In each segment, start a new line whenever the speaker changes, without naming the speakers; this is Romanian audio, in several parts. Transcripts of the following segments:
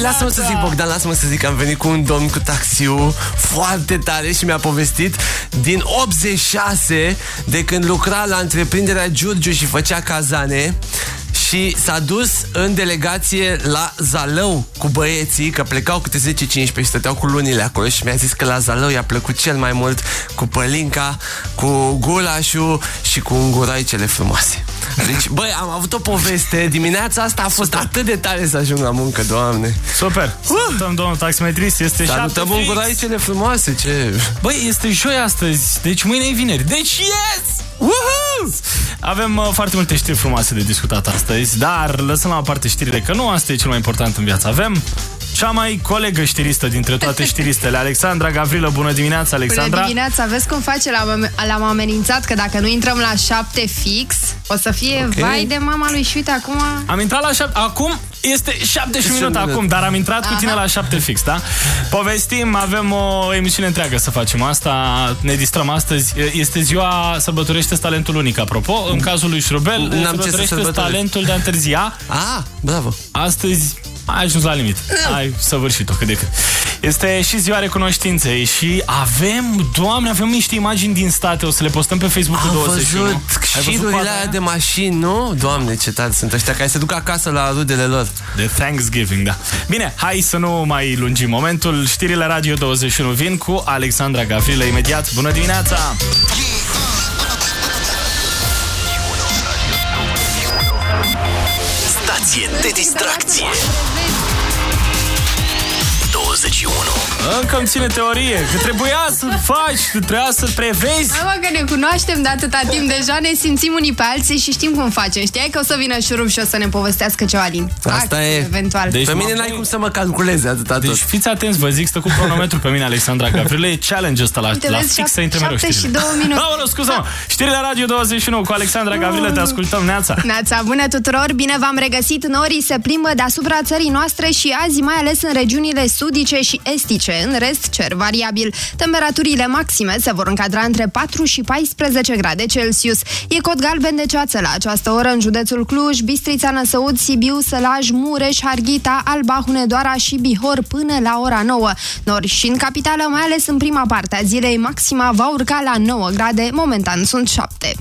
lasă-mă să zic, Bogdan, lasă-mă să zic că am venit cu un domn cu taxiu foarte tare și mi-a povestit din 86 de când lucra la întreprinderea Giurgiu și făcea cazane și s-a dus în delegație la Zalău cu băieții, că plecau câte 10-15 și stăteau cu lunile acolo și mi-a zis că la Zalău i-a plăcut cel mai mult cu pălinca, cu gulașul și cu unguroaicele frumoase. Deci, băi, am avut o poveste. Dimineața asta a fost Super. atât de tare să ajung la muncă, doamne.
Super. Uh! Salutăm, domnul taximetrist. Este
Salutăm unguroaicele frumoase, ce...
Băi, este joi astăzi, deci mâine e vineri. Deci, yes! Woohoo! Avem uh, foarte multe știri frumoase de discutat astăzi, dar lăsăm la o parte știrile, că nu asta e cel mai important în viață. Avem cea mai colegă știristă dintre toate știristele, Alexandra Gavrilă. Bună dimineața, Alexandra!
Bună dimineața! Vezi cum face? L-am amenințat că dacă nu intrăm la șapte fix, o să fie okay. vai de mama lui și uite acum...
Am intrat la șapte... Acum este 7 și minute acum, dar am intrat Aha. cu tine la 7 fix, da? Povestim, avem o emisiune întreagă să facem asta, ne distrăm astăzi. Este ziua, sărbătorește talentul unic, apropo. În cazul lui Șrubel, sărbătorește talentul de a întârzia.
Ah, bravo!
Astăzi ai ajuns la limit. Ai săvârșit-o cât de cât. Este și ziua recunoștinței și avem, doamne, avem niște imagini din state, o să le postăm pe Facebook-ul
Am văzut șirurile aia de mașini, nu? Doamne, ce tari sunt ăștia care se duc acasă la rudele lor.
De Thanksgiving, da. Bine, hai să nu mai lungim momentul. Știrile Radio 21 vin cu Alexandra Gavrilă imediat. Bună dimineața!
Stație de distracție 21
Încă îmi ține teorie, că trebuia să faci, că trebuia să prevezi.
Mă, că ne cunoaștem de atâta timp deja, ne simțim unii pe alții și știm cum facem. Știai că o să vină șurub și o să ne povestească ceva din
Asta
act,
e.
Eventual.
Deci pe mine n-ai cum să mă calculeze atâta
deci, tot. Deci fiți atenți, vă zic, stă cu cronometru pe mine, Alexandra Gavrile. E challenge ăsta la, la fix să intre mereu
știrile. și două minute.
Aoleu, scuză-mă. Știrile Radio 21 cu Alexandra Gavrile, te ascultăm, Neața.
Neața, bună tuturor, bine v-am regăsit. Norii se plimbă deasupra țării noastre și azi, mai ales în regiunile sudice și estice. În rest, cer variabil. Temperaturile maxime se vor încadra între 4 și 14 grade Celsius. E cod galben de ceață la această oră în județul Cluj, Bistrița, Năsăud, Sibiu, Sălaj, Mureș, Harghita, Alba, Hunedoara și Bihor până la ora 9. Nori și în capitală, mai ales în prima parte a zilei, maxima va urca la 9 grade, momentan sunt 7.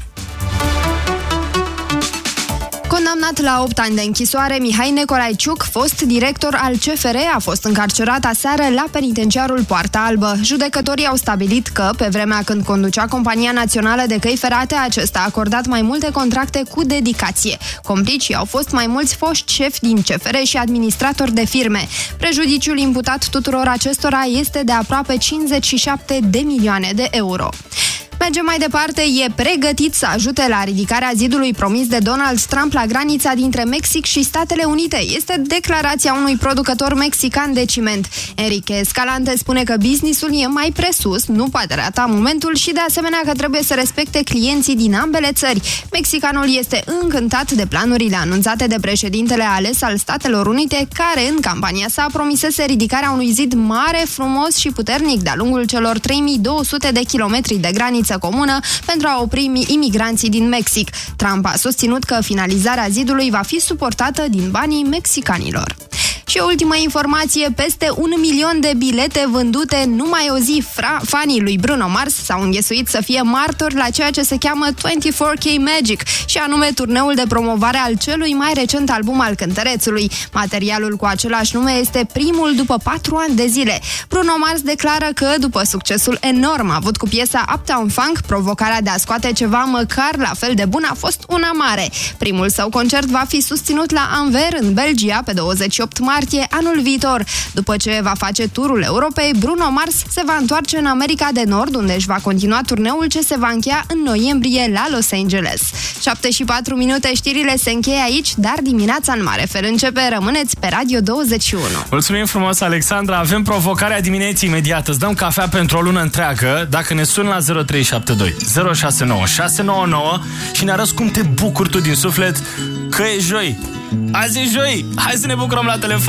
Condamnat la 8 ani de închisoare, Mihai Necolaiciuc, fost director al CFR, a fost încarcerat aseară la penitenciarul Poarta Albă. Judecătorii au stabilit că, pe vremea când conducea Compania Națională de Căi Ferate, acesta a acordat mai multe contracte cu dedicație. Complicii au fost mai mulți foști șefi din CFR și administratori de firme. Prejudiciul imputat tuturor acestora este de aproape 57 de milioane de euro. Mergem mai departe, e pregătit să ajute la ridicarea zidului promis de Donald Trump la granița dintre Mexic și Statele Unite. Este declarația unui producător mexican de ciment. Enrique Escalante spune că businessul e mai presus, nu poate rata momentul și de asemenea că trebuie să respecte clienții din ambele țări. Mexicanul este încântat de planurile anunțate de președintele ales al Statelor Unite, care în campania sa promisese ridicarea unui zid mare, frumos și puternic de-a lungul celor 3200 de kilometri de graniță graniță comună pentru a opri imigranții din Mexic. Trump a susținut că finalizarea zidului va fi suportată din banii mexicanilor. Și o ultimă informație, peste un milion de bilete vândute numai o zi. Fra fanii lui Bruno Mars s-au înghesuit să fie martori la ceea ce se cheamă 24K Magic, și anume turneul de promovare al celui mai recent album al cântărețului. Materialul cu același nume este primul după patru ani de zile. Bruno Mars declară că, după succesul enorm avut cu piesa Uptown Funk, provocarea de a scoate ceva măcar la fel de bun a fost una mare. Primul său concert va fi susținut la Anver, în Belgia, pe 28 martie martie anul viitor. După ce va face turul Europei, Bruno Mars se va întoarce în America de Nord, unde își va continua turneul ce se va încheia în noiembrie la Los Angeles. 7 și 4 minute, știrile se încheie aici, dar dimineața în mare fel începe. Rămâneți pe Radio 21.
Mulțumim frumos, Alexandra. Avem provocarea dimineții imediat. Îți dăm cafea pentru o lună întreagă dacă ne suni la 0372 069 699 și ne arăți cum te bucuri tu din suflet că e joi. Azi e joi. Hai să ne bucurăm la telefon.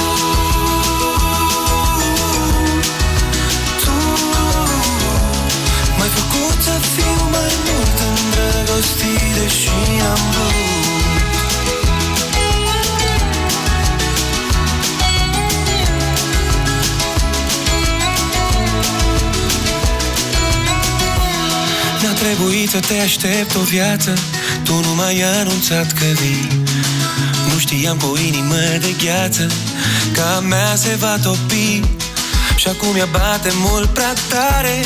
M-ai făcut să fiu mai mult îndrăgostit deși am vrut. Mi-a trebuit să te aștept o viață Tu nu m-ai anunțat că vii. Nu știam cu o inimă de gheață Că a mea se va topi. Și acum ea bate mult prea tare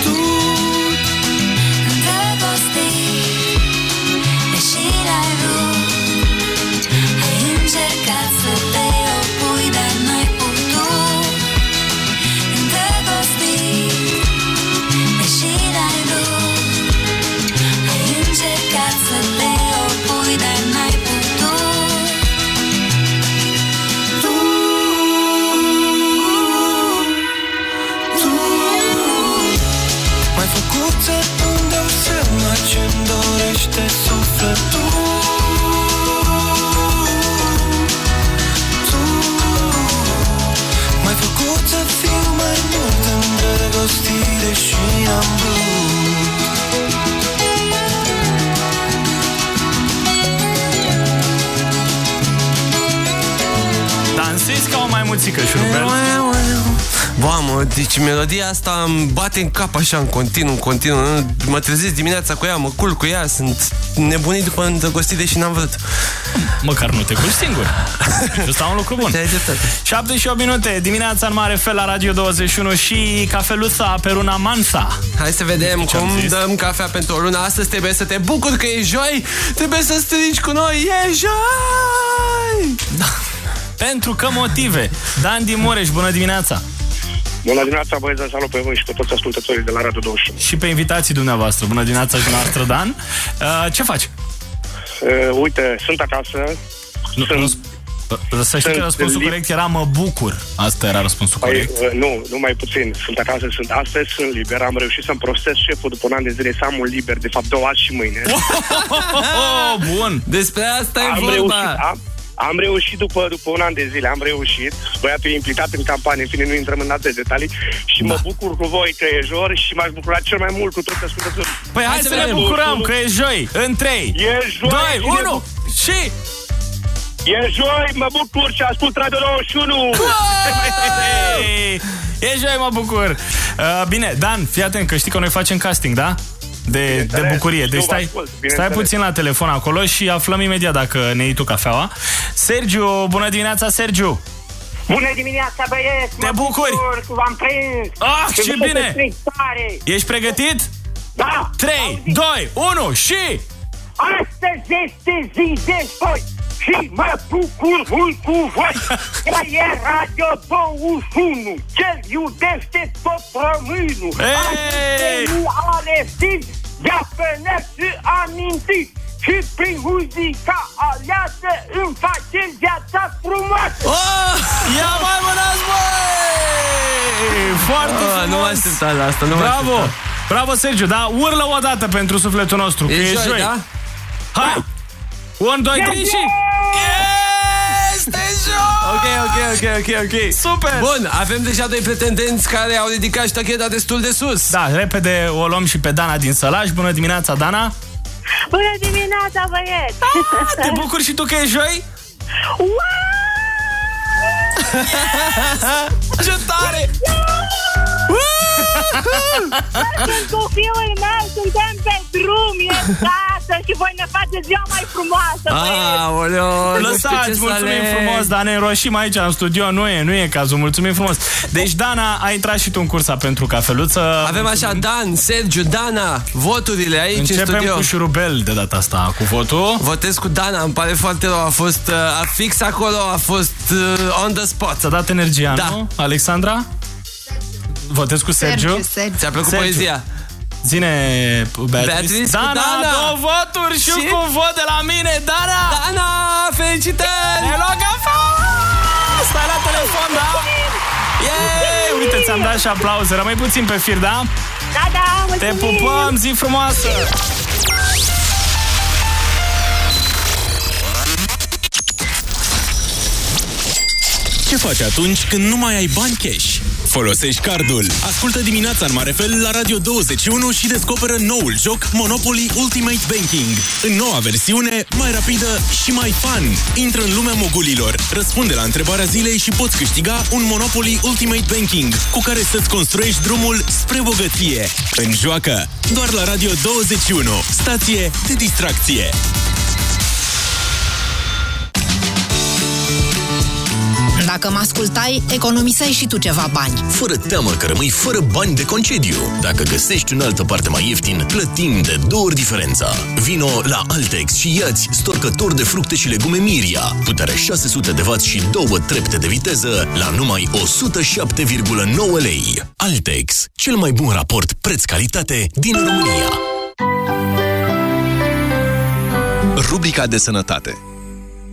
Dansezi ca o maimuțică, șurubel.
Mamă, deci melodia asta îmi bate în cap așa în continuu, în continuu. Mă trezesc dimineața cu ea, mă culc cu ea, sunt nebunit după îndrăgostit deși n-am vrut.
Măcar nu te culci singur. Și ăsta un lucru bun.
Te-ai dreptate.
78 minute, dimineața în mare fel la Radio 21 și cafeluța Peruna Mansa.
Hai să vedem
ce am
cum
zis.
dăm cafea pentru o lună. Astăzi trebuie să te bucuri că e joi, trebuie să strigi cu noi, e joi!
Da. Pentru că motive. Dan din Mureș, bună dimineața.
Bună dimineața, băieți, salut pe voi și pe toți ascultătorii de la Radio 21.
Și pe invitații dumneavoastră. Bună dimineața și noastră, Dan. Uh, ce faci?
Uh, uite, sunt acasă.
Nu,
sunt,
răs- uh, să știi că
sunt
răspunsul
li-
corect era mă bucur. Asta era răspunsul
Păi,
corect.
uh, nu, nu mai puțin. Sunt acasă, sunt astăzi, sunt liber. Am reușit să-mi prostez șeful după un an de zile să am un liber, de fapt, două azi și mâine.
Oh, bun.
Despre asta e
am
vorba.
reușit, am, am reușit după, după un an de zile, am reușit. Băiatul e implicat în campanie, în fine, nu intrăm în alte detalii. Și mă bucur cu voi că e jor și m-aș bucura cel mai mult cu toți ascultătorii.
Păi hai,
să
să ne
vedem.
bucurăm că e joi. În 3,
E joi
2,
și ne
1 și...
E joi, mă bucur și ascult Radio 21!
Hey! E joi, mă bucur. Uh, bine, Dan, fii atent că știi că noi facem casting, da? De, de
Bineînțeles.
bucurie. Deci
Eu vă
stai,
ascult,
stai
bineînțeles.
puțin la telefon acolo și aflăm imediat dacă ne iei tu cafeaua. Sergiu, bună dimineața, Sergiu!
Bună dimineața, băieți!
Te
Mă
bucuri?
bucur că v-am prins!
Ah,
Și
ce
vă
bine!
să strig tare!
Ești pregătit?
Da!
3,
Auziți?
2, 1 și...
Astăzi este zi de joi!
și mă bucur mult cu voi că e Radio 21 Cel iubește tot românul
Ei!
Astăzi nu are stil Ia pe și amintit și prin muzica aleasă îmi face viața frumoasă
Oh!
Ia mai mânați, băi! Foarte
Oh,
frumos!
nu mă așteptam la asta, nu mă
Bravo!
așteptam.
Bravo, Sergiu, da? Urlă o dată pentru sufletul nostru, că
E
e
joi,
joi.
da?
Hai! 1, 2, 3 și... Este joi!
Ok, ok, ok, ok, ok.
Super!
Bun, avem deja doi pretendenți care au ridicat ștacheta destul de sus.
Da, repede o luăm și pe Dana din Sălaș. Bună dimineața, Dana!
Bună dimineața, băieți!
Te bucuri și tu că e joi? Ce tare!
Sunt cu fiul meu, suntem pe drum, e tată și voi ne faceți ziua mai frumoasă, băieți!
Aoleo, nu știu ce
Lăsați,
să
mulțumim
aleg.
frumos, dar ne înroșim aici în studio, nu e, nu e cazul, mulțumim frumos. Deci, Dana, a intrat și tu în cursa pentru cafeluță.
Avem așa, Dan, Sergiu, Dana, voturile aici în
Începem
studio.
cu șurubel de data asta, cu votul.
Votez cu Dana, îmi pare foarte rău, a fost uh, a fix acolo, a fost uh, on the spot.
Ți-a dat energia,
Da.
nu? Alexandra? Votez cu Sergiu.
Sergiu, Sergiu.
Ți-a plăcut
Sergiu.
poezia?
Zine, Beatrice.
Beatrice cu
Dana,
Dana.
două voturi și,
Și?
cu un vot de la mine, Dana!
Dana, felicitări!
Ne luăm cafea! Stai la telefon, da? Yay! Uite, ți-am dat și aplauze. Rămâi puțin pe fir, da?
Da, da,
Te
mulțumim!
pupăm, zi frumoasă!
Ce faci atunci când nu mai ai bani cash? Folosești cardul. Ascultă dimineața în mare fel la Radio 21 și descoperă noul joc Monopoly Ultimate Banking. În noua versiune, mai rapidă și mai fun. Intră în lumea mogulilor, răspunde la întrebarea zilei și poți câștiga un Monopoly Ultimate Banking cu care să-ți construiești drumul spre bogăție. În joacă, doar la Radio 21, stație de distracție.
Dacă mă ascultai, economiseai și tu ceva bani.
Fără teamă că rămâi fără bani de concediu. Dacă găsești în altă parte mai ieftin, plătim de două ori diferența. Vino la Altex și iați storcător de fructe și legume Miria. Putere 600 de W și două trepte de viteză la numai 107,9 lei. Altex, cel mai bun raport preț-calitate din România.
Rubrica de sănătate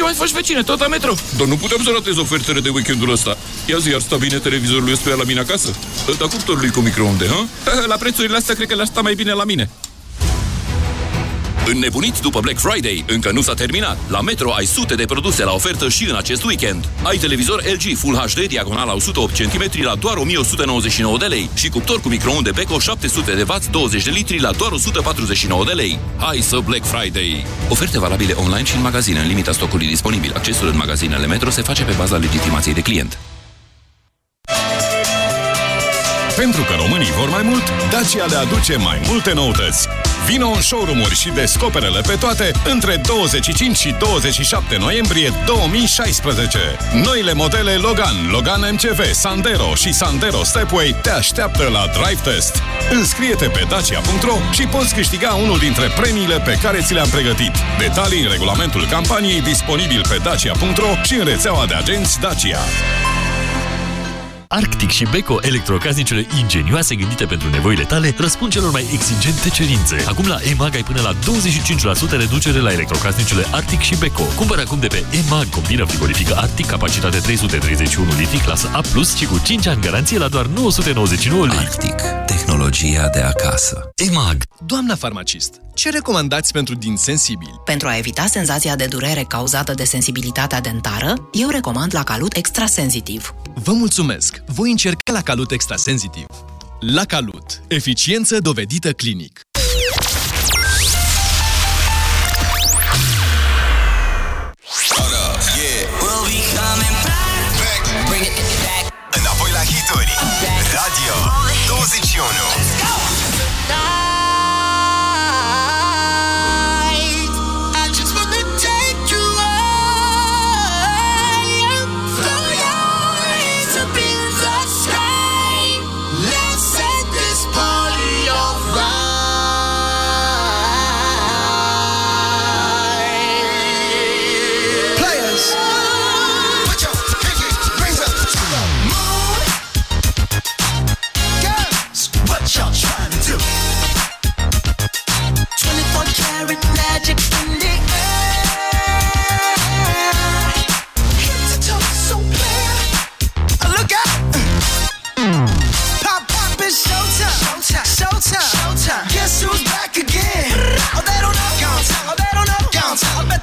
Ce mai faci, vecine, tot la metro? Dar nu putem să ratez ofertele de weekendul ăsta. Ia zi, ar sta bine televizorul ăsta la mine acasă? Dar cuptorului cu microunde, ha? La prețurile astea, cred că le-ar sta mai bine la mine.
Înnebuniți după Black Friday? Încă nu s-a terminat. La Metro ai sute de produse la ofertă și în acest weekend. Ai televizor LG Full HD diagonala 108 cm la doar 1199 de lei și cuptor cu microunde Beko 700 de W 20 de litri la doar 149 de lei. Hai să Black Friday! Oferte valabile online și în magazine în limita stocului disponibil. Accesul în magazinele Metro se face pe baza legitimației de client.
Pentru că românii vor mai mult, Dacia le aduce mai multe noutăți. Vino în showroom-uri și descoperele pe toate între 25 și 27 noiembrie 2016. Noile modele Logan, Logan MCV, Sandero și Sandero Stepway te așteaptă la Drive Test. Înscrie-te pe dacia.ro și poți câștiga unul dintre premiile pe care ți le-am pregătit. Detalii în regulamentul campaniei disponibil pe dacia.ro și în rețeaua de agenți Dacia.
Arctic și Beko, electrocasnicele ingenioase gândite pentru nevoile tale, răspund celor mai exigente cerințe. Acum la EMAG ai până la 25% reducere la electrocasnicele Arctic și Beko. Cumpără acum de pe EMAG combina frigorifică Arctic, capacitate 331 litri, clasă A+, și cu 5 ani garanție la doar 999 lei.
Arctic.
tehnologia de acasă.
EMAG. Doamna farmacist, ce recomandați pentru din sensibil?
Pentru a evita senzația de durere cauzată de sensibilitatea dentară, eu recomand la Calut Extra Sensitiv.
Vă mulțumesc! Voi încerca la Calut Extra Sensitiv. La Calut. Eficiență dovedită clinic.
Înapoi la hituri Radio 21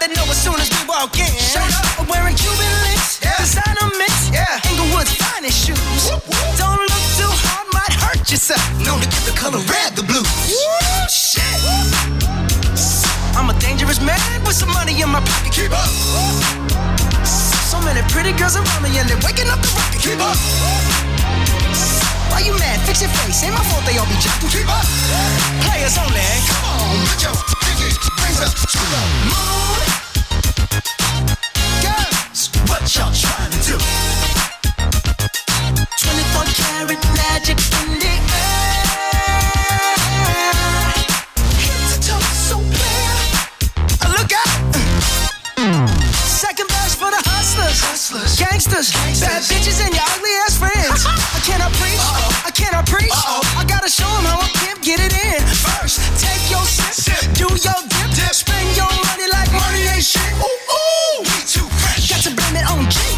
they know as soon as we walk in. Showed up. I'm wearing Cuban links. Yeah. Designer mix. Yeah. Inglewood's finest shoes. Don't look too hard, might hurt yourself. Known to get the color red, the blues. Woo, shit. I'm a dangerous man with some money in my pocket. Keep up. So many pretty girls around me and they're waking up the rocket. Keep up. Why you mad? Fix your face. Ain't my fault they all be jacking. Keep up. Players only. Come on, put your pinky rings up to the moon. Girls, what y'all trying to do?
24 karat magic in the air.
Head to toe, so clear. Uh, Look out! Second verse for the hustlers, hustlers, gangsters, bad bitches, and your ugly ass friends. I cannot preach, I cannot preach. I gotta show 'em how a pimp get it in. First, take your sip, sip. do your dip, spend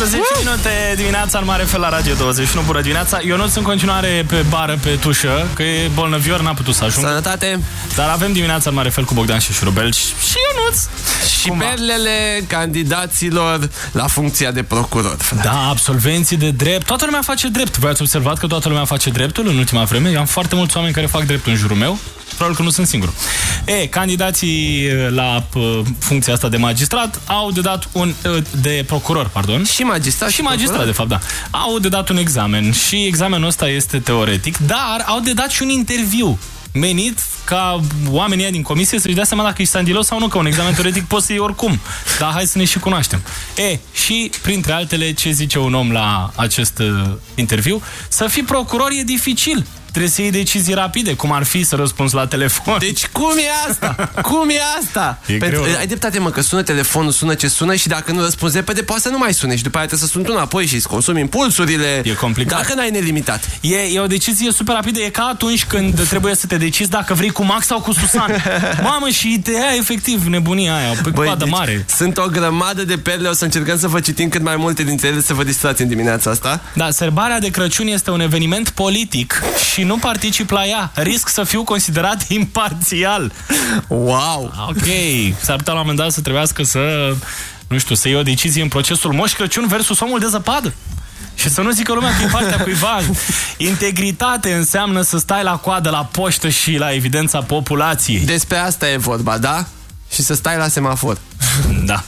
7 și 19 minute dimineața în mare fel la Radio 21. Bună dimineața. Ionuț în continuare pe bară, pe tușă, că e bolnăvior, n-a putut să ajungă.
Sănătate!
Dar avem dimineața în mare fel cu Bogdan și Șurubel și, și Ionuț.
Și perlele candidaților la funcția de procuror. Frate.
Da, absolvenții de drept. Toată lumea face drept. Voi ați observat că toată lumea face dreptul în ultima vreme? Eu am foarte mulți oameni care fac drept în jurul meu. Probabil că nu sunt singur. E, candidații la uh, funcția asta de magistrat au de dat un... Uh, de procuror, pardon.
Și magistrat.
Și magistrat, de fapt, da. Au de dat un examen și examenul ăsta este teoretic, dar au de dat și un interviu menit ca oamenii ăia din comisie să-și dea seama dacă ești sandilos sau nu, că un examen teoretic poți să iei oricum. Dar hai să ne și cunoaștem. E, și printre altele, ce zice un om la acest uh, interviu? Să fii procuror e dificil. Trebuie să iei decizii rapide, cum ar fi să răspunzi la telefon.
Deci cum e asta? Cum e asta?
E
Pentru,
greu, da.
ai dreptate, mă, că sună telefonul, sună ce sună și dacă nu răspunzi repede, poate să nu mai sune și după aia trebuie să suni tu înapoi și îți consumi impulsurile.
E complicat.
Dacă n-ai nelimitat.
E, e o decizie super rapidă, e ca atunci când trebuie să te decizi dacă vrei cu Max sau cu Susan. Mamă, și te ia efectiv nebunia aia, pe
Băi,
coadă
deci
mare.
sunt o grămadă de perle, o să încercăm să vă citim cât mai multe dintre ele să vă distrați în dimineața asta.
Da, sărbarea de Crăciun este un eveniment politic și nu particip la ea. Risc să fiu considerat imparțial.
Wow!
Ok, s-ar putea la un moment dat să trebuiască să, nu știu, să iei o decizie în procesul Moș Crăciun versus omul de zăpadă. Și să nu zică lumea că e partea cuiva. Integritate înseamnă să stai la coadă la poștă și la evidența populației.
Despre asta e vorba, da? Și să stai la semafor.
Da.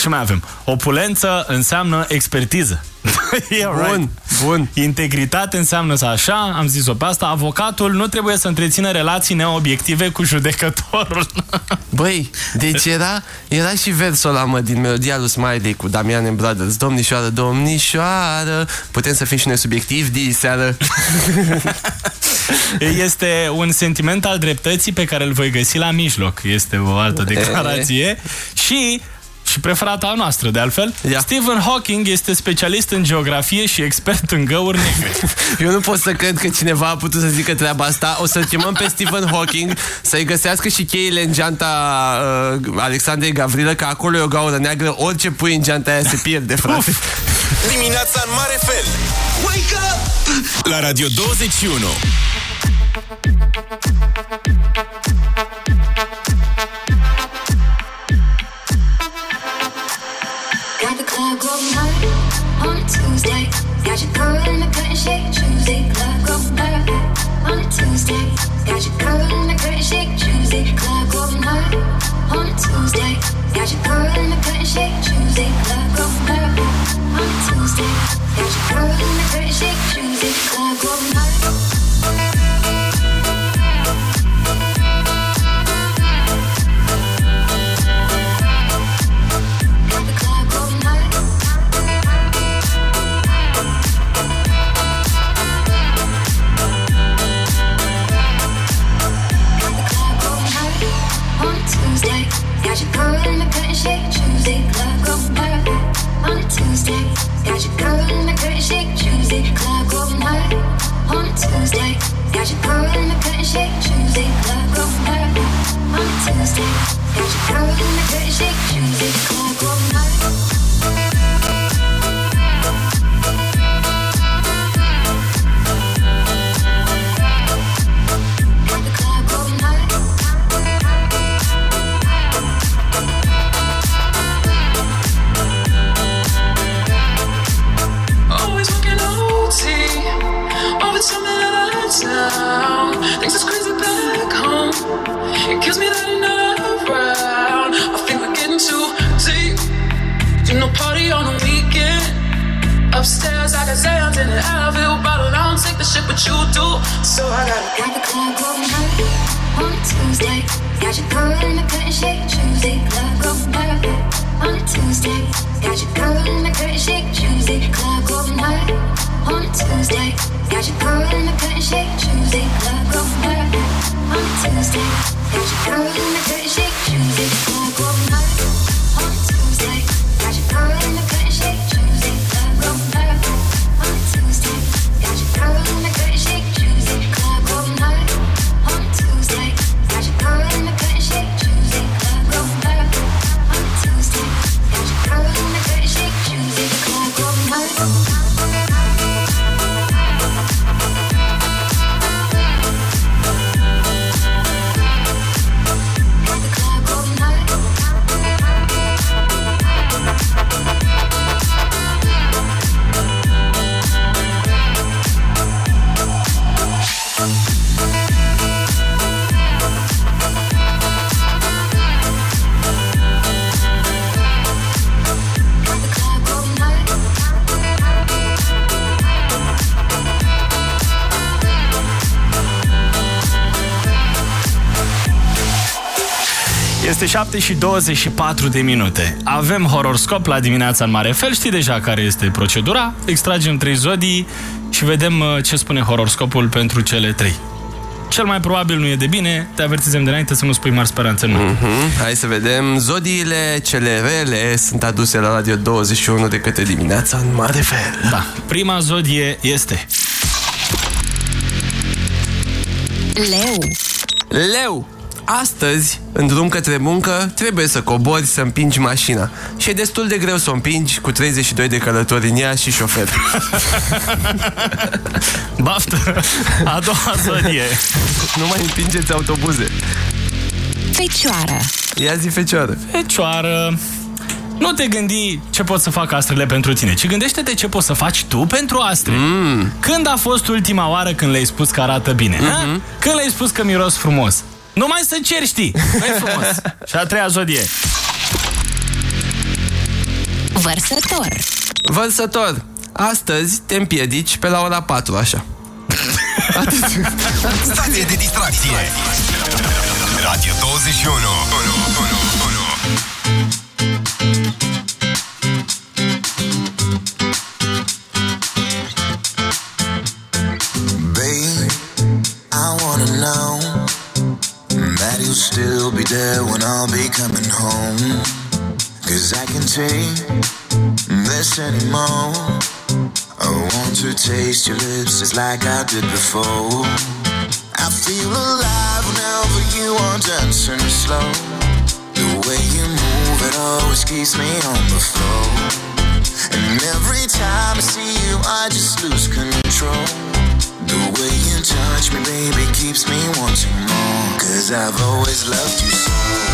Ce mai avem? Opulență înseamnă expertiză. yeah,
Bun, bun.
Integritate înseamnă să așa, am zis-o pe asta, avocatul nu trebuie să întrețină relații neobiective cu judecătorul.
Băi, deci era, era și versul ăla, mă, din melodia lui Smiley cu Damian and Brothers. Domnișoară, domnișoară, putem să fim și noi subiectivi de seară.
Este un sentiment al dreptății pe care îl voi găsi la mijloc. Este o altă declarație. Și și preferata noastră, de altfel.
Ia.
Stephen Hawking este specialist în geografie și expert în găuri negre.
Eu nu pot să cred că cineva a putut să zică treaba asta. O să-l chemăm pe Stephen Hawking să-i găsească și cheile în geanta uh, Alexandrei Gavrilă, că acolo e o gaură neagră, orice pui în geanta aia se pierde, frate.
Dimineața în mare fel Wake up!
La Radio 21
Tuesday. Got your girl in the and shake Tuesday. Club going hard on a Tuesday. Got your girl in the and shake Tuesday. Club going hard on a Tuesday. Got your girl in the and shake Tuesday. Club going hard on a Tuesday. Tuesday. Got your girl in the cut and shake Tuesday. Club going hard on a Tuesday. Got your girl in cut and shake Tuesday. Club going hard on a Tuesday. Got your girl in the cut and shake Tuesday. Club going hard on a Tuesday. Shake Tuesday. Club hard. On a Tuesday. Got your girl in the cut and shake Tuesday. Club going hard on a Tuesday. Got your girl in the cut and shake Tuesday. Club going hard on a Tuesday. Got your girl in the cut and shake shake Tuesday.
7 și 24 de minute. Avem horoscop la dimineața în mare fel. Știi deja care este procedura. Extragem trei zodii și vedem uh, ce spune horoscopul pentru cele trei. Cel mai probabil nu e de bine, te avertizăm de înainte să nu spui mari speranțe în noi.
Mhm. Hai să vedem. Zodiile cele rele sunt aduse la Radio 21 de către dimineața în mare fel.
Da. Prima zodie este...
Leu.
Leu. Astăzi, în drum către muncă, trebuie să cobori să împingi mașina. Și e destul de greu să o împingi cu 32 de călători în ea și șofer.
Baftă! A doua zodie.
Nu mai împingeți autobuze.
Fecioară.
Ia zi, fecioară.
Fecioară. Nu te gândi ce pot să fac astrele pentru tine, ci gândește-te ce poți să faci tu pentru astre. Mm. Când a fost ultima oară când le-ai spus că arată bine? Mm-hmm. Când le-ai spus că miros frumos? Numai să ceri, știi. nu frumos. Și a treia zodie.
Vărsător.
Vărsător. Astăzi te împiedici pe la ora 4, așa.
Stație de distracție. Radio 21. 1, 1, 1.
Still be there when I'll be coming home. Cause I can take this anymore. I want to taste your lips just like I did before. I feel alive whenever you are dancing slow. The way you move, it always keeps me on the floor. And every time I see you, I just lose control. The way you touch me, baby, keeps me wanting more. Cause I've always loved you so.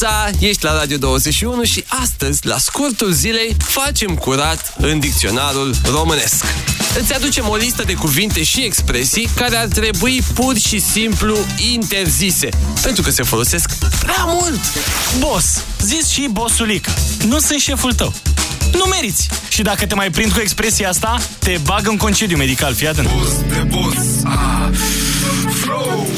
Neața, ești la Radio 21 și astăzi, la scurtul zilei, facem curat în dicționarul românesc. îți aducem o listă de cuvinte și expresii care ar trebui pur și simplu interzise, pentru că se folosesc prea mult.
Boss, zis și bossulică. Nu sunt șeful tău. Nu meriți. Și dacă te mai prind cu expresia asta, te bag în concediu medical, fii atent.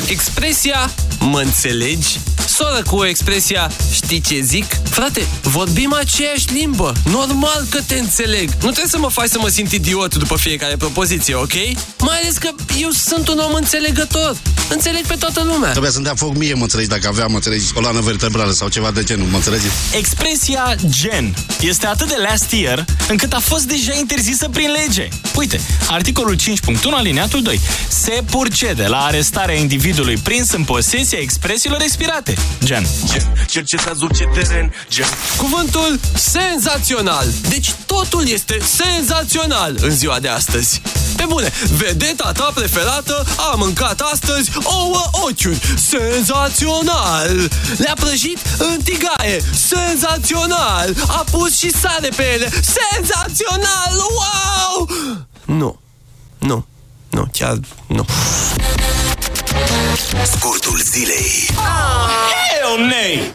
Expresia mă înțelegi? Soră cu expresia știi ce zic? Frate, vorbim aceeași limbă. Normal că te înțeleg. Nu trebuie să mă faci să mă simt idiot după fiecare propoziție, ok? Mai ales că eu sunt un om înțelegător. Înțeleg pe toată lumea.
Trebuia să-mi dea foc mie, mă înțelegi, dacă aveam, mă înțelegi, coloană vertebrală sau ceva de genul, mă înțelegi?
Expresia gen este atât de last year încât a fost deja interzisă prin lege. Uite, articolul 5.1 alineatul 2. Se purcede la arestarea individului prins în posesia expresiilor expirate. Gen.
Cercetează orice teren. Gen. Cuvântul senzațional. Deci totul este senzațional în ziua de astăzi. Pe bune, vedeta ta preferată a mâncat astăzi ouă ochiuri. Senzațional! Le-a prăjit în tigaie. Senzațional! A pus și sare pe ele. Senzațional! Wow! Nu. Nu. Nu, chiar nu.
Scurtul zilei.
Hell nay!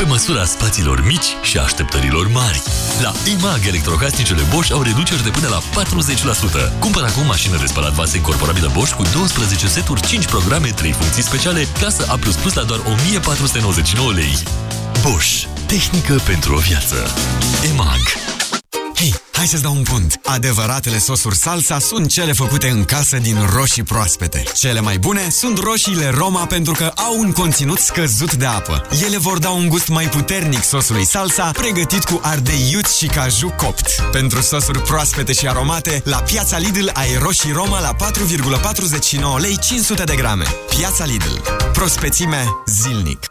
Bosch. Pe măsura spațiilor mici și așteptărilor mari. La EMAG, electrocasnicele Bosch au reduceri de până la 40%. Cumpără acum mașină de spălat vase incorporabilă Bosch cu 12 seturi, 5 programe, 3 funcții speciale, clasă A++ la doar 1499 lei. Bosch. Tehnică pentru o viață. EMAG.
Hei, hai să-ți dau un pont. Adevăratele sosuri salsa sunt cele făcute în casă din roșii proaspete. Cele mai bune sunt roșiile Roma pentru că au un conținut scăzut de apă. Ele vor da un gust mai puternic sosului salsa, pregătit cu ardei iuți și caju copt. Pentru sosuri proaspete și aromate, la Piața Lidl ai roșii Roma la 4,49 lei 500 de grame. Piața Lidl. Prospețime zilnic.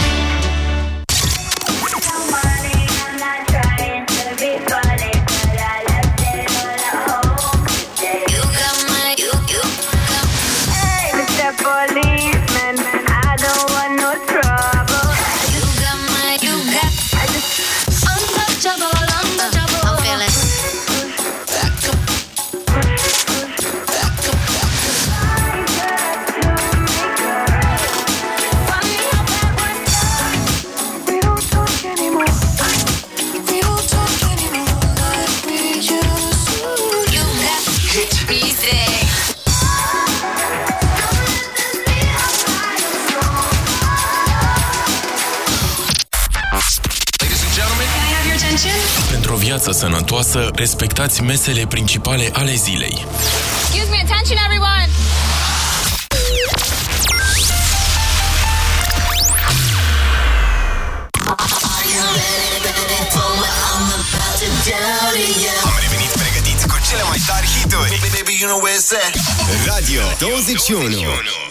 viață sănătoasă, respectați mesele principale ale zilei.
Excuse me, attention everyone!
Am revenit pregătiți cu cele mai tari hituri. Baby, you
Radio 21.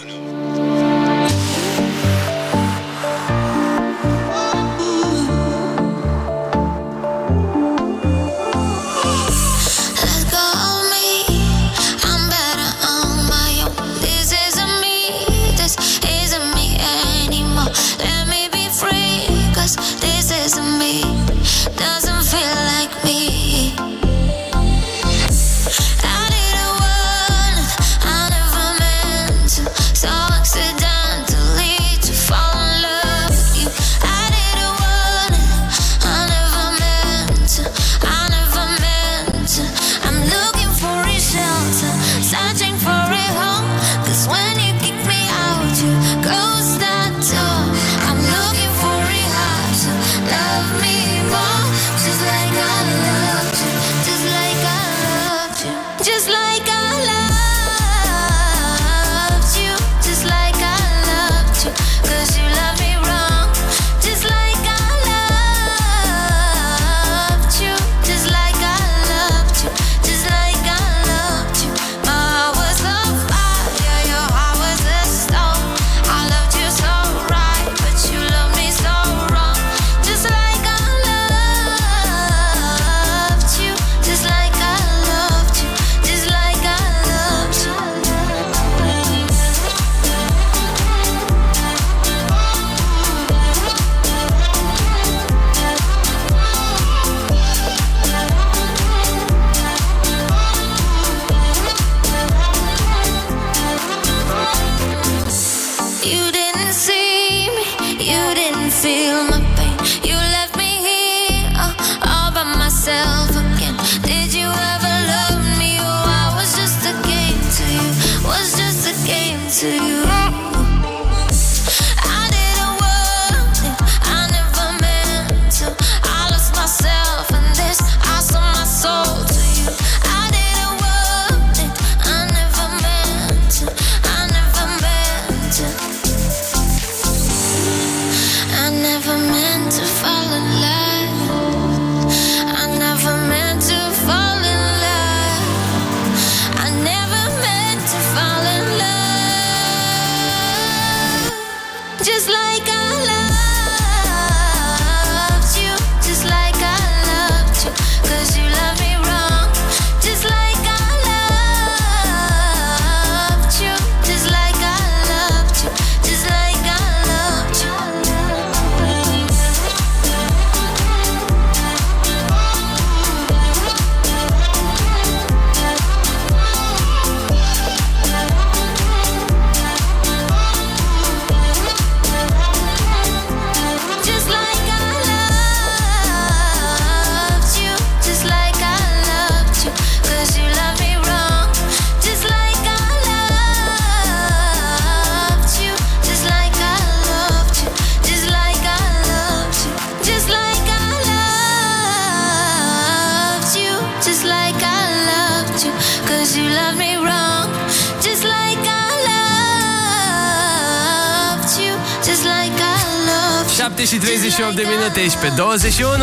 21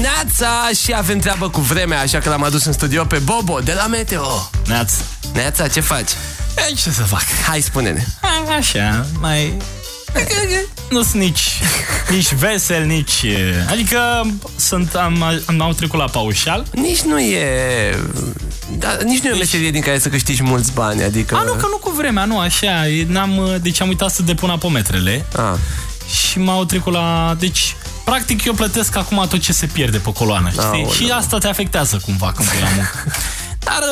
Neața și avem treabă cu vremea Așa că l-am adus în studio pe Bobo de la Meteo
Neața
Neața, ce faci?
E, ce să fac?
Hai, spune-ne
A- Așa, mai... Nu sunt nici, nici vesel, nici... Adică sunt, am, am, au trecut la paușal.
Nici nu e... Da, nici nu e o meserie din care să câștigi mulți bani Adică...
A, nu, că nu cu vremea, nu, așa. N-am, deci am uitat să depun apometrele.
A.
Și m-au trecut la... Deci, practic, eu plătesc acum tot ce se pierde pe coloană, știi?
Aoleu.
Și asta te afectează cumva când pui la muncă. Dar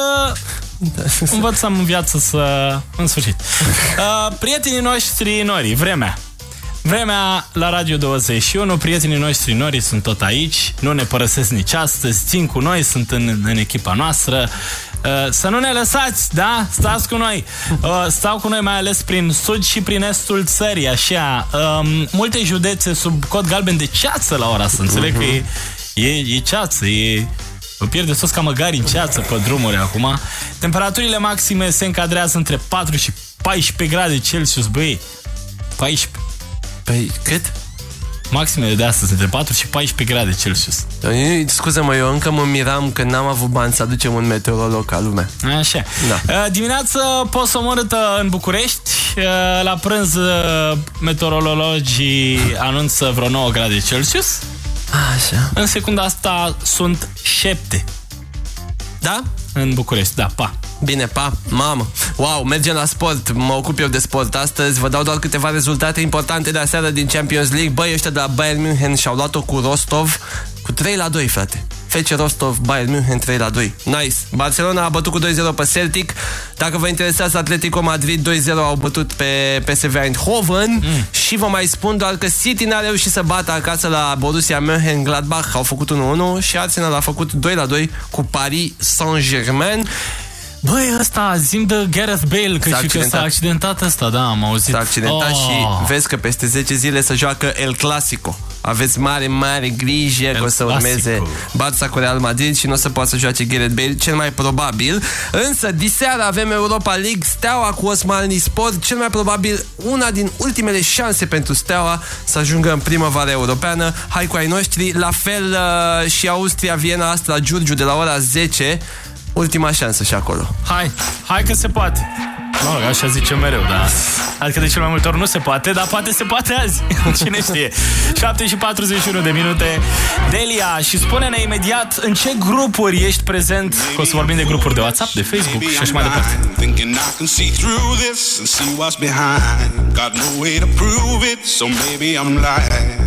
uh, învățăm în viață să... În sfârșit. Uh, prietenii noștri nori, vremea. Vremea la Radio 21, prietenii noștri nori sunt tot aici, nu ne părăsesc nici astăzi, țin cu noi, sunt în, în echipa noastră. Uh, Să nu ne lăsați, da? Stați cu noi. Uh, Stau cu noi mai ales prin sud și prin estul țării, așa. Um, Multe județe sub cod galben de ceață la ora asta, înțeleg că e, e, e ceață, e... Vă pierde sos ca măgari în ceață pe drumuri acum. Temperaturile maxime se încadrează între 4 și 14 grade Celsius, băi. 14.
Păi, cât?
Maximele de astăzi între 4 și 14 grade Celsius.
Scuze-mă, eu încă mă miram că n-am avut bani să aducem un meteorolog ca lumea.
Așa.
Da.
Uh, Dimineață poți să omorâtă în București. Uh, La prânz uh, meteorologii anunță vreo 9 grade Celsius.
Așa.
În secunda asta sunt 7.
Da?
În București, da, pa.
Bine, pa, mamă. Wow, mergem la sport. Mă ocup eu de sport astăzi. Vă dau doar câteva rezultate importante de aseară din Champions League. Băi, ăștia de la Bayern München și-au luat-o cu Rostov cu 3 la 2, frate. FC Rostov, Bayern München 3 la 2. Nice. Barcelona a bătut cu 2-0 pe Celtic. Dacă vă interesează Atletico Madrid 2-0 au bătut pe PSV Eindhoven mm. și vă mai spun doar că City n-a reușit să bată acasă la Borussia Mönchengladbach. Au făcut 1-1 și Arsenal a făcut 2 la 2 cu Paris Saint-Germain.
Băi, ăsta, zim de Gareth Bale, că
S-a
și că s-a
accidentat.
accidentat ăsta, da, am auzit.
S-a accidentat
Oh.
și vezi că peste 10 zile se joacă El Clasico. Aveți mare, mare grijă că o să urmeze Barça cu Real Madrid și nu o să poată să joace Gareth Bale, cel mai probabil. Însă, diseară avem Europa League, Steaua cu Osmani Sport, cel mai probabil una din ultimele șanse pentru Steaua să ajungă în primăvara europeană. Hai cu ai noștri, la fel uh, și Austria, Viena, Astra, Giurgiu de la ora 10. Ultima șansă și acolo.
Hai, hai că se poate. Mă rog, așa zice mereu, da. Adică de cel mai multe ori nu se poate, dar poate se poate azi. Cine știe. 7 și 41 de minute. Delia, și spune-ne imediat în ce grupuri ești prezent. Că o să vorbim de grupuri de WhatsApp, de Facebook și așa mai departe.
Thinking I can see through this and see what's behind. Got no way to prove it, so maybe I'm lying.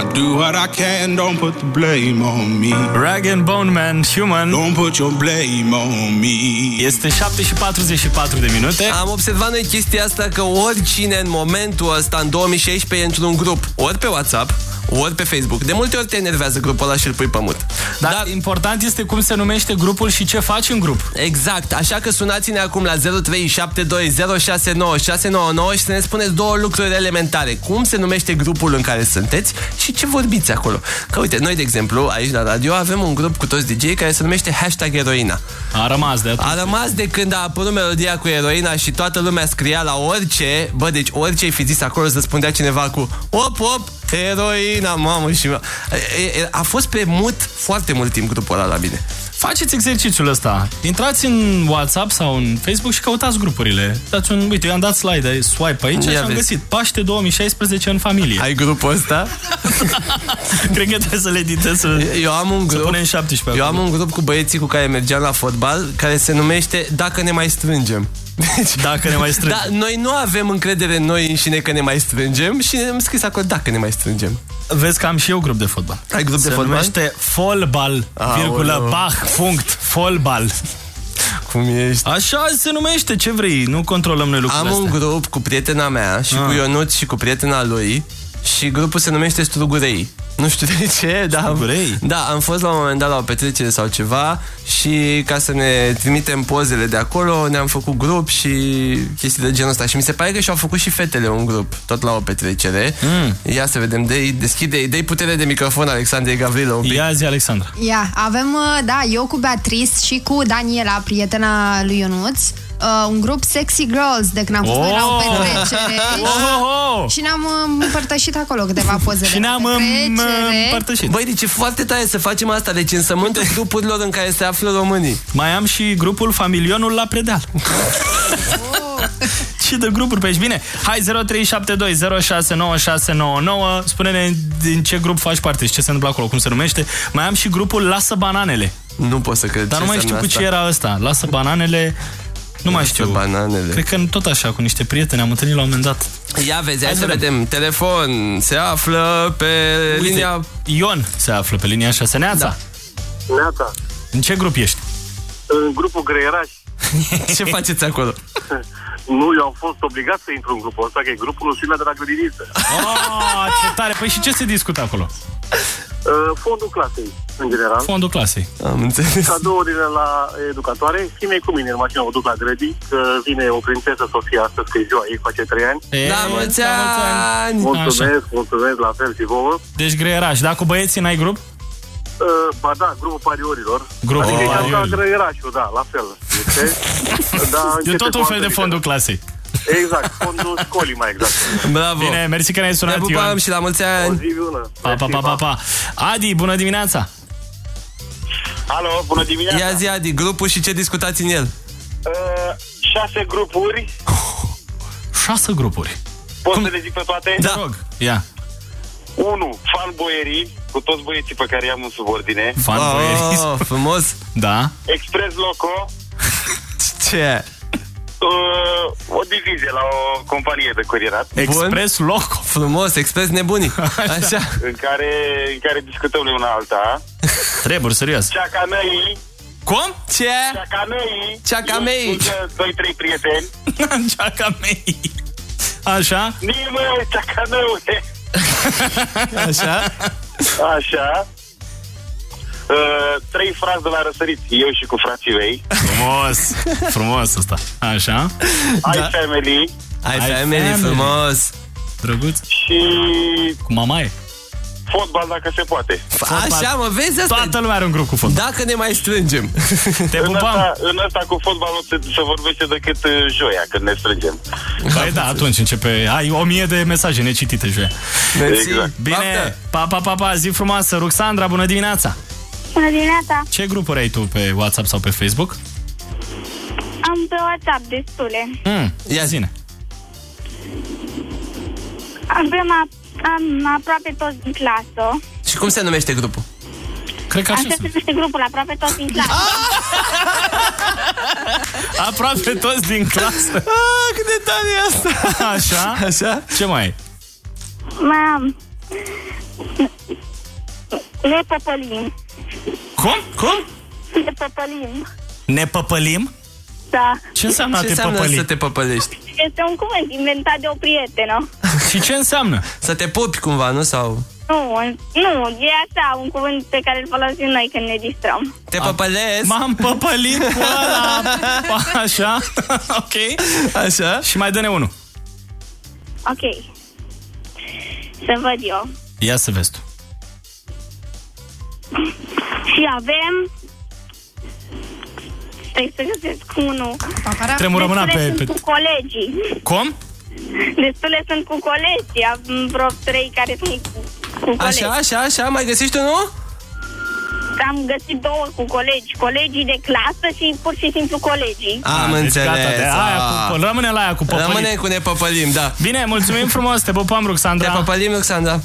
I do what I can. Don't put the blame on me.
Rag and Bone Man, Human.
Don't put your blame on me.
Este 7 și 44 de minute.
Am observat noi chestia asta că oricine în momentul ăsta, în 2016, e într-un grup, ori pe WhatsApp, ori pe Facebook. De multe ori te enervează grupul ăla și îl pui pe mut.
Dar, Dar important este cum se numește grupul și ce faci în grup.
Exact, așa că sunați-ne acum la 0372069699 și să ne spuneți două lucruri elementare. Cum se numește grupul în care sunteți și ce vorbiți acolo. Că uite, noi de exemplu, aici la radio avem un grup cu toți DJ care se numește Hashtag Eroina.
A rămas de atunci.
A rămas de când a apărut melodia cu eroina și toată lumea scria la orice, bă, deci orice ai fi zis acolo să spunea cineva cu op, op, eroina, mamă și... A fost pe mut foarte mult timp grupul ăla la mine.
Faceți exercițiul ăsta. Intrați în WhatsApp sau în Facebook și căutați grupurile. Dați un, uite, eu am dat slide, swipe aici
Ia
și am
vezi.
găsit Paște 2016 în familie.
Ai grupul ăsta?
Cred că trebuie să le editez să,
Eu am un
să
grup,
punem 17
eu am
acolo.
un grup cu băieții cu care mergeam la fotbal care se numește Dacă ne mai strângem. Deci,
Dacă ne mai strângem.
Da, noi nu avem încredere în noi înșine că ne mai strângem și am scris acolo dacă ne mai strângem.
Vezi că am și eu grup de fotbal.
Ai grup de
Se
fotbal?
numește Folbal, virgulă,
Aoleu.
Bach, punct, Folbal.
Cum ești?
Așa se numește, ce vrei, nu controlăm noi lucrurile
Am un
astea.
grup cu prietena mea și
Ah.
cu Ionut și cu prietena lui și grupul se numește Strugurei. Nu știu de ce, dar...
Strugurei?
Da, am fost la un moment dat la o petrecere sau ceva și ca să ne trimitem pozele de acolo ne-am făcut grup și chestii de genul ăsta. Și mi se pare că și-au făcut și fetele un grup, tot la o petrecere.
Mm.
Ia să vedem, dă deschide, dă putere de microfon Alexandrei Gavrilă un pic.
Ia zi, Alexandra.
Ia, avem, uh, da, eu cu Beatrice și cu Daniela, prietena lui Ionuț, uh, un grup Sexy Girls de când am fost noi la o
Oh!
petrecere
Oh, oh, oh!
și ne-am uh, împărtășit acolo câteva poze
Și
de la
ne-am um,
petrecere.
împărtășit.
Băi, deci e foarte tare să facem asta, deci însământul grupurilor în care se află românii.
Mai am și grupul Familionul la Predeal. Ce de grupuri pe aici? Bine, hai 0372069699 Spune-ne din ce grup faci parte și ce se întâmplă acolo, cum se numește Mai am și grupul Lasă Bananele
Nu pot să cred
Dar
ce
nu mai știu
înseamnă
cu ce
asta.
era ăsta Lasă Bananele Nu mai
Lasă
știu
bananele.
Cred că tot așa, cu niște prieteni Am întâlnit la un moment dat
Ia vezi, hai,
Hai
să
să
vedem. Telefon se află pe
Uite,
linia...
Ion se află pe linia 6 Neața
Da.
Neața,
În ce grup ești?
în grupul Greieraș.
Ce faceți acolo?
Nu, eu am fost obligat să intru în grupul ăsta, că e grupul Lusimea de la grădiniță.
Oh, ce tare! Păi și ce se discută acolo?
Uh, Fondul clasei, în general.
Fondul clasei
Am înțeles.
Cadourile la educatoare. Fii cu mine în mașină, o duc la grădii, că vine o prințesă Sofia astăzi, că e ziua ei, face 3 ani.
E,
La mulți
la mulți
ani!
Mulțumesc, mulțumesc, la fel și vouă.
Deci greieraș, da, cu băieții n-ai grup?
Uh, ba da, grupul pariorilor.
Grupul
adică e ca
pariorilor.
grăierașul, da, la fel. Este. Da,
E
începe
tot
cu
un fel
altă
de fondul
literă.
clasei
Exact, fondul școlii mai exact.
Bravo!
Bine, mersi că ne-ai sunat,
Ne pupăm
Ion
și la mulți
O
ani!
zi bună.
Pa, pa, pa, pa, pa Adi, bună dimineața
Alo, bună dimineața.
Ia zi, Adi, grupul și ce discutați în el?
Uh, șase grupuri.
Șase grupuri
Pot să le zic pe toate?
Da. rog, ia
1. Fan boierii, cu toți băieții pe care i-am în subordine.
Fan boierii.
Oh, frumos!
Da
Express Loco,
Ce?
Uh, o divizie la o companie de curierat.
Express Loco
Frumos, expres nebunii. Așa.
În care, în care discutăm una alta.
Treburi, serios
Ceacanăii.
Cum?
Ce?
Ceacanăii.
Ceacamei.
Doi, trei prieteni.
Ceaca mei Așa?
Nimă, ceacanăule.
Așa?
Așa. Uh, trei frați de la răsărit, eu și cu frații mei.
Frumos Frumos asta Așa
Ai family
Ai
Ai
family,
family.
frumos!
Drăguț
și
Cu mamaie
fotbal dacă se poate.
Așa, mă, vezi asta?
Toată lumea are un grup cu fotbal
Dacă ne mai strângem.
Te
În
pupăm
asta, în asta cu fotbalul se, se vorbește decât uh, joia, când ne strângem.
Păi da, atunci începe Ai o mie de mesaje necitite, Joia
Mersi.
Exact.
Bine, pa, pa, pa, pa, zi frumoasă Ruxandra, bună dimineața
Bună dimineața!
Ce grupuri ai tu pe WhatsApp sau pe Facebook?
Am pe WhatsApp destule.
Mm, ia zine
Am, prima, am aproape toți din clasă.
Și cum se numește grupul?
Cred că așa
Așa se numește grupul, aproape toți din clasă.
Aproape toți din clasă
Ah, cât de tare e asta!
Așa?
Așa?
Ce mai ai?
Mai am... Ne păpălim.
Cum? Cum?
Ne păpălim.
Ne păpălim?
Da.
Ce înseamnă a
Ce
te
înseamnă
păpăli?
să te
Este un cuvânt inventat de o prietenă.
Și ce înseamnă?
Să te pupi cumva, nu? Sau...
Nu, nu, e așa, un cuvânt pe care îl folosim noi când ne distrăm.
Te păpălesc?
M-am păpălit cu ăla. Așa, ok.
Așa.
Și mai dă-ne unul.
Ok. Să văd eu.
Ia să vezi tu.
Și avem... Stai să găsesc unul.
Tremură mâna
Destule
pe-
sunt
pe-
cu colegii.
Cum?
Destule sunt cu colegii. Am vreo trei care sunt cu colegi.
Așa, așa, așa, mai găsești unul?
Am găsit două cu colegi. Colegii de clasă și pur și simplu colegii.
Am
deci
înțeles.
gata, de aia
Ah.
cu, rămâne la aia cu păpălit.
Rămâne cu ne păpălim, da.
Bine, mulțumim frumos, te pupăm, Ruxandra.
Te păpălim, Ruxandra.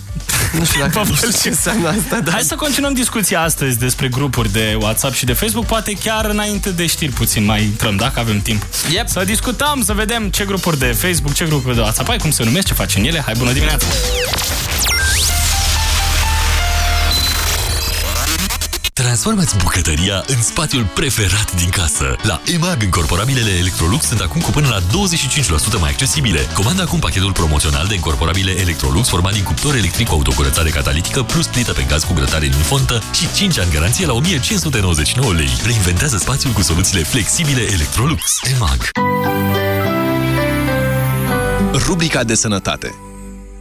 Nu știu dacă
Păpălim.
știu ce înseamnă asta, da.
Hai să continuăm discuția astăzi despre grupuri de WhatsApp și de Facebook. Poate chiar înainte de știri puțin mai intrăm, dacă avem timp.
Yep.
Să discutăm, să vedem ce grupuri de Facebook, ce grupuri de WhatsApp ai, cum se numesc, ce facem ele. Hai, bună dimineața!
Transformați bucătăria în spațiul preferat din casă. La EMAG, încorporabilele Electrolux sunt acum cu până la 25% mai accesibile. Comanda acum pachetul promoțional de încorporabile Electrolux format din cuptor electric cu autocurățare catalitică plus plită pe gaz cu grătare în fontă și 5 ani garanție la 1599 lei. Reinventează spațiul cu soluțiile flexibile Electrolux. EMAG.
Rubrica de sănătate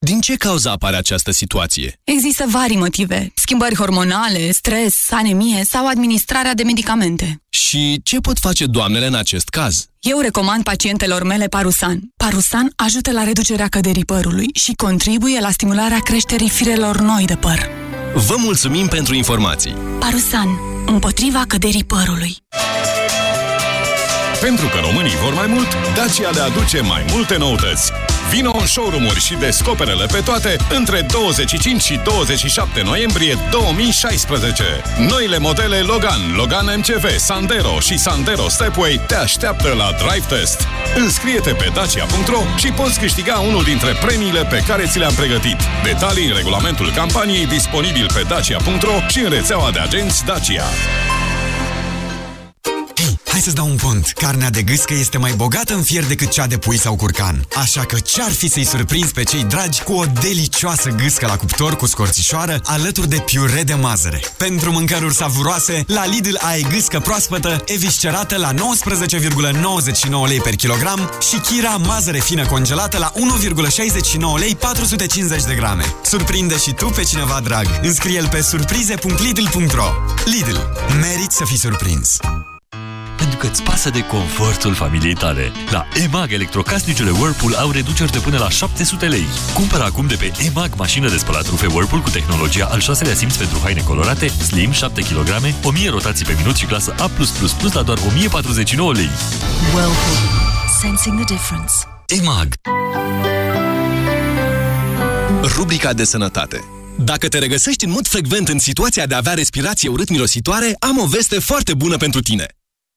Din ce cauză apare această situație?
Există vari motive, schimbări hormonale, stres, anemie sau administrarea de medicamente.
Și ce pot face doamnele în acest caz?
Eu recomand pacientelor mele Parusan. Parusan ajută la reducerea căderii părului și contribuie la stimularea creșterii firelor noi de păr.
Vă mulțumim pentru informații!
Parusan, împotriva căderii părului.
Pentru că românii vor mai mult, Dacia le aduce mai multe noutăți. Vino în showroom-uri și descoperele pe toate între 25 și 27 noiembrie 2016. Noile modele Logan, Logan MCV, Sandero și Sandero Stepway te așteaptă la Drive Test. Înscrie-te pe dacia.ro și poți câștiga unul dintre premiile pe care ți le-am pregătit. Detalii în regulamentul campaniei disponibil pe dacia.ro și în rețeaua de agenți Dacia.
Hei, hai să-ți dau un pont. Carnea de gâscă este mai bogată în fier decât cea de pui sau curcan. Așa că ce-ar fi să-i surprinzi pe cei dragi cu o delicioasă gâscă la cuptor cu scorțișoară alături de piure de mazăre. Pentru mâncăruri savuroase, la Lidl ai gâscă proaspătă, eviscerată la 19,99 lei per kilogram și chira mazăre fină congelată la 1,69 lei 450 de grame. Surprinde și tu pe cineva drag. Înscrie-l pe surprize.lidl.ro Lidl. Merit să fii surprins.
Pentru că îți pasă de confortul familiei tale. La EMAG, electrocasnicele Whirlpool au reduceri de până la 700 lei. Cumpără acum de pe EMAG mașină de spălat rufe Whirlpool cu tehnologia al șaselea simț pentru haine colorate, slim, 7 kg, 1000 rotații pe minut și clasă A+++ la doar 1049 lei.
Whirlpool. Sensing the difference.
EMAG Rubrica de sănătate Dacă te regăsești în mod frecvent în situația de a avea respirație urât-mirositoare, am o veste foarte bună pentru tine.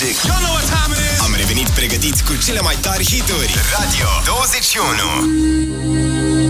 music. You know what time it is. Am revenit pregătiți cu cele mai tari hituri. Radio 21.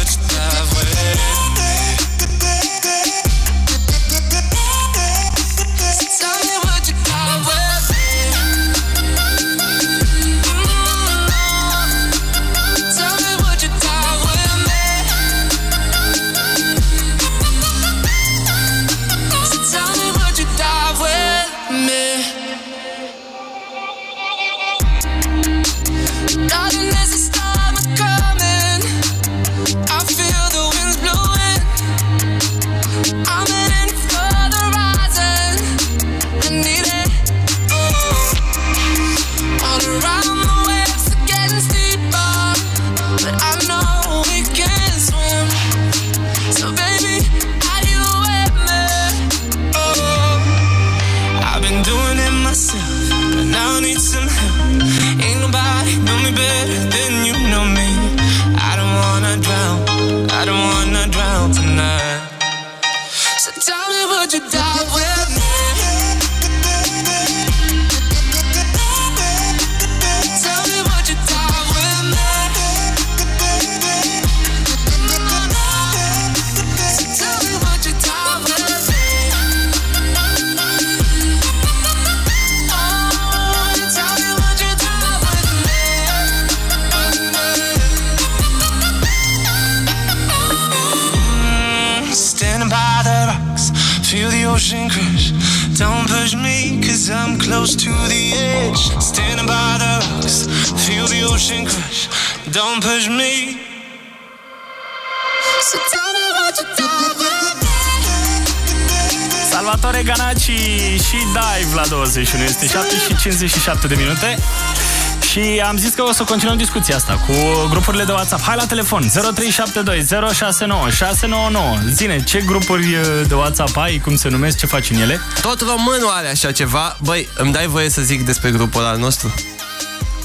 I'm close to the edge. Standing by the rocks, feel the ocean crash. Don't push me. So tell me what you dive with me.
Salvatore Ganaci și Dive la 21. Este 7 și 57 de minute. Și am zis că o să continuăm discuția asta cu grupurile de WhatsApp. Hai la telefon 0372 069 699. Zine, ce grupuri uh, de WhatsApp ai, cum se numesc, ce faci în ele?
Tot românul are așa ceva. Băi, îmi dai voie să zic despre grupul al nostru?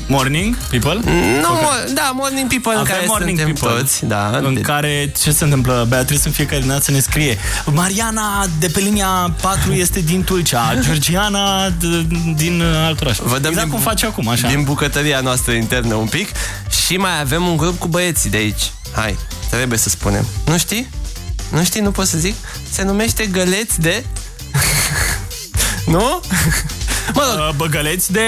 Morning People?
Nu, mo- da, Morning People în
Avem
care
Morning
suntem
People,
toți. Da,
în
de-
care, ce se întâmplă? Beatrice în fiecare dimineață ne scrie Mariana de pe linia 4 este din Tulcea Georgiana d- din uh, alt oraș
Vă dăm
exact
din,
cum face acum, așa
Din bucătăria noastră internă un pic Și mai avem un grup cu băieții de aici Hai, trebuie să spunem Nu știi? Nu știi? Nu pot să zic? Se numește Găleți de... nu? Mă rog,
Băgăleți de...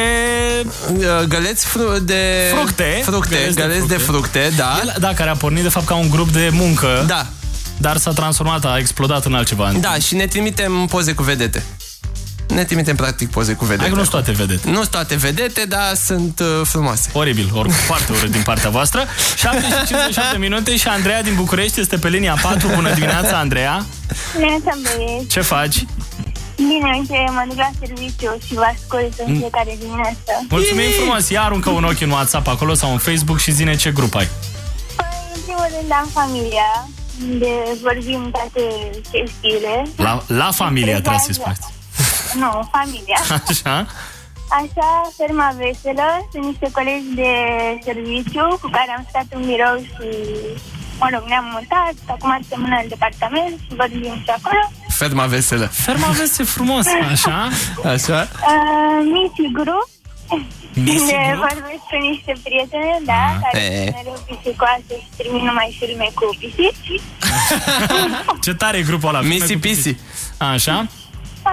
Găleți fru- de...
Fructe.
Fructe,
Găleți de
găleți de fructe, da.
El, da, care a pornit de fapt ca un grup de muncă
Da.
Dar s-a transformat, a explodat în altceva
Da, și ne trimitem poze cu vedete. Ne trimitem practic poze cu vedete.
Hai că nu sunt toate vedete.
Nu sunt toate vedete, dar sunt uh, frumoase.
Oribil, oricum, foarte urât din partea voastră 7 și 57 minute și Andreea din București este pe linia 4 Bună dimineața, Andreea
Neața, băieți.
Ce faci?
Bine, uite, mă duc la serviciu și vă ascult în
Mm.
fiecare dimineață.
Mulțumim frumos, ia aruncă un ochi în WhatsApp acolo sau în Facebook și zine ce grup ai
Păi, în primul rând am familia, unde vorbim toate chestiile.
La, la familia trebuie să-i spuneți
Nu, familia.
Așa?
Așa, ferma veselă, sunt niște colegi de serviciu cu care am stat în birou și, mă rog, ne-am mutat, acum suntem în alt departament și vorbim și acolo.
Ferma veselă.
Ferma veselă frumos, așa?
Așa?
Uh, Misi Gru,
Misi
unde
Gru?
vorbesc cu niște prietene, da,
Ah,
care
e.
sunt mereu pisicoase și trimit numai filme cu pisici.
Ce tare e grupul ăla
Misi Pisi
Așa?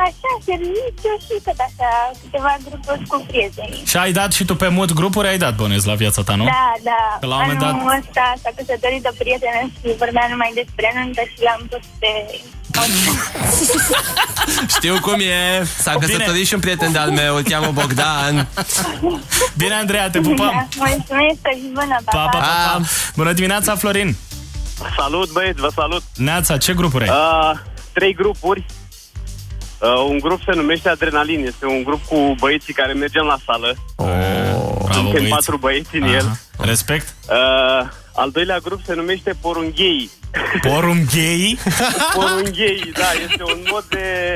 Așa, serviciu și tot așa, câteva grupuri cu prieteni.
Și ai dat și tu pe mut grupuri, ai dat bonus la viața ta, nu?
Da, da.
Că la un moment dat-
Anul ăsta s-a căsătorit o prietenă și vorbea numai despre nuntă și l-am pus pe...
Știu cum e. S-a căsătorit și un prieten de-al meu, îl cheamă Bogdan.
Bine, Andreea, te pupăm!
Da, mulțumesc, și bună, pa,
Pa, pa, pa, pa. Bună dimineața, Florin!
Salut, băieți, vă salut!
Neața, ce grupuri ai?
Uh, trei grupuri. Uh, un grup se numește Adrenalin. Este un grup cu băieții care mergem la sală.
Oh, bravo,
Suntem
băieți.
patru băieți în el.
Respect.
Uh, al doilea grup se numește Porunghei.
Porunghei?
Porunghei, da, este un mod de...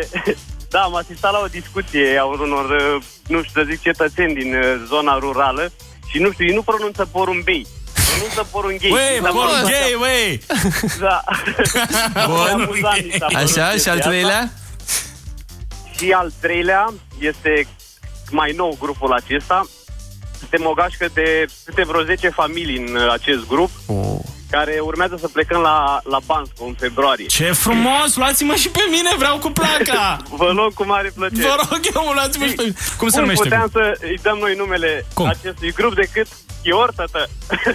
Da, am asistat la o discuție a unor, uh, nu știu să zic, cetățeni din uh, zona rurală Și nu știu, ei nu pronunță porumbei. Pronunță porunghei.
Wey,
Mi s-a părut
porughei,
așa-
wey!
Da.
Bun.
Amuzant mi s-a părut
Așa, și
chestia
al
asta.
Treilea?
Și al treilea este mai nou grupul acesta. Suntem o gașcă de câte vreo 10 familii în uh, acest grup
Oh.
Care urmează să plecăm la, la Bansco în februarie.
Ce frumos! Luați-mă și pe mine, vreau cu placa!
Vă luăm cu mare plăcere.
Vă rog eu, luați-mă și pe mine. Cum se
Cum
numește?
puteam să îi dăm noi numele
Cum?
acestui grup decât Chior, tătă.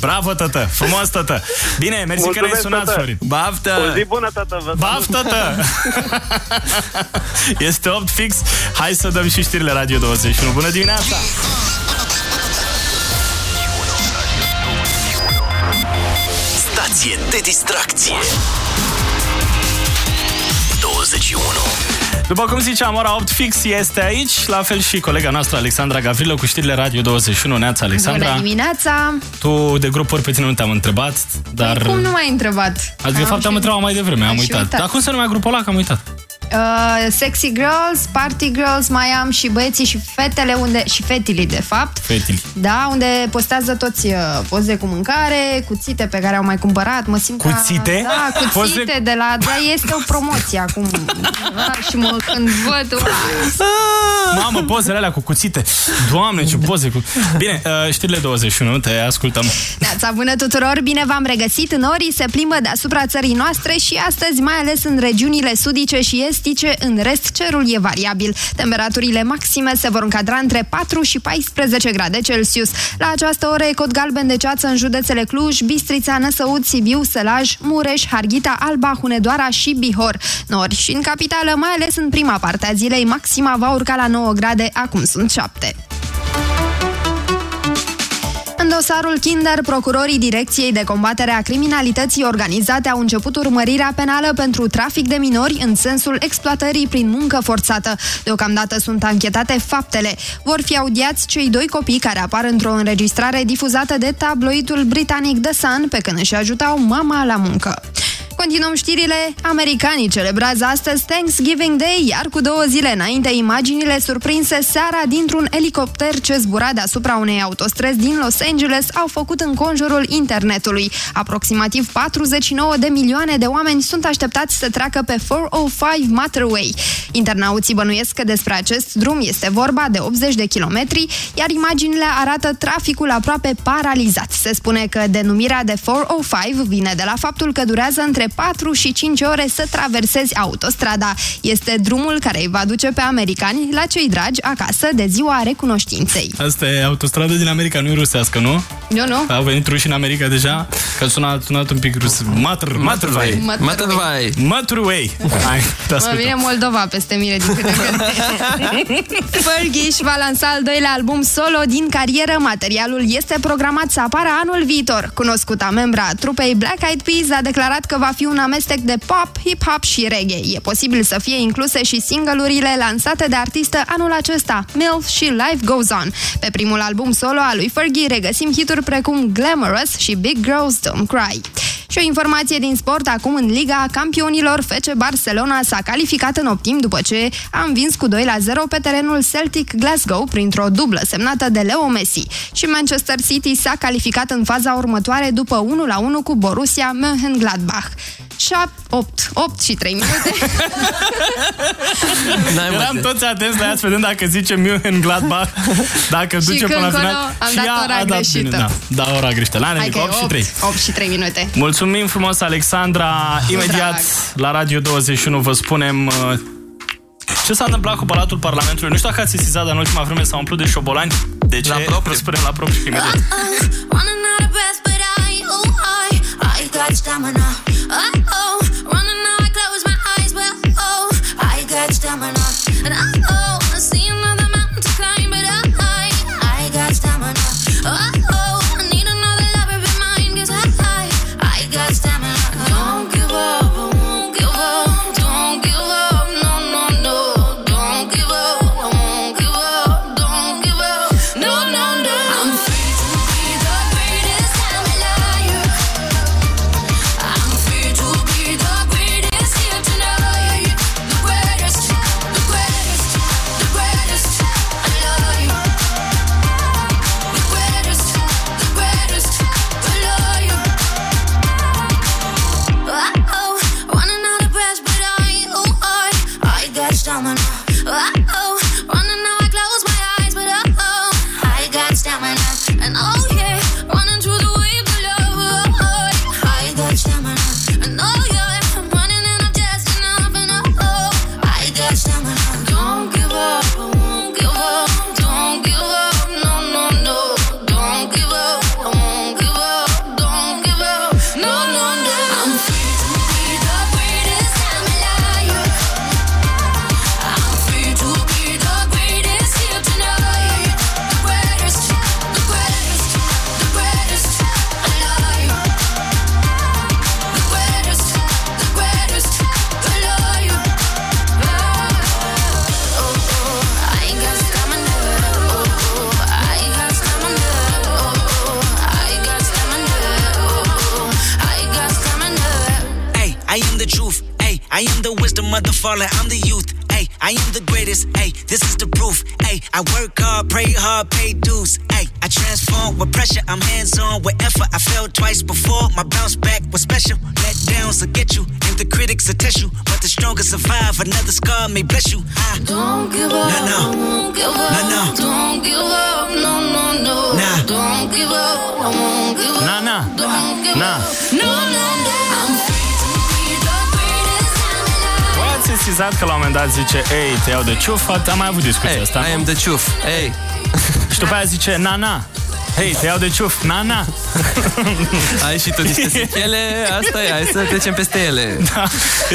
Bravo, tătă! Frumos, tătă! Bine, mersi că ne-ai
Mulțumesc,
sunat,
tătă.
Florin.
Baftă!
O zi bună, tătă. Vă
Baf,
salut.
tătă! este 8 fix. Hai să dăm și știrile Radio 21. Bună dimineața!
Stație de distracție 21
După cum ziceam, ora 8 fix este aici, la fel și colega noastră Alexandra Gavrilă cu știrile Radio 21. Neața, Alexandra.
Bună dimineața!
Tu de grupuri pe tine nu te-am întrebat, dar...
Cum nu m-ai întrebat?
Adică, de fapt, am
și-
întrebat mai devreme, am
și
uitat.
uitat.
Dar cum se numea grupul ăla, că am uitat?
Uh, sexy Girls, Party Girls, mai am și băieții și fetele unde și fetilii de fapt.
Fetili.
Da, unde postează toți uh, poze cu mâncare, cuțite pe care au mai cumpărat. Mă simt
Cuțite?
Ca, da, cuțite
Poze-
de la... Da, este o promoție acum. Da, și mă, când văd... uai,
Mamă, pozele alea cu cuțite. Doamne, ce poze cu... Bine, uh, știrile 21, te ascultăm.
Neața bună tuturor, bine v-am regăsit. Norii se plimbă deasupra țării noastre și astăzi, mai ales în regiunile sudice și estice, în rest cerul e variabil. Temperaturile maxime se vor încadra între 4 și 14 grade Celsius. La această oră e cod galben de ceață în județele Cluj, Bistrița, Năsăud, Sibiu, Sălaj, Mureș, Harghita, Alba, Hunedoara și Bihor. Nori și în capitală, mai ales în prima parte a zilei, maxima va urca la 9 grade, acum sunt 7. În dosarul Kinder, procurorii Direcției de Combatere a Criminalității Organizate au început urmărirea penală pentru trafic de minori în sensul exploatării prin muncă forțată. Deocamdată sunt anchetate faptele. Vor fi audiați cei doi copii care apar într-o înregistrare difuzată de tabloidul britanic The Sun pe când își ajutau mama la muncă. Continuăm știrile. Americanii celebrează astăzi Thanksgiving Day, iar cu două zile înainte, imaginile surprinse seara dintr-un elicopter ce zbura deasupra unei autostrăzi din Los Angeles au făcut în conjurul internetului. Aproximativ 49 de milioane de oameni sunt așteptați să treacă pe 405 Motorway. Internauții bănuiesc că despre acest drum este vorba de 80 de kilometri, iar imaginile arată traficul aproape paralizat. Se spune că denumirea de 405 vine de la faptul că durează între 4 și 5 ore să traversezi autostrada. Este drumul care îi va duce pe americani la cei dragi acasă de ziua recunoștinței.
Asta e autostradă din America, nu e rusească, nu?
Nu, nu.
Au venit ruși în America deja? Că a sunat, sunat un pic rus. Matr, Matrvai.
Matrvai.
Matrvai. Hai, te
Mă
ascultăm.
vine Moldova peste mine din câte în câte. Fergie își va lansa al doilea album solo din carieră. Materialul este programat să apară anul viitor. Cunoscuta membra a trupei Black Eyed Peas a declarat că va fi un amestec de pop, hip-hop și reggae. E posibil să fie incluse și singlurile lansate de artistă anul acesta, MILF și Life Goes On. Pe primul album solo al lui Fergie regăsim hituri precum Glamorous și Big Girls Don't Cry. Și o informație din sport, acum în Liga Campionilor, FC Barcelona s-a calificat în optim după ce a învins cu 2 la 0 pe terenul Celtic Glasgow printr-o dublă semnată de Leo Messi. Și Manchester City s-a calificat în faza următoare după 1 la 1 cu Borussia Mönchengladbach. 7, 8, 8 și 3 minute.
Eram toți atenți la ea, să vedem dacă zice München Gladbach, dacă
Și
duce
când
până la
încolo
final.
am
Și
dat
ea
ora
a dat
greșită.
bine, da, da, ora greșită. La
Hai
nimic,
că e
8 și 3.
8 și 3 minute.
Mulțumim frumos, Alexandra. Imediat la Radio 21 vă spunem uh, ce s-a întâmplat cu Palatul Parlamentului. Nu știu dacă ați sesizat, dar în ultima vreme s-a umplut de șobolani. De ce? La propriu. Vă spunem la propriu imediat.
Wisdom of the fallen, I'm the youth. Hey, I am the greatest. Hey, this is the proof. Hey, I work hard, pray hard, pay dues. Hey, I transform with pressure. I'm hands on with effort. I failed twice before. My bounce back was special. Let downs will get you, and the critics will test you. But the strongest survive. Another scar may bless you. I
Don't give up.
No, no.
Won't give up.
No, no.
Don't give up. No, no, no.
Nah.
Don't give up. I won't give up.
Na, na.
Don't give
Na.
up. No, no, no.
Sesizat că la un moment dat zice Ei, te iau de ciuf, am mai avut discuția asta
I am the ciuf, ei.
Și după aia zice, na, na Hei, te iau de ciuf, na, na
Ai și tu niște sechele, asta e, hai să trecem peste ele.
Da,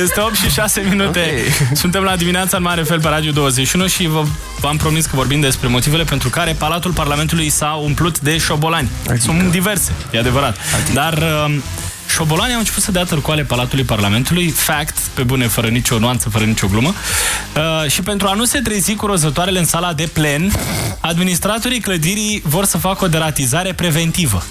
este 8 și 6 minute.
Ok.
Suntem la dimineața în mare fel pe Radio 21 Și vă, v-am promis că vorbim despre motivele Pentru care Palatul Parlamentului s-a umplut de șobolani. Sunt diverse, e adevărat. Dar uh, șobolanii au început să dea târcoale Palatului Parlamentului Fact, pe bune, fără nicio nuanță, fără nicio glumă. Uh, Și pentru a nu se trezi cu rozătoarele în sala de plen Administratorii clădirii vor să facă o deratizare preventivă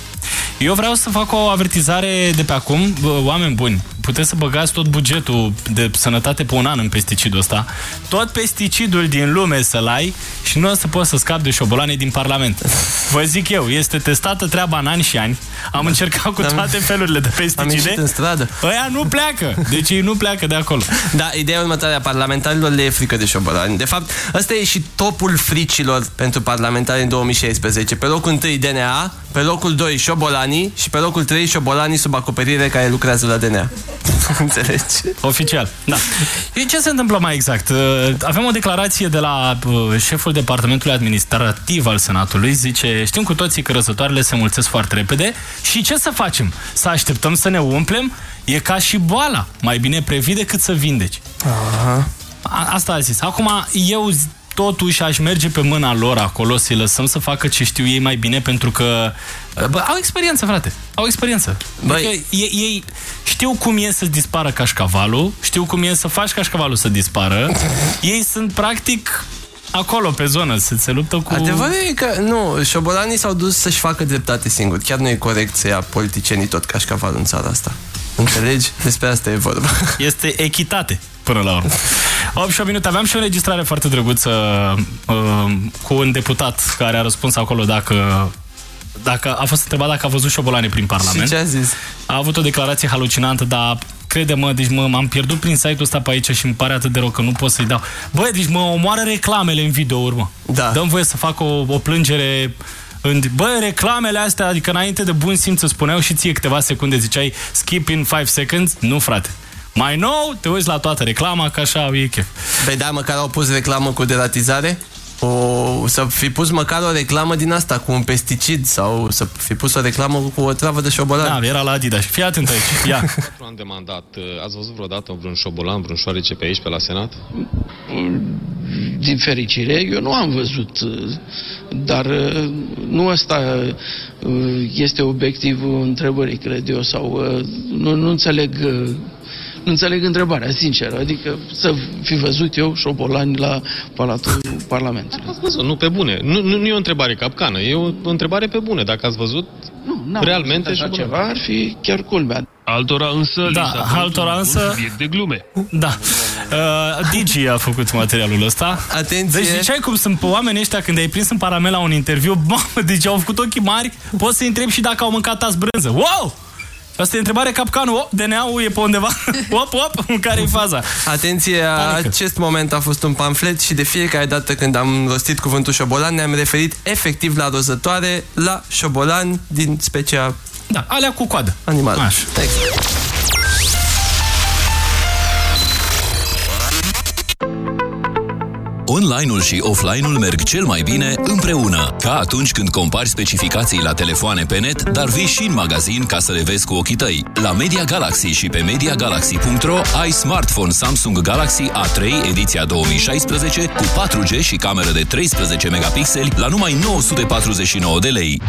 eu vreau să fac o avertizare de pe acum. Bă, Oameni buni, puteți să băgați tot bugetul de sănătate pe un an în pesticidul ăsta. Tot pesticidul din lume să-l ai și nu o să poți să scapi de șobolane din Parlament. Vă zic eu, este testată treaba în ani și ani. Am încercat cu
Am-
toate felurile de
Am
pesticide.
ieșit în stradă
Ăia nu pleacă. Deci ei nu pleacă de acolo.
Da, ideea următoare a parlamentarilor le e frică de șobolani. De fapt, ăsta e și topul fricilor pentru parlamentari în 2016. Pe locul 1 DNA, pe locul 2 șobolanii și pe locul 3 șobolanii sub acoperire care lucrează la DNA. Înțelegi?
Oficial, da. Și ce se întâmplă mai exact? Uh, Avem o declarație de la uh, șeful Departamentului Administrativ al Senatului. Zice, știm cu toții că răzătoarele se mulțesc foarte repede și ce să facem? Să așteptăm să ne umplem? E ca și boala. Mai bine previi decât să vindeci.
Aha.
A, asta a zis. Acum, eu z- totuși aș merge pe mâna lor acolo să-i lăsăm să facă ce știu ei mai bine pentru că bă, au experiență, frate. Au experiență.
Băi-
Adică ei, ei știu cum e să dispară cașcavalul, știu cum e să faci cașcavalul să dispară. ei sunt practic acolo pe zonă, se, se luptă cu...
Adevărul e că, nu, șobolanii s-au dus să-și facă dreptate singuri. Chiar nu e corect să ia politicienii tot cașcavalul în țara asta. Înțelegi? Despre asta e vorba.
Este echitate, până la urmă. 8 și 8 minute. Aveam și o înregistrare foarte drăguță uh, cu un deputat care a răspuns acolo dacă dacă a fost întrebat dacă a văzut șobolane prin Parlament.
Și ce a zis?
A avut o declarație halucinantă, dar crede-mă, deci mă, m-am pierdut prin site-ul ăsta pe aici și îmi pare atât de rău că nu pot să-i dau. Băi, deci mă omoară reclamele în video urmă.
Da.
Dăm voie să fac o, o plângere în... Bă, reclamele astea, adică înainte de bun simț îți spuneau și ție câteva secunde, ziceai skip in 5 seconds. Nu, frate. Mai nou, te uiți la toată reclama, că așa e chef.
Păi da, măcar au pus reclamă cu deratizare? O, să fi pus măcar o reclamă din asta cu un pesticid sau să fi pus o reclamă cu o travă de șobolan.
Da, era la Adidas. Fii atent aici. Ia.
an de mandat, ați văzut vreodată vreun șobolan, vreun șoarece pe aici, pe la Senat?
Din fericire, eu nu am văzut, dar nu ăsta este obiectivul întrebării, cred eu, sau nu, nu înțeleg nu înțeleg întrebarea, sincer. Adică să fi văzut eu șobolani la Palatul Parlamentului.
Ați văzut, nu pe bune. Nu, nu, nu e o întrebare capcană, e o întrebare pe bune. Dacă ați văzut
Nu, n-am
realmente
văzut așa
șobolani.
ceva, ar fi chiar culmea.
Altora însă li
Da,
s-a părut
altora
un bun
însă-
subiect de glume.
Da. Uh, Digi a făcut materialul ăsta.
Atenție!
Deci ziceai cum sunt pe oamenii ăștia când ai prins în paramel la un interviu, mamă, deci au făcut ochii mari, poți să-i întrebi și dacă au mâncat azi brânză. Wow! Asta e întrebare capcanul. Oh, DNA-ul e pe undeva. op, op, care e faza?
Atenție,
Panică.
acest moment a fost un pamflet și de fiecare dată când am rostit cuvântul șobolan ne-am referit efectiv la rozătoare, la șobolan din specia
Da, alea cu coadă.
animal.
Așa.
Exact.
Online-ul și offline-ul merg cel mai bine împreună, ca atunci când compari specificații la telefoane pe net, dar vii și în magazin ca să le vezi cu ochii tăi. La Media Galaxy și pe MediaGalaxy.ro ai smartphone Samsung Galaxy A3 ediția 2016 cu 4G și cameră de 13 megapixeli la numai 949 de lei.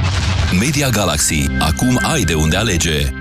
Media Galaxy. Acum ai de unde alege.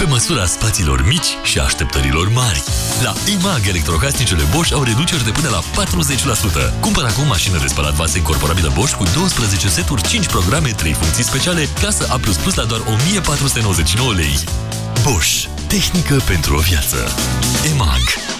Bosch. Pe măsura spațiilor mici și a așteptărilor mari. La EMAG, electrocasnicele Bosch au reduceri de până la 40%. Cumpăr acum mașină de spălat vase incorporabilă Bosch cu 12 seturi, 5 programe, 3 funcții speciale, clasă A++ la doar 1499 lei. Bosch. Tehnică pentru o viață. EMAG.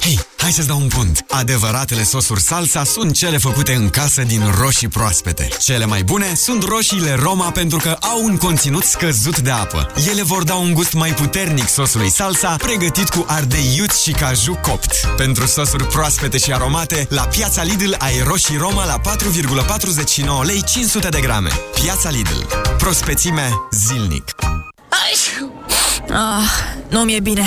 Hei, hai să-ți dau un pont. Adevăratele sosuri salsa sunt cele făcute în casă din roșii proaspete. Cele mai bune sunt roșiile Roma pentru că au un conținut scăzut de apă. Ele vor da un gust mai puternic sosului salsa, pregătit cu ardei iuți și caju copt. Pentru sosuri proaspete și aromate, la Piața Lidl ai roșii Roma la 4,49 lei 500 de grame. Piața Lidl. Prospețime zilnic.
Ah, nu mi-e bine.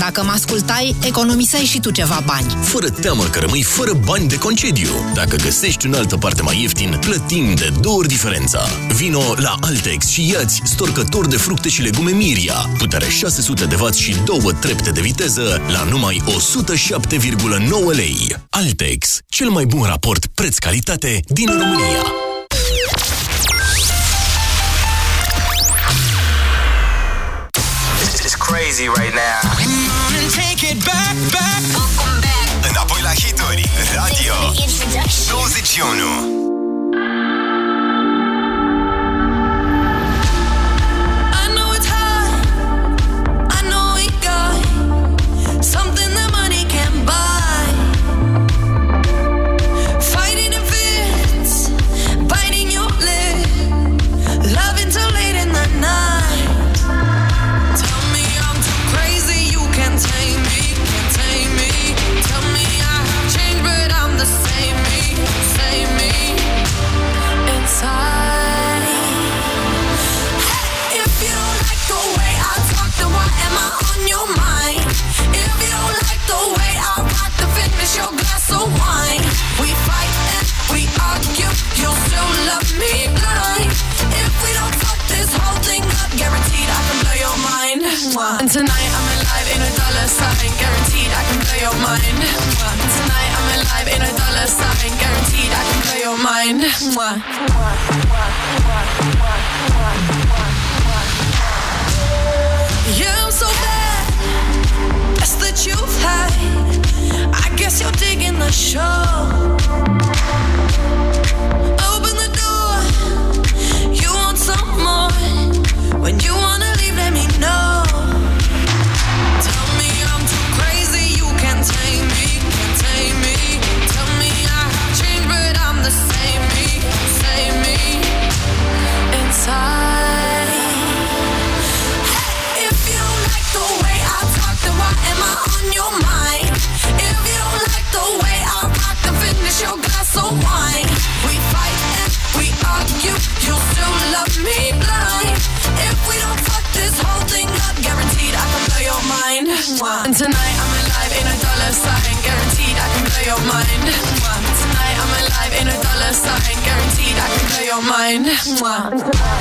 Dacă mă ascultai, economiseai și tu ceva bani.
Fără teamă că rămâi fără bani de concediu. Dacă găsești în altă parte mai ieftin, plătim de două ori diferența. Vino la Altex și iați storcător de fructe și legume Miria. Putere 600 de W și două trepte de viteză la numai 107,9 lei. Altex, cel mai bun raport preț-calitate din România.
This is crazy right now.
Take it back, back.
Înapoi la hituri, radio 21.
And tonight I'm alive in a dollar sign, guaranteed I can blow your mind. And tonight I'm alive in a dollar sign, guaranteed I can blow your mind. Yeah, I'm so bad. Best that you've had. I guess you're digging the show. Open the door. You want some more. When you wanna And tonight I'm alive in a dollar sign, guaranteed I can blow your mind. Tonight I'm alive in a dollar sign, guaranteed I can blow your mind. Tonight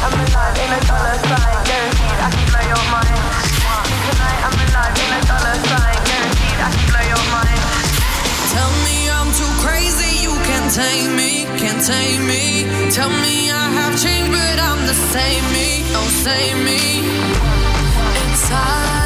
I'm alive in a dollar sign, guaranteed I can blow your mind. Tell me I'm too crazy, you can't tame me, can't tame me. Tell me I have changed, but I'm the same me, don't save me. Inside.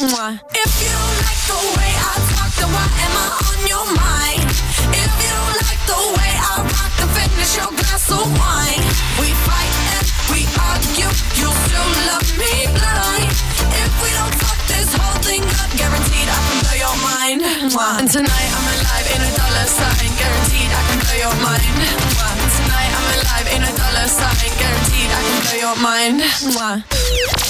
Mwah. If you don't like the way I talk, then why am I on your mind? If you don't like the way I rock, then finish your glass of wine. We fight and we argue, you still love me blind. If we don't fuck this whole thing up, guaranteed I can blow your mind. Mwah. And tonight I'm alive in a dollar sign, guaranteed I can blow your mind. Mwah. Tonight I'm alive in a dollar sign, guaranteed I can blow your mind. Mwah.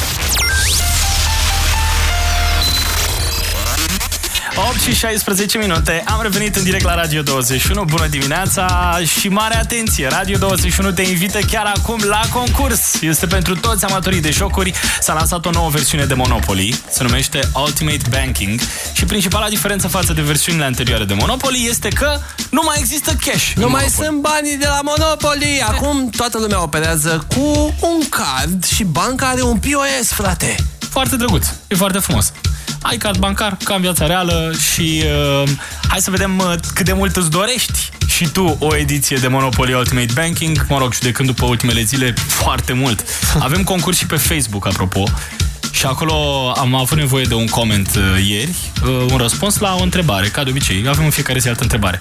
8 și 16 minute, am revenit în direct la Radio 21, bună dimineața și mare atenție, Radio 21 te invită chiar acum la concurs. Este pentru toți amatorii de jocuri, s-a lansat o nouă versiune de Monopoly, se numește Ultimate Banking și principala diferență față de versiunile anterioare de Monopoly este că nu mai există cash.
Nu
în
mai
Monopoly.
sunt banii de la Monopoly. Acum toată lumea operează cu un card și banca are un POS, frate.
Foarte drăguț, e foarte frumos. Ai card bancar ca în viața reală și uh, hai să vedem uh, cât de mult îți dorești. Și tu o ediție de Monopoly Ultimate Banking, mă rog, judecând după ultimele zile, foarte mult. Avem concurs și pe Facebook, apropo, și acolo am avut nevoie de un coment uh, ieri, uh, un răspuns la o întrebare, ca de obicei, avem în fiecare zi altă întrebare.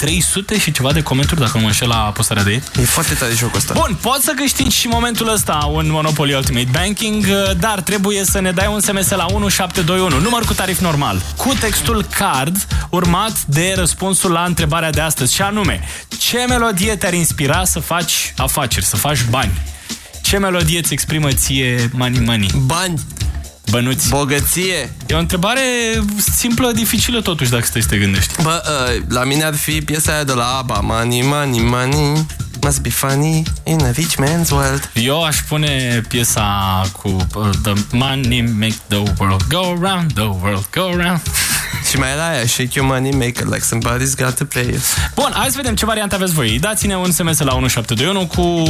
1300 și ceva de comentarii, dacă nu mă înșel la postarea de ieri.
E foarte tare jocul ăsta.
Bun, poți să câștigi și momentul ăsta un Monopoly Ultimate Banking, uh, dar trebuie să ne dai un SMS la 1721, număr cu tarif normal, cu textul card, urmat de răspunsul la întrebarea de astăzi, și anume, ce melodie te-ar inspira să faci afaceri, să faci bani? Ce melodie îți exprimă ție money money?
Bani.
Bănuți.
Bogăție.
E o întrebare simplă, dificilă totuși, dacă stai să te gândești.
Bă, uh, la mine ar fi piesa aia de la ABBA, Money, money, money, must be funny in a rich man's world.
Eu aș pune piesa cu uh, The money make the world go round, the world go round.
Și mai era aia, shake your money maker like somebody's got to play it.
Bun, hai să vedem ce variante aveți voi. Dați-ne un SMS la 1721 cu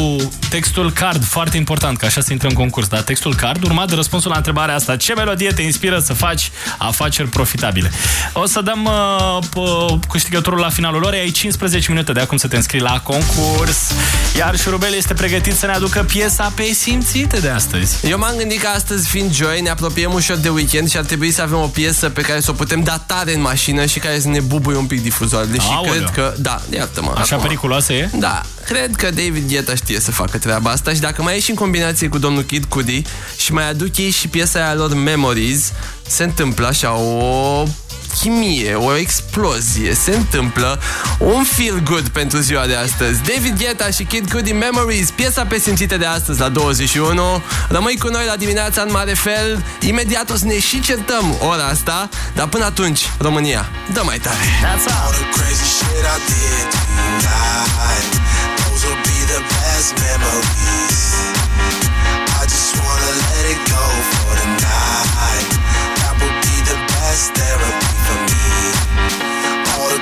textul card, foarte important, că așa se intră în concurs, da? Textul card, urmat de răspunsul la întrebarea asta. Ce melodie te inspiră să faci afaceri profitabile? O să dăm uh, p- câștigătorul la finalul orei. Ai 15 minute de acum să te înscrii la concurs. Iar Șurubel este pregătit să ne aducă piesa pe simțite de astăzi.
Eu m-am gândit că astăzi, fiind joi, ne apropiem ușor de weekend și ar trebui să avem o piesă pe care să o putem da tare în mașină și care să ne bubuie un pic difuzoarele. Și
Aoleu.
cred că, da, iartă-mă.
Așa
acum.
periculoasă e?
Da, cred că David Guetta știe să facă treaba asta și dacă mai ieși în combinație cu domnul Kid Cudi și mai aduc ei și piesa aia lor Memories, se întâmplă așa o chimie, o explozie, se întâmplă un feel good pentru ziua de astăzi. David Guetta și Kid Cudi Memories, piesa pe simțite de astăzi la 21. Rămâi cu noi la dimineața în mare fel. Imediat o să ne și certăm ora asta, dar până atunci, România, dă mai tare.
That's
All the crazy shit I did tonight. Those will be the best memories.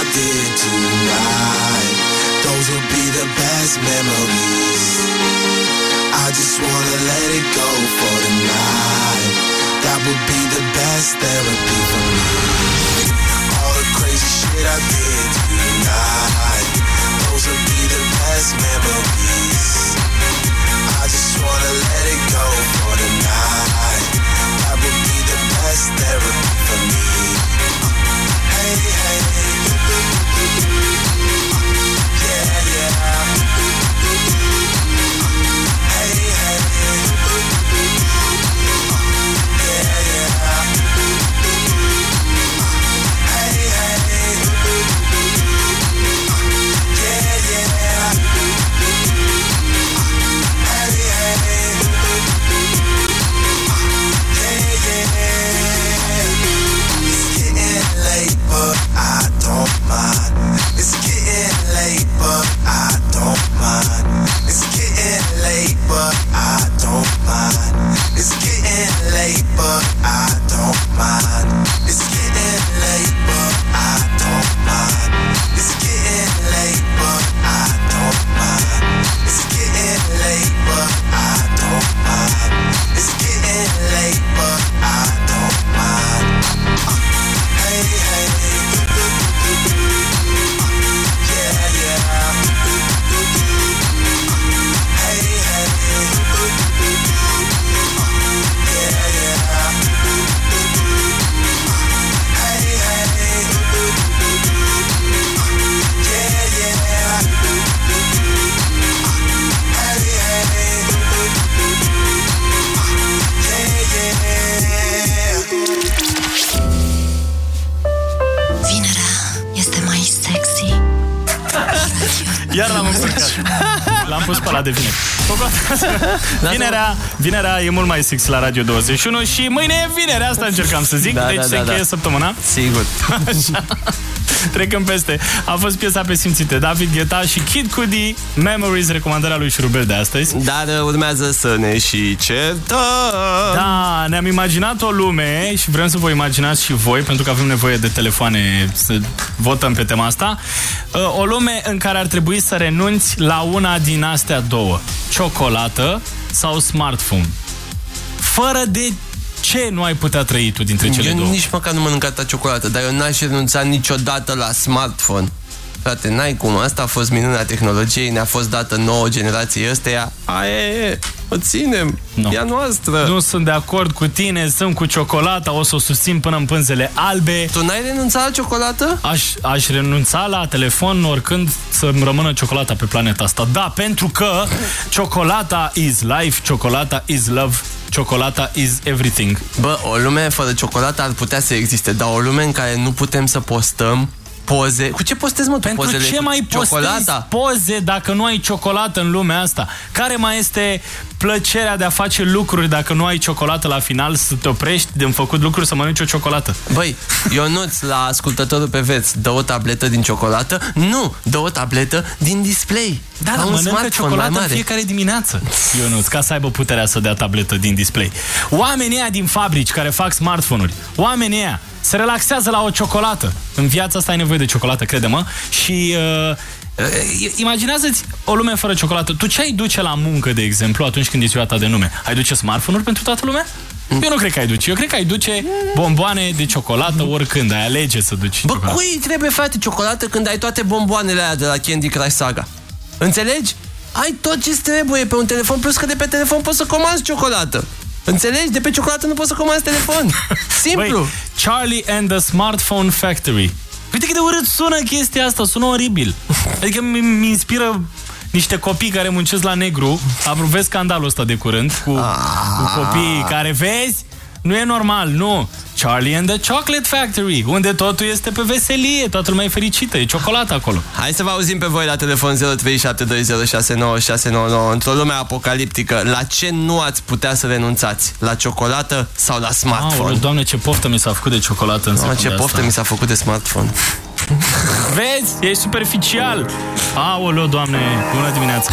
I did tonight. Those will be the best memories. I just wanna let it go for the night. That would be the best therapy
Vinerea,
vinerea e mult mai sexy la Radio 21 și mâine e vinere, asta încercam să zic,
Da,
deci
da,
se
da,
încheie
da.
săptămâna.
Sigur.
Așa. Trecem peste. A fost piesa pe simțite. David Guetta și Kid Cudi, Memories, recomandarea lui Șurubel de astăzi.
Dar uh, urmează să ne și certăm.
Da, ne-am imaginat o lume și vrem să vă imaginați și voi, pentru că avem nevoie de telefoane să votăm pe tema asta. Uh, O lume în care ar trebui să renunți la una din astea două. Ciocolată sau smartphone. Fără de ce nu ai putea trăi tu dintre cele
eu
două?
nici măcar nu mănânc atâta ciocolată, dar eu n-aș renunța niciodată la smartphone. Frate, n-ai cum, asta a fost minunea tehnologiei, ne-a fost dată nouă generație ăsteia. Aia e, o ținem,
Nu.
e a noastră.
Nu sunt de acord cu tine, sunt cu ciocolata, o să o susțin până în pânzele albe.
Tu n-ai renunțat la ciocolată?
Aș, aș renunța la telefon oricând să-mi rămână ciocolata pe planeta asta. Da, pentru că ciocolata is life, ciocolata is love, ciocolata is everything.
Bă, o lume fără ciocolată ar putea să existe, dar o lume în care nu putem să postăm poze. Cu ce postezi, mă, tu
Pentru
pozele?
ce
Cu
mai postezi
ciocolata?
poze dacă nu ai ciocolată în lumea asta? Care mai este plăcerea de a face lucruri dacă nu ai ciocolată la final, să te oprești de făcut lucruri să mănânci o ciocolată?
Băi, Ionuț, la ascultătorul pe veț, dă o tabletă din ciocolată? Nu, dă o tabletă din display.
Da,
Ca
dar
un
mănâncă
smartphone
ciocolată
mai
în
mare.
fiecare dimineață, Ionuț, ca să aibă puterea să dea tabletă din display. Oamenii ăia din fabrici care fac smartphone-uri, oamenii ăia se relaxează la o ciocolată. În viața asta ai nevoie de ciocolată, crede-mă. Și uh, uh, imaginează-ți o lume fără ciocolată. Tu ce ai duce la muncă, de exemplu, atunci când e ziua ta de nume? Ai duce smartphone-uri pentru toată lumea? Eu nu cred că ai duce. Eu cred că ai duce bomboane de ciocolată oricând. Ai alege să duci
Bă,
ciocolată.
cui trebuie, frate, ciocolată când ai toate bomboanele alea de la Candy Crush Saga? Înțelegi? Ai tot ce trebuie pe un telefon, plus că de pe telefon poți să comanzi ciocolată. Înțelegi? De pe ciocolată nu poți să comanzi telefon. Simplu.
Băi, Charlie and the Smartphone Factory. Uite cât de urât sună chestia asta, sună oribil. Adică mi- mi inspiră niște copii care muncesc la negru. Am vezi scandalul ăsta de curând cu, cu copiii care, vezi, nu e normal, nu. Charlie and the Chocolate Factory, unde totul este pe veselie, toată lumea e fericită, e ciocolată acolo.
Hai să vă auzim pe voi la telefon 0372069599 într-o lume apocaliptică. La ce nu ați putea să renunțați? La ciocolată sau la smartphone?
Aoleu, doamne, ce poftă mi s-a făcut de ciocolată în
Mamă, ce
secunda
poftă
asta.
mi s-a făcut de smartphone.
Vezi? Ești superficial. Aoleu, doamne, bună dimineața.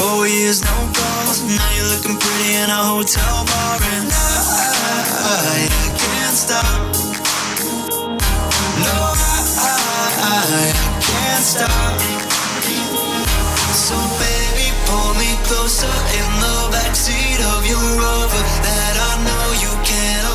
four years no calls. Now you're looking pretty in a hotel bar and I, I can't stop. No, I, I, can't stop. So baby, pull me closer in the backseat of your Rover that I know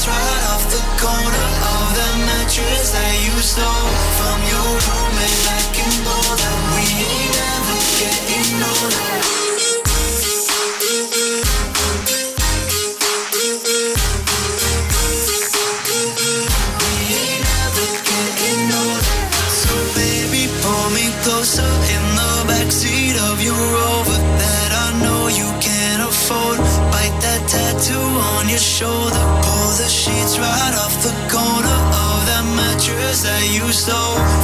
Sheets right off the corner of the mattress that you stole from your roommate back in that We ain't ever getting older.
slow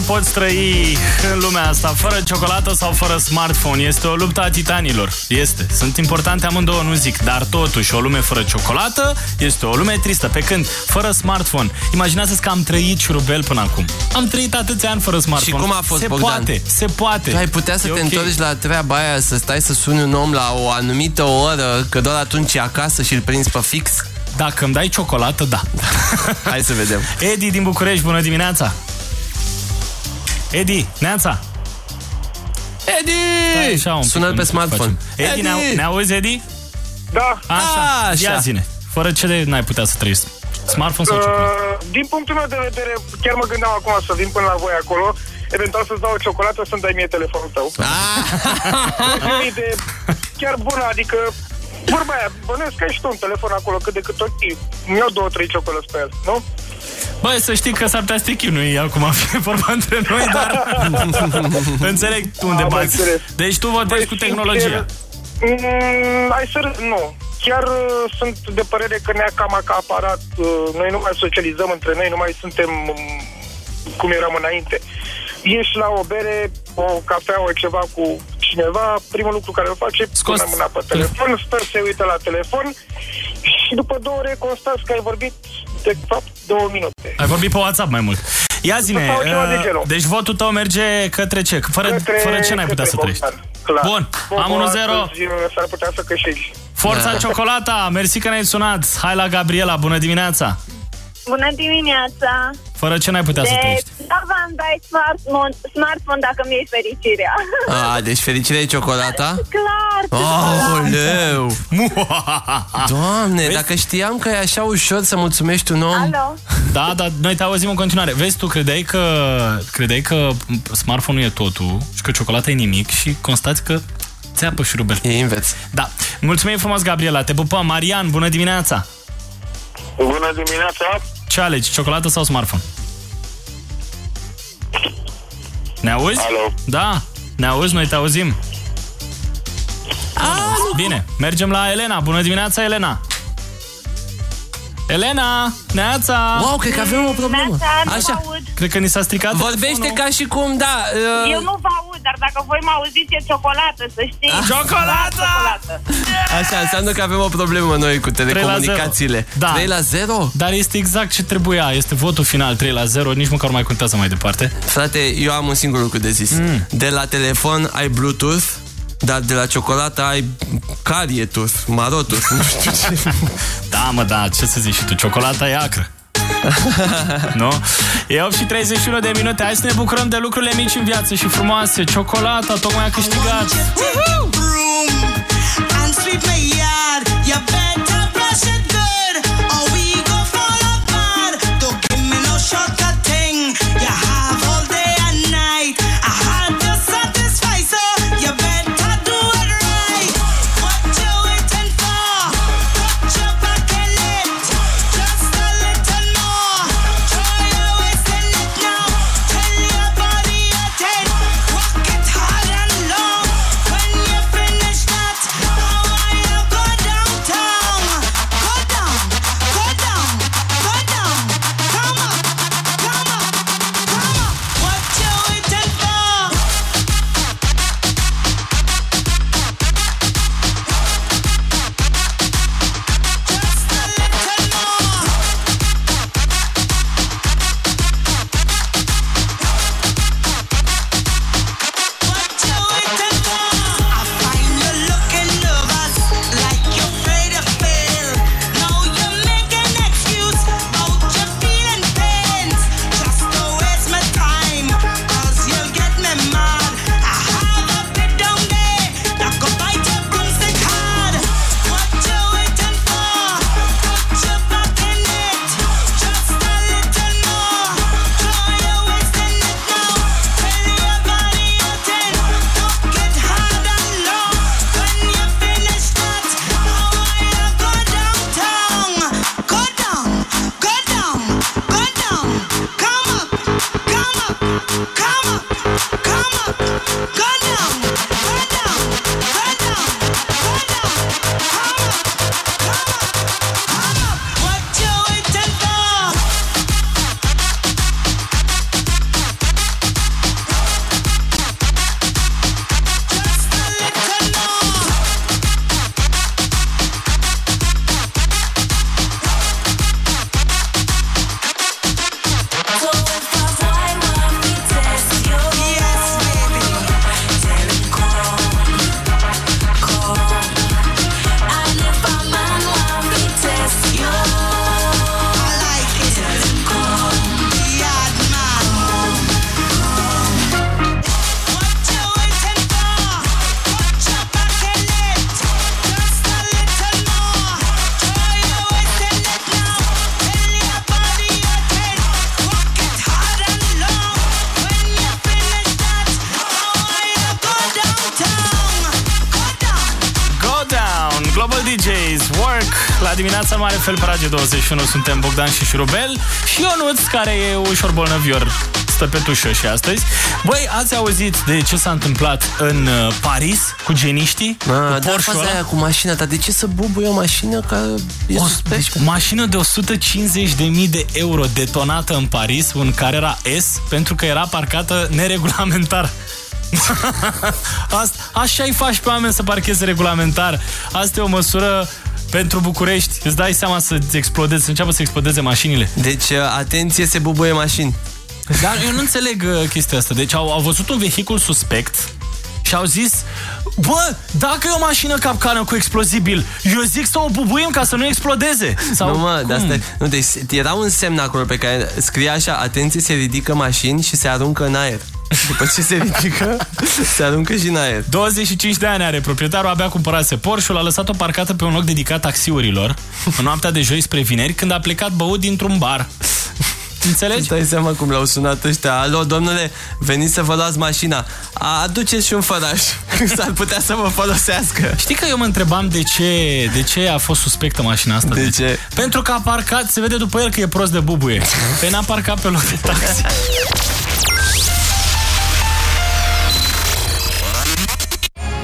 nu poți trăi în lumea asta? Fără ciocolată sau fără smartphone? Este o luptă a titanilor. Este. Sunt importante amândouă, nu zic. Dar totuși, o lume fără ciocolată este o lume tristă. Pe când, fără smartphone, imaginați-ți că am trăit șurubel până acum. Am trăit atâția ani fără
Și
smartphone.
cum a fost,
se
Bogdan?
poate, se poate.
Tu ai putea să
E
te
ok.
întorci la treaba aia, să stai să suni un om la o anumită oră, că doar atunci e acasă și îl prinzi pe fix?
Dacă îmi dai ciocolată, da.
Hai să vedem.
Edi din București, bună dimineața! Edi, neața!
Edi!
Stai așa un pic,
Sună-l
nu
pe
știu
smartphone.
ce facem. Edi, ne, ne auzi, Edi?
Da.
Așa,
A,
ia
așa.
zine. Fără ce de n-ai putea să trăiești? Smartphone sau ciocolată?
Uh, din punctul meu de vedere, chiar mă gândeam acum să vin până la voi acolo, eventual să-ți dau o ciocolată să-mi dai mie telefonul tău.
Ah.
E o idee chiar bună, adică vorba aia, bănuiesc că ai și tu un telefon acolo cât de cât ok. Îmi iau două, trei ciocolăți pe el, nu?
Băi, să știi că s-ar putea să te chinui acum, fie vorba între noi, dar înțeleg unde
Am
bați.
înțeles.
Deci tu votezi cu tehnologia.
Mm, hai să râd, nu. Chiar uh, sunt de părere că ne-a cam acaparat. Uh, noi nu mai socializăm între noi, nu mai suntem um, cum eram înainte. Ieși la o bere, o cafea, o ceva cu cineva, primul lucru care o face, pune mâna pe telefon, stă, se uită la telefon și după două ore constați că ai vorbit de fapt două minute.
Ai vorbit pe WhatsApp mai mult. Ia zine,
Sau ceva de
uh,
genul.
deci votul tău merge către ce? Fără,
Către-
fără ce n-ai putea
către
să trăiești?
Bogdan, clar.
Bun,
Bobo,
am 1-0.
astăzi, uh, S-ar putea să câștigi.
Forța Ciocolata, mersi că ne-ai sunat. Hai la Gabriela, bună dimineața.
Bună dimineața!
Fără ce n-ai putea să trăiești?
da, v-am dai smartphone, smartphone dacă mi-e fericirea.
A, deci fericirea e ciocolata?
Clar!
Aoleu! Doamne, dacă știam că e așa ușor să mulțumești un om...
Alo?
Da, dar noi te auzim în continuare. Vezi, tu credeai că, credeai că smartphone-ul e totul și că ciocolata e nimic și constați că țeapă șurubel.
E invers.
Da. Mulțumim frumos, Gabriela. Te pupăm. Marian, bună dimineața.
Bună dimineața!
Ce alegi, ciocolată sau smartphone? Ne auzi?
Alo.
Da, ne auzi, noi te auzim. Bine, mergem la Elena. Bună dimineața, Elena. Elena, neața!
Wow, cred că avem o problemă.
Așa. Cred că ni s-a stricat
Vorbește
telefonul.
ca și cum, da... Uh...
Eu nu vă aud, dar dacă voi mă auziți, e ciocolată, să știți.
Ah.
Ciocolată!
Ciocolată.
Așa, înseamnă că avem o problemă noi cu
3 la 0.
telecomunicațiile.
Da.
3 la 0?
Dar este exact ce trebuia. Este votul final 3 la 0. Nici măcar nu mai contează mai departe.
Frate, eu am un singur lucru de zis. Mm. De la telefon ai Bluetooth, dar de la ciocolată ai carietus, marotus, nu știu ce.
Da, mă, da, ce să zici și tu? Ciocolata e acră. nu? E 8 și 31 de minute. Hai să ne bucurăm de lucrurile mici în viață și frumoase. Ciocolata tocmai a câștigat.
and sweep my yard. You better brush it good, or
Radio 21 suntem Bogdan și Șurubel și Ionuț, care e ușor bolnăvior. Stă pe tușă și astăzi. Băi, ați auzit de ce s-a întâmplat în uh, Paris cu geniștii?
Mă,
cu
dar
Porsche-ul
faza
ăla?
aia cu mașina ta, de ce să bubuie o mașină ca e
O,
suspectă?
deci, mașină de 150.000 de euro detonată în Paris, un Carrera S, pentru că era parcată neregulamentar. Asta, așa îi faci pe oameni să parcheze regulamentar. Asta e o măsură pentru București. Îți dai seama să explodeze, să înceapă să explodeze mașinile.
Deci, uh, atenție, se bubuie mașini.
Dar eu nu înțeleg uh, chestia asta. Deci au, au văzut un vehicul suspect și au zis Bă, dacă e o mașină capcană cu explozibil, eu zic să o bubuim ca să nu explodeze. Sau
nu, mă,
cum?
dar asta, nu, deci era un semn acolo pe care scria așa, atenție, se ridică mașini și se aruncă în aer. După ce se ridică, se aruncă și în aer.
25 de ani are proprietarul, abia cumpărase Porsche-ul, a lăsat-o parcată pe un loc dedicat taxiurilor în noaptea de joi spre vineri, când a plecat băut dintr-un bar. Înțelegi?
Îți dai seama cum l-au sunat ăștia. Alo, domnule, veniți să vă luați mașina. Aduceți și un făraș. S-ar putea să vă folosească.
Știi că eu mă întrebam de ce, de ce a fost suspectă mașina asta?
De ce?
Pentru că a parcat, se vede după el că e prost de bubuie. Pe n-a parcat pe loc de taxi.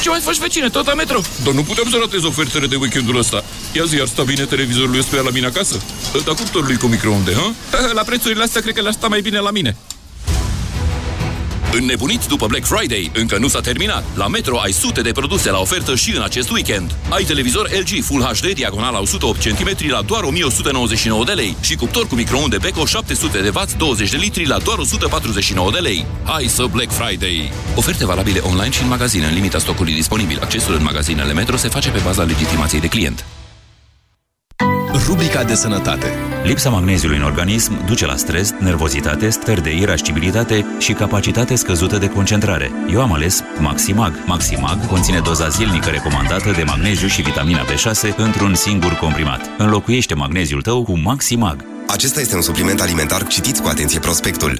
Ce mai faci, vecine? Tot la metro? Dar nu putem să ratez ofertele de weekendul ăsta. Ia zi, ar sta bine televizorul ăstuia la mine acasă? Dar cuptorului cu microunde, ha? La prețurile astea cred că le-ar sta mai bine la mine.
Înnebuniți după Black Friday? Încă nu s-a terminat. La Metro ai sute de produse la ofertă și în acest weekend. Ai televizor LG Full HD diagonal la 108 cm la doar 1199 de lei și cuptor cu microunde Beko 700 de W 20 de litri la doar 149 de lei. Hai să Black Friday! Oferte valabile online și în magazine în limita stocului disponibil. Accesul în magazinele Metro se face pe baza legitimației de client.
Rubrica de sănătate.
Lipsa magneziului în organism duce la stres, nervozitate, stări de irascibilitate și capacitate scăzută de concentrare. Eu am ales Maximag. Maximag conține doza zilnică recomandată de magneziu și vitamina B6 într-un singur comprimat. Înlocuiește magneziul tău cu Maximag.
Acesta este un supliment alimentar. Citiți cu atenție prospectul.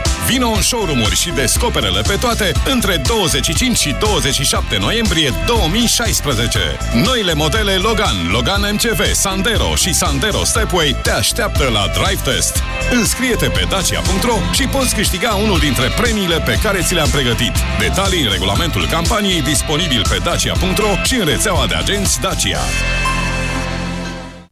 Vino în showroom-uri și descoperele pe toate între 25 și 27 noiembrie 2016. Noile modele Logan, Logan MCV, Sandero și Sandero Stepway te așteaptă la Drive Test. Înscrie-te pe dacia.ro și poți câștiga unul dintre premiile pe care ți le-am pregătit. Detalii în regulamentul campaniei disponibil pe dacia.ro și în rețeaua de agenți Dacia.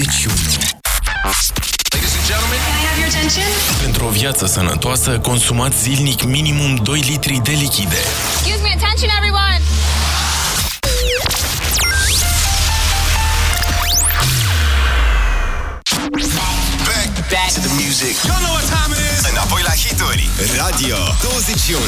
Radio 21. Pentru o viață sănătoasă, consumați zilnic minimum 2 litri de lichide.
Excuse me, attention everyone!
Back, back to the music. You know what time it is. Înapoi la hituri. Radio 21.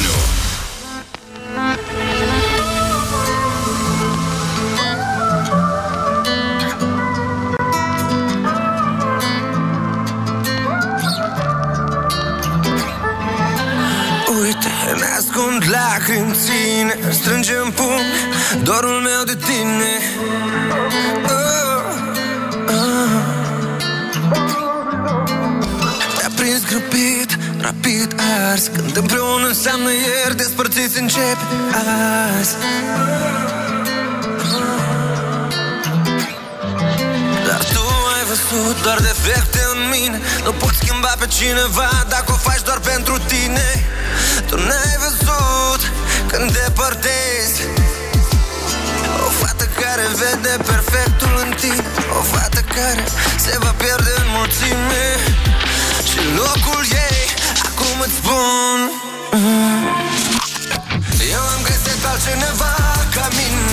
Lacrimi îmi ține Strânge în pumn dorul meu de tine oh, oh. Te-a prins grăbit, rapid ars Când împreună înseamnă ieri Despărțiți începe azi văzut doar defecte în mine. Nu poți schimba pe cineva Dacă o faci doar pentru tine. Tu n-ai văzut când depărtezi. O fată care vede perfectul în tine. O fată care se va pierde în mulțime. Și locul ei Acum îți spun. Mm, Eu am găsit pe altcineva ca mine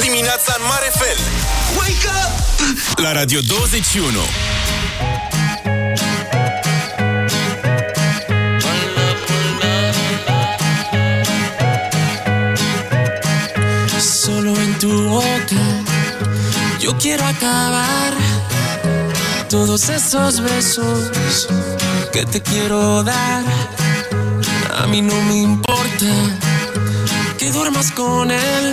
Dimineața în mare fel
Wake up!
La Radio 21
Solo en tu boca yo quiero acabar todos esos besos que te quiero dar. A mí no me importa que duermas con él,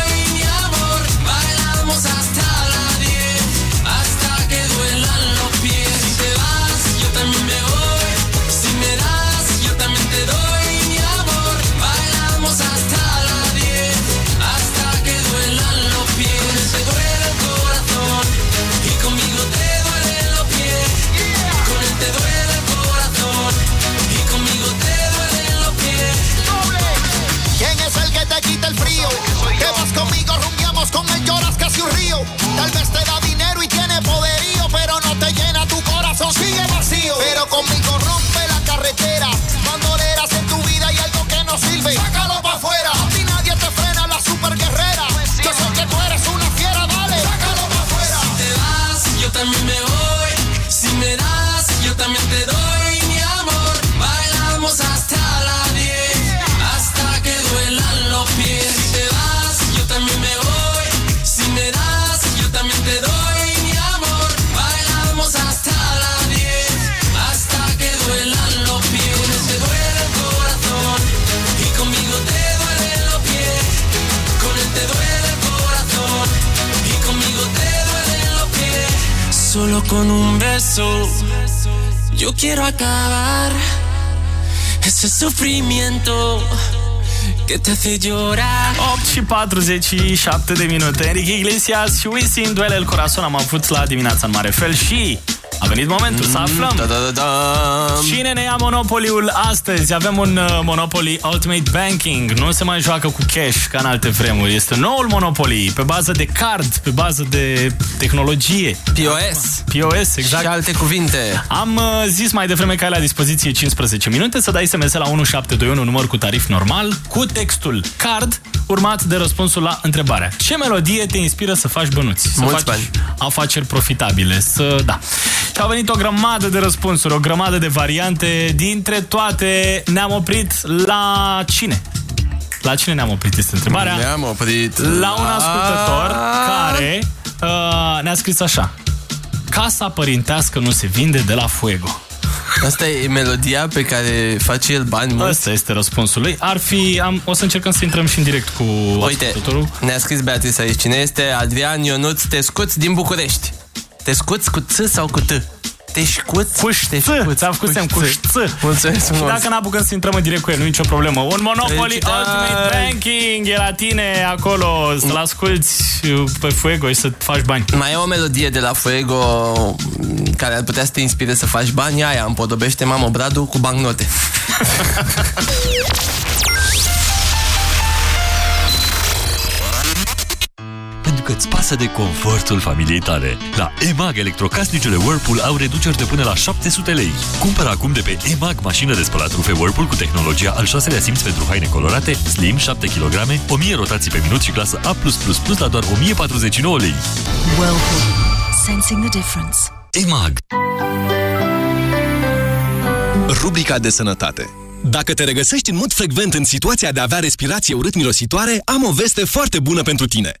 río. Tal vez yo
quiero acabar ese sufrimiento que te hace llorar.
8 și 47 de minute. Enrique Iglesias și Wisin, Duele el Corazon am avut la dimineața în mare fel și a venit momentul să aflăm
da, da, da, da.
cine ne ia monopoliul astăzi. Avem un uh, Monopoly Ultimate Banking. Nu se mai joacă cu cash ca în alte vremuri. Este noul Monopoly pe bază de card, pe bază de tehnologie.
POS.
POS, exact.
Și alte cuvinte.
Am uh, zis mai devreme că ai la dispoziție 15 minute să dai SMS la 1721, număr cu tarif normal, cu textul card, urmat de răspunsul la întrebarea. Ce melodie te inspiră să faci bănuți? Să
Mulți
faci
bani.
afaceri profitabile, să... Da. Și au venit o grămadă de răspunsuri, o grămadă de variante. Dintre toate ne-am oprit la cine? La cine ne-am oprit este întrebarea?
Ne-am oprit
La un ascultător care uh, ne-a scris așa. Casa părintească nu se vinde de la Fuego.
Asta e melodia pe care face el bani mulți?
Asta este răspunsul lui. Ar fi... Am, o să încercăm să intrăm și în direct cu
Uite,
ascultătorul.
ne-a scris Beatrice aici. Cine este? Adrian Ionuț Te scuți din București. Te scuți cu Ț sau cu T? Te scuți?
Șcuț șță. Ți-am făcut semn cu șță.
Mulțumesc
Și
frumos.
dacă n-apucăm să intrăm în direct cu el, nu nicio problemă. Un Monopoly
Felicitări!
Ultimate Banking e la tine acolo. Să-l asculti pe Fuego și să faci bani.
Mai e o melodie de la Fuego m, care ar putea să te inspire să faci bani. Aia împodobește mamă Bradu cu bancnote.
Pentru că îți pasă de confortul familiei tale. La EMAG, electrocasnicele Whirlpool au reduceri de până la 700 lei. Cumpără acum de pe EMAG mașină de spălat rufe Whirlpool cu tehnologia al șoselea simț pentru haine colorate, slim, 7 kg, 1000 rotații pe minut și clasă A+++ la doar 1049 lei.
Whirlpool. Sensing the difference.
EMAG.
Rubrica de sănătate. Dacă te regăsești în mod frecvent în situația de a avea respirație urât-mirositoare, am o veste foarte bună pentru tine.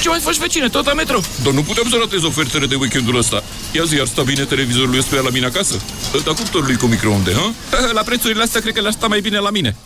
Ce mai faci, vecine, tot la metro? Dar nu putem să ratezi ofertele de weekendul ăsta. Ia zi, ar sta bine televizorul ăsta la mine acasă? Dar cuptorului cu microunde, ha? La prețurile astea, cred că le-ar sta mai bine la mine.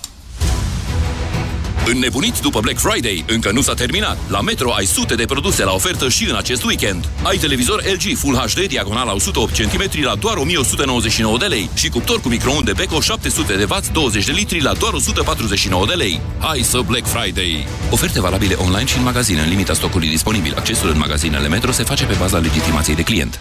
Înnebuniți după Black Friday? Încă nu s-a terminat. La Metro ai sute de produse la ofertă și în acest weekend. Ai televizor LG Full HD diagonala 108 cm la doar 1199 de lei și cuptor cu microunde Beko 700 de W 20 de litri la doar 149 de lei. Hai să Black Friday! Oferte valabile online și în magazine în limita stocului disponibil. Accesul în magazinele Metro se face pe baza legitimației de client.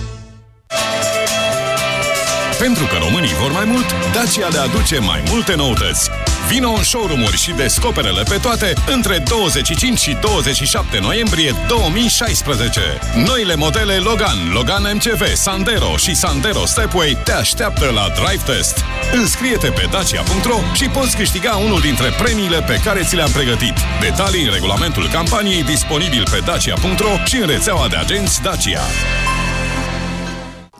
Pentru că românii vor mai mult, Dacia le aduce mai multe noutăți. Vino în showroom-uri și descoperele pe toate între 25 și 27 noiembrie 2016. Noile modele Logan, Logan MCV, Sandero și Sandero Stepway te așteaptă la Drive Test. Înscrie-te pe dacia.ro și poți câștiga unul dintre premiile pe care ți le-am pregătit. Detalii în regulamentul campaniei disponibil pe dacia.ro și în rețeaua de agenți Dacia.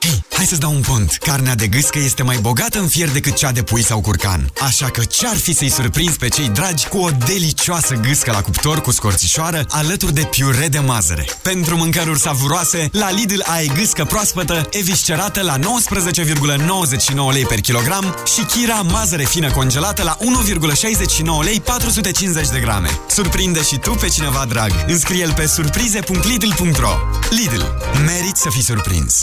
Hei, hai să-ți dau un pont. Carnea de gâscă este mai bogată în fier decât cea de pui sau curcan. Așa că ce-ar fi să-i surprinzi pe cei dragi cu o delicioasă gâscă la cuptor cu scorțișoară alături de piure de mazăre. Pentru mâncăruri savuroase, la Lidl ai gâscă proaspătă, eviscerată la 19,99 lei per kilogram și chira mazăre fină congelată la 1,69 lei 450 de grame. Surprinde și tu pe cineva drag. Înscrie-l pe surprize.lidl.ro Lidl. Merit să fii surprins.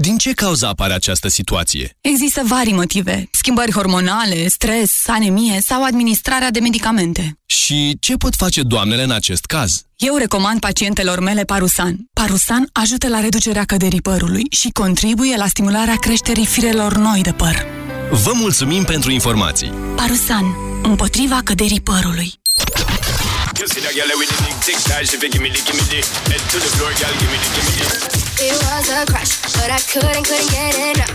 Din ce cauză apare această situație?
Există vari motive. Schimbări hormonale, stres, anemie sau administrarea de medicamente.
Și ce pot face doamnele în acest caz?
Eu recomand pacientelor mele Parusan. Parusan ajută la reducerea căderii părului și contribuie la stimularea creșterii firelor noi de păr.
Vă mulțumim pentru informații!
Parusan. Împotriva căderii părului.
You see that girl with the big tic tac, she give me the, give me the head to the floor, girl, give me the, give me the.
It was a crush, but I couldn't, couldn't get enough.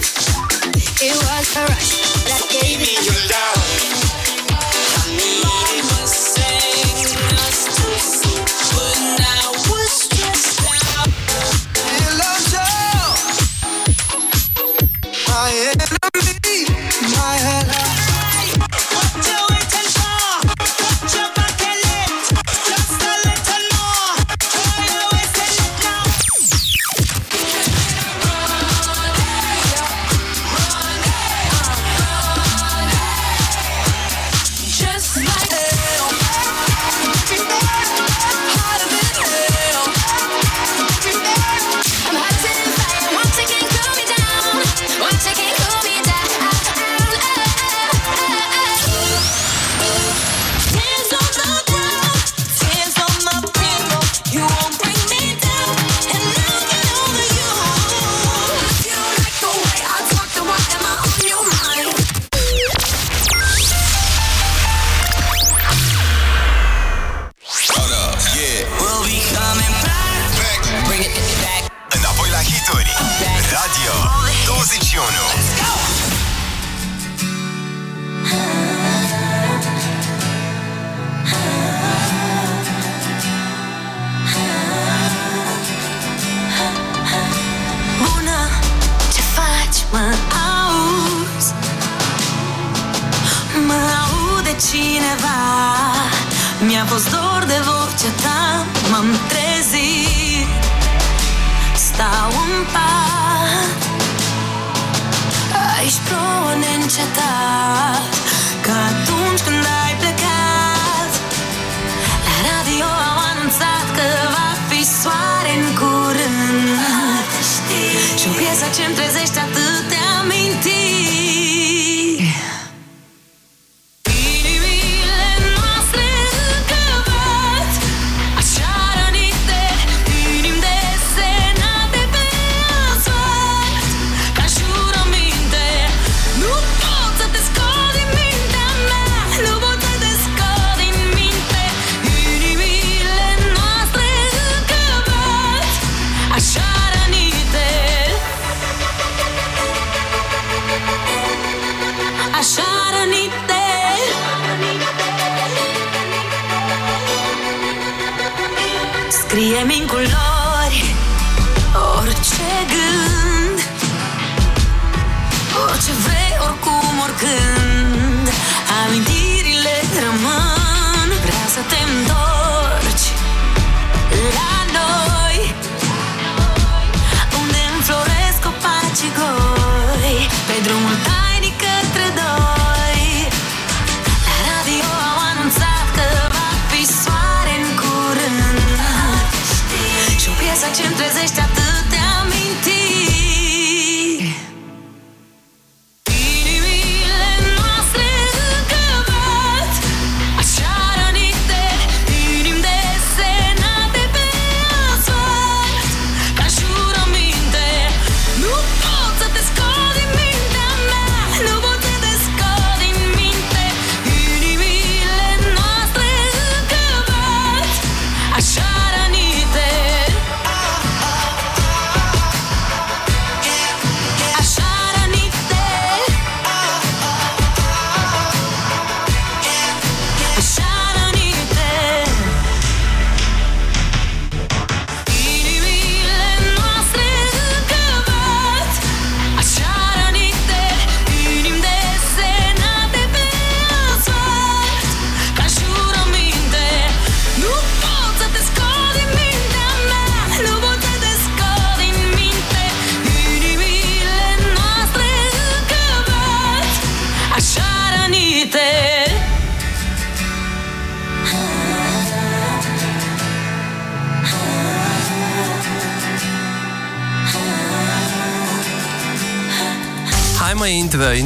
It was a rush, but I gave it
your love.
My enemy, my ally.
Just cineva. Mi-a fost dor de vocea ta M-am trezit. Stau în pat. Aici plouă neîncetat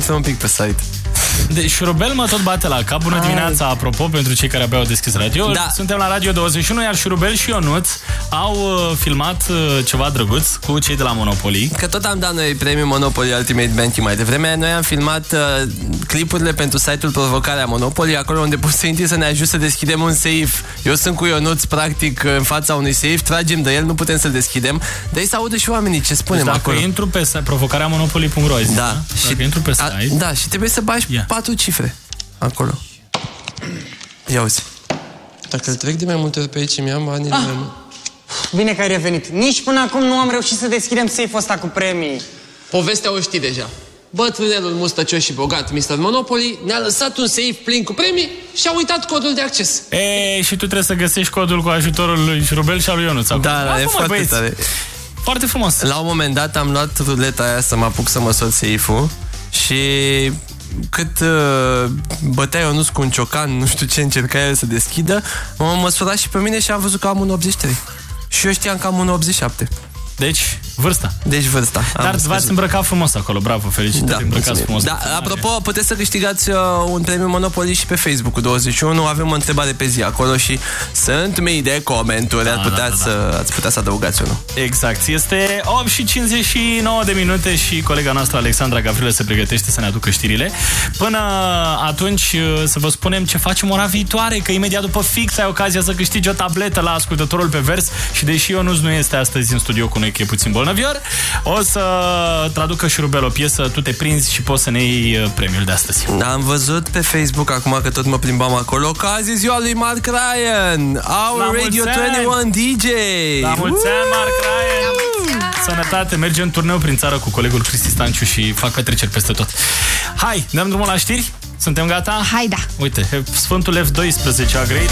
intră, intră un pic pe site.
Deci șurubel mă tot bate la cap. Bună dimineața, apropo, pentru cei care abia au deschis radio.
Da.
Suntem la Radio 21, iar șurubel și Ionuț au uh, filmat uh, ceva drăguț cu cei de la Monopoly.
Că tot am dat noi premiul Monopoly Ultimate Banking mai devreme. Noi am filmat uh, clipurile pentru site-ul Provocarea Monopoly, acolo unde poți să intri să ne ajut să deschidem un safe. Eu sunt cu Ionuț, practic, în fața unui safe, tragem de el, nu putem să-l deschidem. De aici să audă și oamenii ce spunem
Deci dacă
acolo.
intru pe site, provocareamonopoly.ro ai zis,
Da.
da? Dacă intru pe
A,
site...
da, și trebuie să bagi patru cifre acolo. Ia uzi. Dacă îl trec de mai multe ori pe aici, mi-am banii
Ah.
De mai
Bine că ai revenit. Nici până acum nu am reușit să deschidem safe-ul ăsta cu premii.
Povestea o știi deja. Bătrânelul mustăcios și bogat, Mr. Monopoly, ne-a lăsat un safe plin cu premii și a uitat codul de acces.
E, și tu trebuie să găsești codul cu ajutorul lui Șurubel și al lui Ionuț. acum.
Da, da,
Lasă,
e
mă,
foarte
băieți.
tare.
Foarte frumos.
La un moment dat am luat ruleta aia să mă apuc să măsor safe-ul și cât uh, bătea Ionuț cu un ciocan, nu știu ce încerca el să deschidă, m-am măsurat și pe mine și am văzut că am un 83. Și eu știam că am un 87.
Deci, vârsta.
Deci vârsta. Am
Dar
scăzut.
v-ați îmbrăcat frumos acolo, bravo, felicitări,
Da,
îmbrăcați
mulțumim.
frumos.
Da, apropo, puteți să câștigați uh, un premiu Monopoly și pe Facebook cu 21. Avem o întrebare pe zi acolo și sunt mii de comentarii.
Da,
ați, putea Să, ați putea să adăugați unul.
Exact, este 8 și 59 de minute și colega noastră Alexandra Gavrilă se pregătește să ne aducă știrile. Până atunci să vă spunem ce facem ora viitoare, că imediat după fix ai ocazia să câștigi o tabletă la ascultătorul pe vers și deși Ionuț nu este astăzi în studio cu noi, că e puțin bolnăvior, o să traducă șurubel o piesă, tu te prinzi și poți să ne iei uh, premiul de astăzi.
Am văzut pe Facebook, acum că tot mă plimbam acolo, că azi e ziua lui Mark Ryan, Our
La
Radio
mulți ani!
21 DJ.
La mulți ani, Mark Ryan! Sănătate, merge în turneu prin țară cu colegul Cristi Stanciu și fac petreceri peste tot. Hai, dăm drumul la știri? Suntem gata?
Hai da!
Uite, Sfântul F12 a grăit.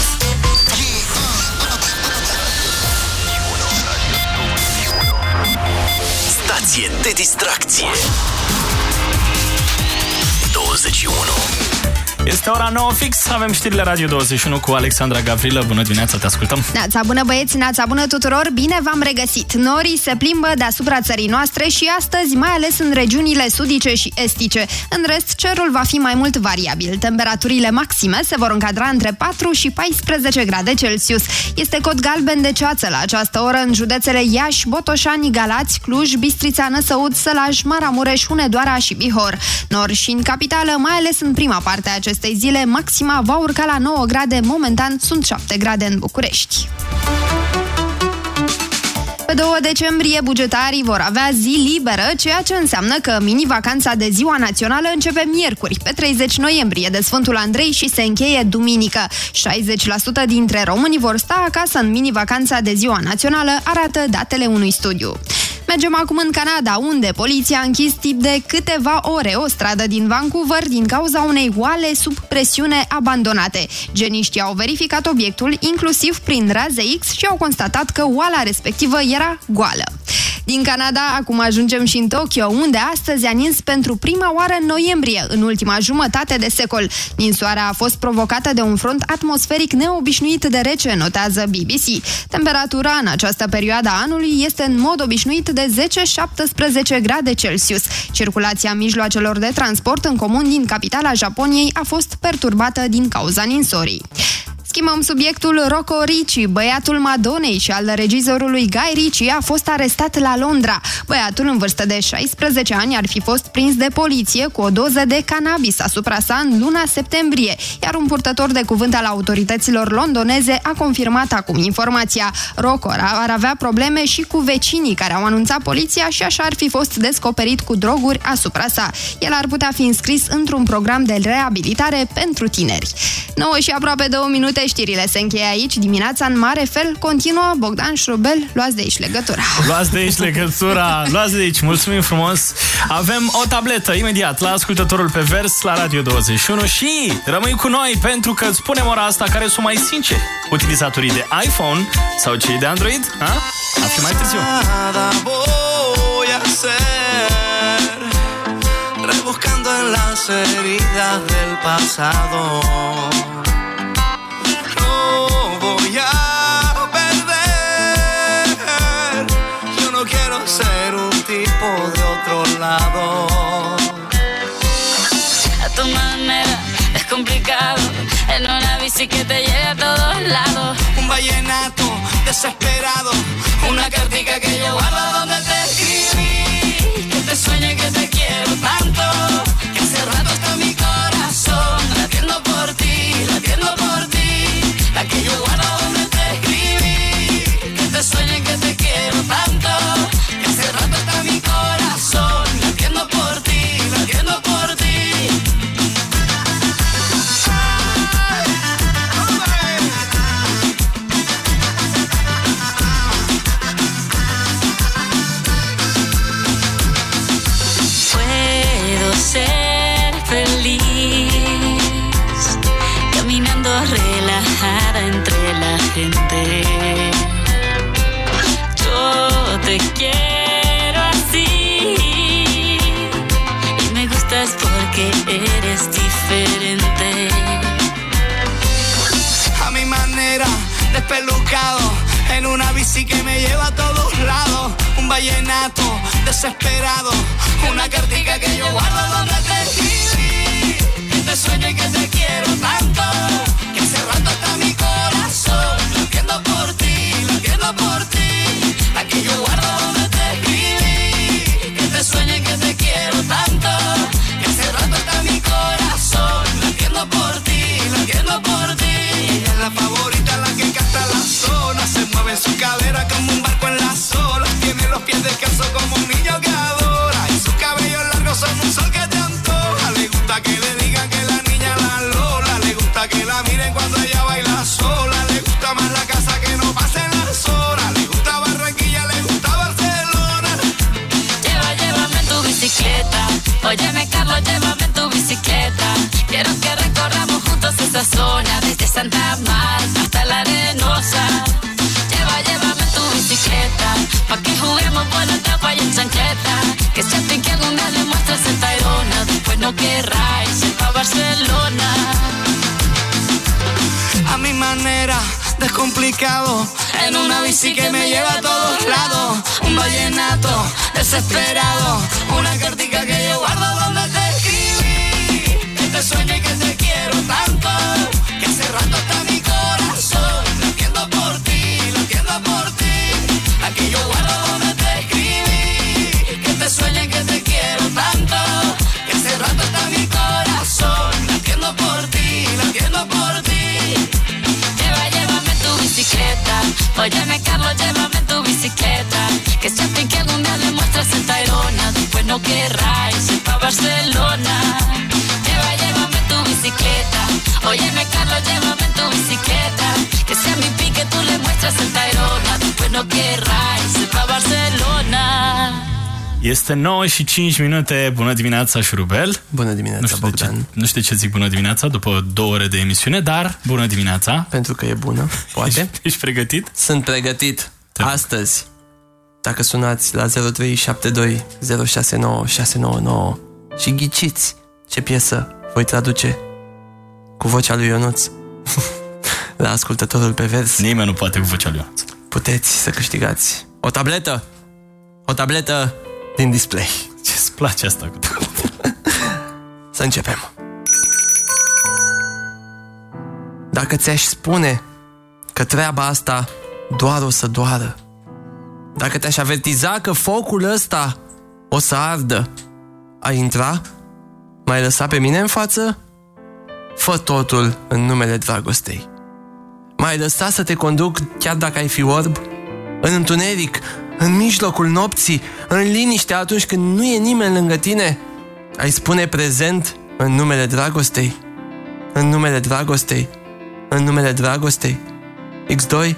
Stație de distracție. 21
Este ora 9 fix, avem știrile Radio 21 cu Alexandra Gavrilă. Bună dimineața, te ascultăm.
Nața bună băieți, nața bună tuturor, bine v-am regăsit! Norii se plimbă deasupra țării noastre și astăzi, mai ales în regiunile sudice și estice. În rest, cerul va fi mai mult variabil. Temperaturile maxime se vor încadra între 4 și 14 grade Celsius. Este cod galben de ceață la această oră în județele Iași, Botoșani, Galați, Cluj, Bistrița, Năsăud, Sălaj, Maramureș, Hunedoara și Bihor. Nor și în capitală, mai ales în prima parte a acestei zile, maxima va urca la 9 grade, momentan sunt 7 grade în București. Pe 2 decembrie bugetarii vor avea zi liberă, ceea ce înseamnă că mini-vacanța de ziua națională începe miercuri, pe 30 noiembrie, de Sfântul Andrei și se încheie duminică. 60% dintre români vor sta acasă în mini-vacanța de ziua națională, arată datele unui studiu. Mergem acum în Canada, unde poliția a închis tip de câteva ore o stradă din Vancouver din cauza unei oale sub presiune abandonate. Geniștii au verificat obiectul, inclusiv prin raze X, și au constatat că oala respectivă era goală. Din Canada, acum ajungem și în Tokyo, unde astăzi a nins pentru prima oară în noiembrie, în ultima jumătate de secol. Ninsoarea a fost provocată de un front atmosferic neobișnuit de rece, notează BBC. Temperatura în această perioadă a anului este în mod obișnuit de 10-17 grade Celsius. Circulația mijloacelor de transport în comun din capitala Japoniei a fost perturbată din cauza ninsorii. Schimbăm subiectul Rocco Ricci, băiatul Madonei și al regizorului Guy Ritchie a fost arestat la Londra. Băiatul în vârstă de 16 ani ar fi fost prins de poliție cu o doză de cannabis asupra sa în luna septembrie, iar un purtător de cuvânt al autorităților londoneze a confirmat acum informația. Rocco ar avea probleme și cu vecinii care au anunțat poliția și așa ar fi fost descoperit cu droguri asupra sa. El ar putea fi înscris într-un program de reabilitare pentru tineri. 9 și aproape 2 minute știrile se încheie aici. Dimineața în mare fel continuă Bogdan Șrubel. Luați de aici legătura.
Luați de aici legătura, luați de aici, mulțumim frumos. Avem o tabletă imediat la ascultătorul pe vers la Radio 21 și rămâi cu noi pentru că îți spunem ora asta care sunt mai sinceri. Utilizatorii de iPhone sau cei de Android? Ha? Afli mai târziu.
Nada voy a hacer Rebuscando en las heridas del pasado lado
A tu manera es complicado. En una bici que te lleve a todos lados.
Un vallenato desesperado Una cartica que yo guardo donde te escribí
Que te sueñe que te
despelucado En una bici que me lleva a todos lados. Un vallenato desesperado Una cartica que yo guardo donde te escribí. Te sueño y que te quiero tanto
esa zona, desde Santa Marta hasta la arenosa. Lleva, llévame en tu bicicleta. Pa' que juguemos por la tapa y en chanqueta. Que sienten que algún día le muestres el Tayrona. Después no querráis ir pa' Barcelona.
A mi manera, descomplicado. En una bici que me lleva a todos lados. Un vallenato desesperado. Una cartica que yo guardo donde te escribí. Que te sueño y que te que hace rato está mi corazón. Lo entiendo por ti, lo entiendo por ti. Aquello guardo donde te escribí.
Que te sueñe que te quiero tanto
que hace rato está mi corazón.
Lo entiendo por ti, lo entiendo por ti. Lleva, llévame tu bicicleta. Óyeme, Carlos, llévame tu bicicleta. Que siempre que algún día le muestras en Tairona, después no querrás ir pa' Barcelona. Óyeme, Carlos, llévame en tu bicicleta. Que sea mi pique, tú le muestras el Tayrona. Después no querráis ir pa' Barcelona.
Este 9 și 5 minute. Bună dimineața, Șurubel.
Bună dimineața,
nu știu
Bogdan.
De ce, nu știu de ce zic bună dimineața după două ore de emisiune, dar bună dimineața.
Pentru că e bună, poate.
Ești, ești pregătit?
Sunt pregătit. Astăzi, dacă sunați la 0372 069 699 și ghiciți ce piesă voi traduce cu vocea lui Ionuț la ascultătorul pe vers.
Nimeni nu poate cu vocea lui Ionuț.
Puteți să câștigați o tabletă. O tabletă din display.
Ce-ți place asta?
Să începem. Dacă ți-aș spune că treaba asta doar o să doară, dacă te-aș avertiza că focul ăsta o să ardă, ai intra? Mai lăsa pe mine în față? Fă totul în numele dragostei. Mai lăsa să te conduc chiar dacă ai fi orb? În întuneric, în mijlocul nopții, în liniște atunci când nu e nimeni lângă tine? Ai spune prezent în numele dragostei? În numele dragostei? În numele dragostei? X2?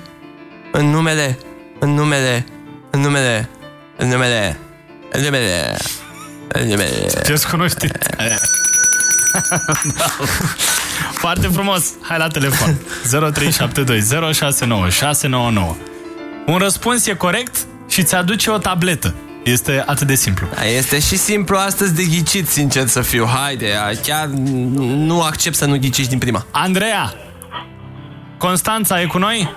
În numele, în numele, în numele, în numele, în numele, în numele.
Ce-ți cunoști? Da. Foarte frumos. Hai la telefon. 0372 069 699. Un răspuns e corect și ți aduce o tabletă. Este atât de simplu.
Da, Este și simplu astăzi de ghicit, sincer să fiu. Haide, chiar nu accept să nu ghicești din prima.
Andreea! Constanța e cu noi?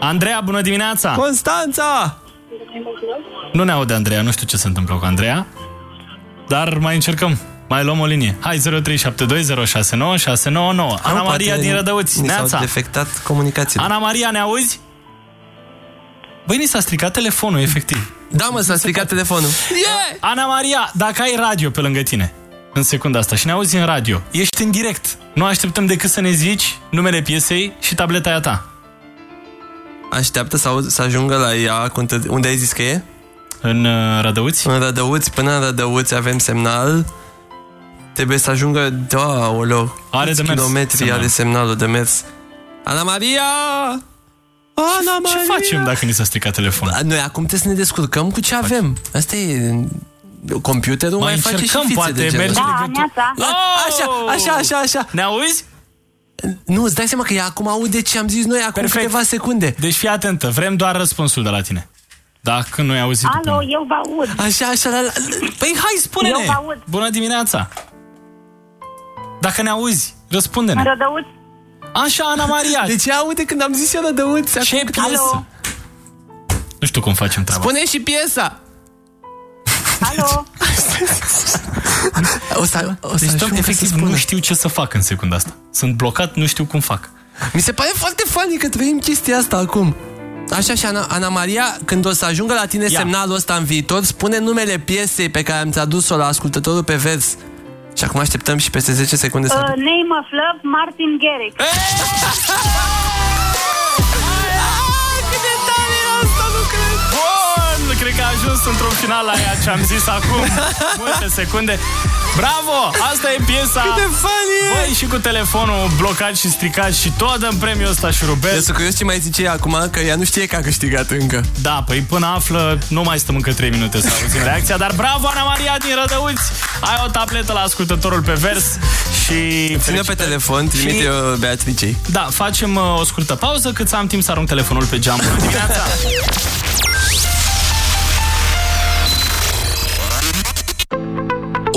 Andreea, bună dimineața!
Constanța!
Nu ne aude Andreea, nu știu ce se întâmplă cu Andreea. Dar mai încercăm. Mai luăm o linie. Hai 0372069699. Ana Maria din Rădăuți.
Ni s-au
Neața.
defectat comunicațiile.
Ana Maria, ne auzi? Băi, ni s-a stricat telefonul, efectiv.
Da, mă, s-a stricat telefonul.
Yeah! Ana Maria, dacă ai radio pe lângă tine, în secunda asta, și ne auzi în radio, ești în direct. Nu așteptăm decât să ne zici numele piesei și tableta aia ta.
Așteaptă să, auz, să ajungă la ea cu întâr- unde ai zis că e?
În uh, Rădăuți?
În Rădăuți, până în Rădăuți avem semnal. Trebuie să ajungă, da, oleo,
Are de mers
kilometri
semnalul.
are semnalul de mers. Ana Maria! Ana
Ce
Maria!
facem dacă ni s-a stricat telefonul?
Noi acum trebuie să ne descurcăm cu ce avem. Asta e... Computerul mai,
Mai
face și
încercăm,
fițe
poate
de genul.
merge
Da, neața.
La- Așa, așa, așa, așa.
Ne auzi?
Nu, îți dai seama că ea acum aude ce am zis noi acum
Perfect.
câteva secunde.
Deci fii atentă, vrem doar răspunsul de la tine. Dacă nu ai auzit
Alo, eu vă aud.
Așa, așa, la, la...
Păi hai, spune-ne!
Eu vă aud.
Bună dimineața! Dacă ne auzi, răspunde-ne.
În Rădăuți.
Așa, Ana Maria!
De ce aude când am zis eu Rădăuți?
Ce piesă?
Alo.
Nu știu cum facem treaba.
Spune și piesa!
Alo.
O să, o să
Deci,
ajung
doamne,
să
efectiv,
spună.
nu știu ce să fac în secunda asta. Sunt blocat, nu știu cum fac.
Mi se pare foarte funny că trăim chestia asta acum. Așa și Ana, Ana Maria, când o să ajungă la tine
Ia.
semnalul ăsta în viitor, spune numele piesei pe care am tradus-o la ascultătorul pe vers. Și acum așteptăm și peste 10 secunde să...
Uh, name of love, Martin Garrix.
Bun, cred că a ajuns într-un final la ea ce am zis acum. Multe secunde. Bravo! Asta e piesa.
Cât de funny e!
Băi, și cu telefonul blocat și stricat și tot dăm premiul ăsta șurubel.
Eu sunt curios ce mai zice ea acum, că ea nu știe că a câștigat încă.
Da, păi până află, nu mai stăm încă 3 minute să auzim reacția, dar bravo Ana Maria din Rădăuți! Ai o tabletă la ascultătorul pe vers și...
Ține pe telefon, trimite
Și-
eu Beatricei.
Da, facem uh, o scurtă pauză cât să am timp să arunc telefonul pe geam. Bună dimineața!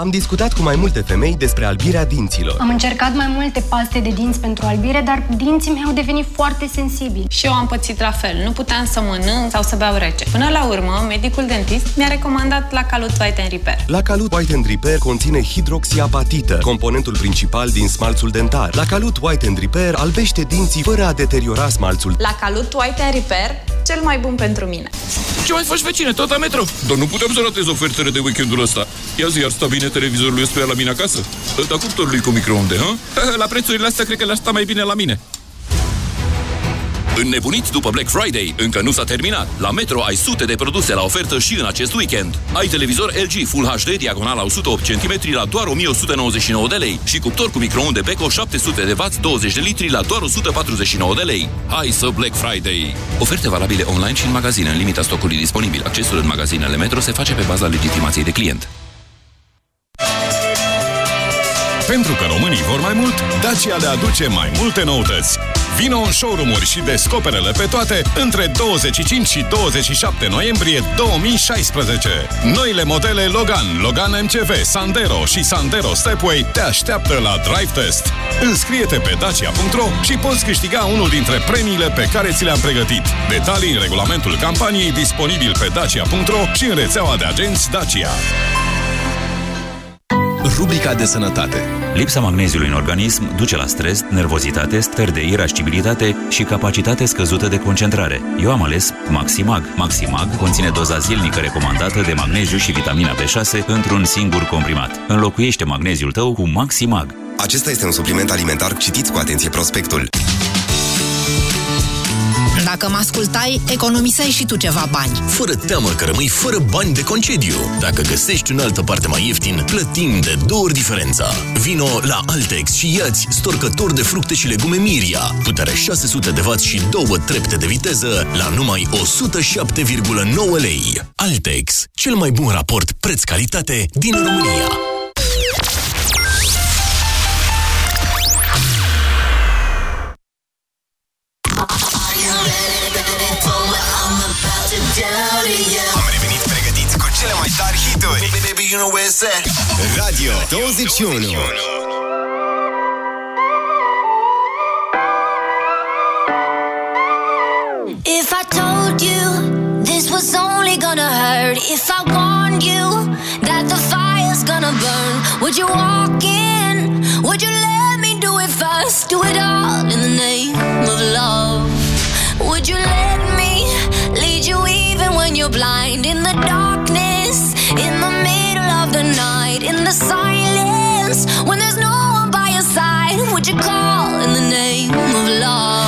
Am discutat cu mai multe femei despre albirea dinților.
Am încercat mai multe paste de dinți pentru albire, dar dinții mei au devenit foarte sensibili.
Și eu am pățit la fel. Nu puteam să mănânc sau să beau rece. Până la urmă, medicul dentist mi-a recomandat la Calut White and Repair.
La Calut White and Repair conține hidroxiapatită, componentul principal din smalțul dentar. La Calut White and Repair albește dinții fără a deteriora smalțul.
La Calut White and Repair, cel mai bun pentru mine.
Ce mai faci, vecine? Tot la metro? Dar nu putem să ratez ofertele de weekendul ăsta. Ia zi, ar sta bine televizorul ăsta la mine acasă? Da cuptorului cu microunde, ha? La prețurile astea cred că le-ar sta mai bine la mine. Înnebuniți după Black Friday? Încă nu s-a terminat. La Metro ai sute de produse la ofertă și în acest weekend. Ai televizor LG Full HD diagonala 108 cm la doar 1199 de lei și cuptor cu microunde Beko 700 de W 20 de litri la doar 149 de lei. Hai să Black Friday! Oferte valabile online și în magazine în limita stocului disponibil. Accesul în magazinele Metro se face pe baza legitimației de client. Pentru că românii vor mai mult, Dacia le aduce mai multe noutăți. Vino în showroom-uri și descoperele pe toate între 25 și 27 noiembrie 2016. Noile modele Logan, Logan MCV, Sandero și Sandero Stepway te așteaptă la Drive Test. Înscrie-te pe dacia.ro și poți câștiga unul dintre premiile pe care ți le-am pregătit. Detalii în regulamentul campaniei disponibil pe dacia.ro și în rețeaua de agenți Dacia.
Rubrica de sănătate.
Lipsa magneziului în organism duce la stres, nervozitate, stări de irascibilitate și capacitate scăzută de concentrare. Eu am ales Maximag. Maximag conține doza zilnică recomandată de magneziu și vitamina B6 într-un singur comprimat. Înlocuiește magneziul tău cu Maximag.
Acesta este un supliment alimentar. Citiți cu atenție prospectul.
Dacă mă ascultai, economiseai și tu ceva bani.
Fără teamă că rămâi fără bani de concediu. Dacă găsești în altă parte mai ieftin, plătim de două ori diferența. Vino la Altex și iați storcător de fructe și legume Miria. Putere 600 de W și două trepte de viteză la numai 107,9 lei. Altex, cel mai bun raport preț-calitate din România.
Hituri. Radio 21.
If I told you this was only gonna hurt, if I warned you that the fire's gonna burn, would you walk in? Would you let me do it first? Do it all in the name of love. Would you let me lead you even when you're blind? In the darkness, love?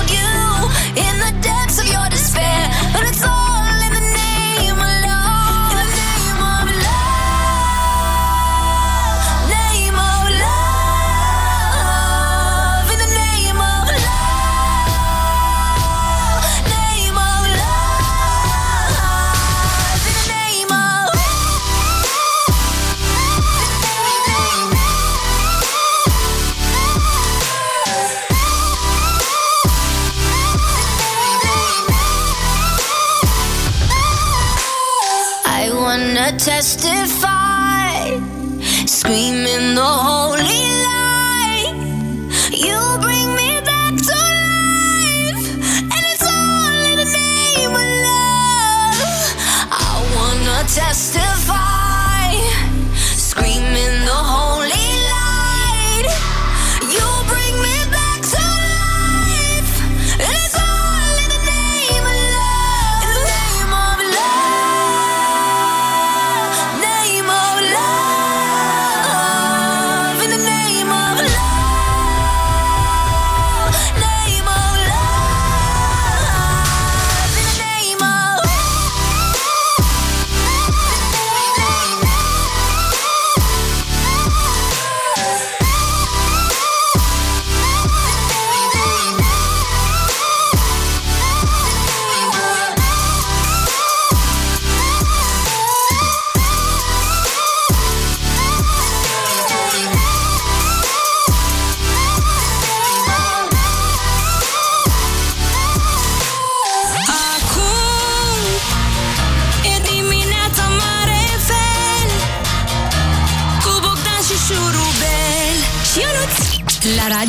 testify, screaming the holy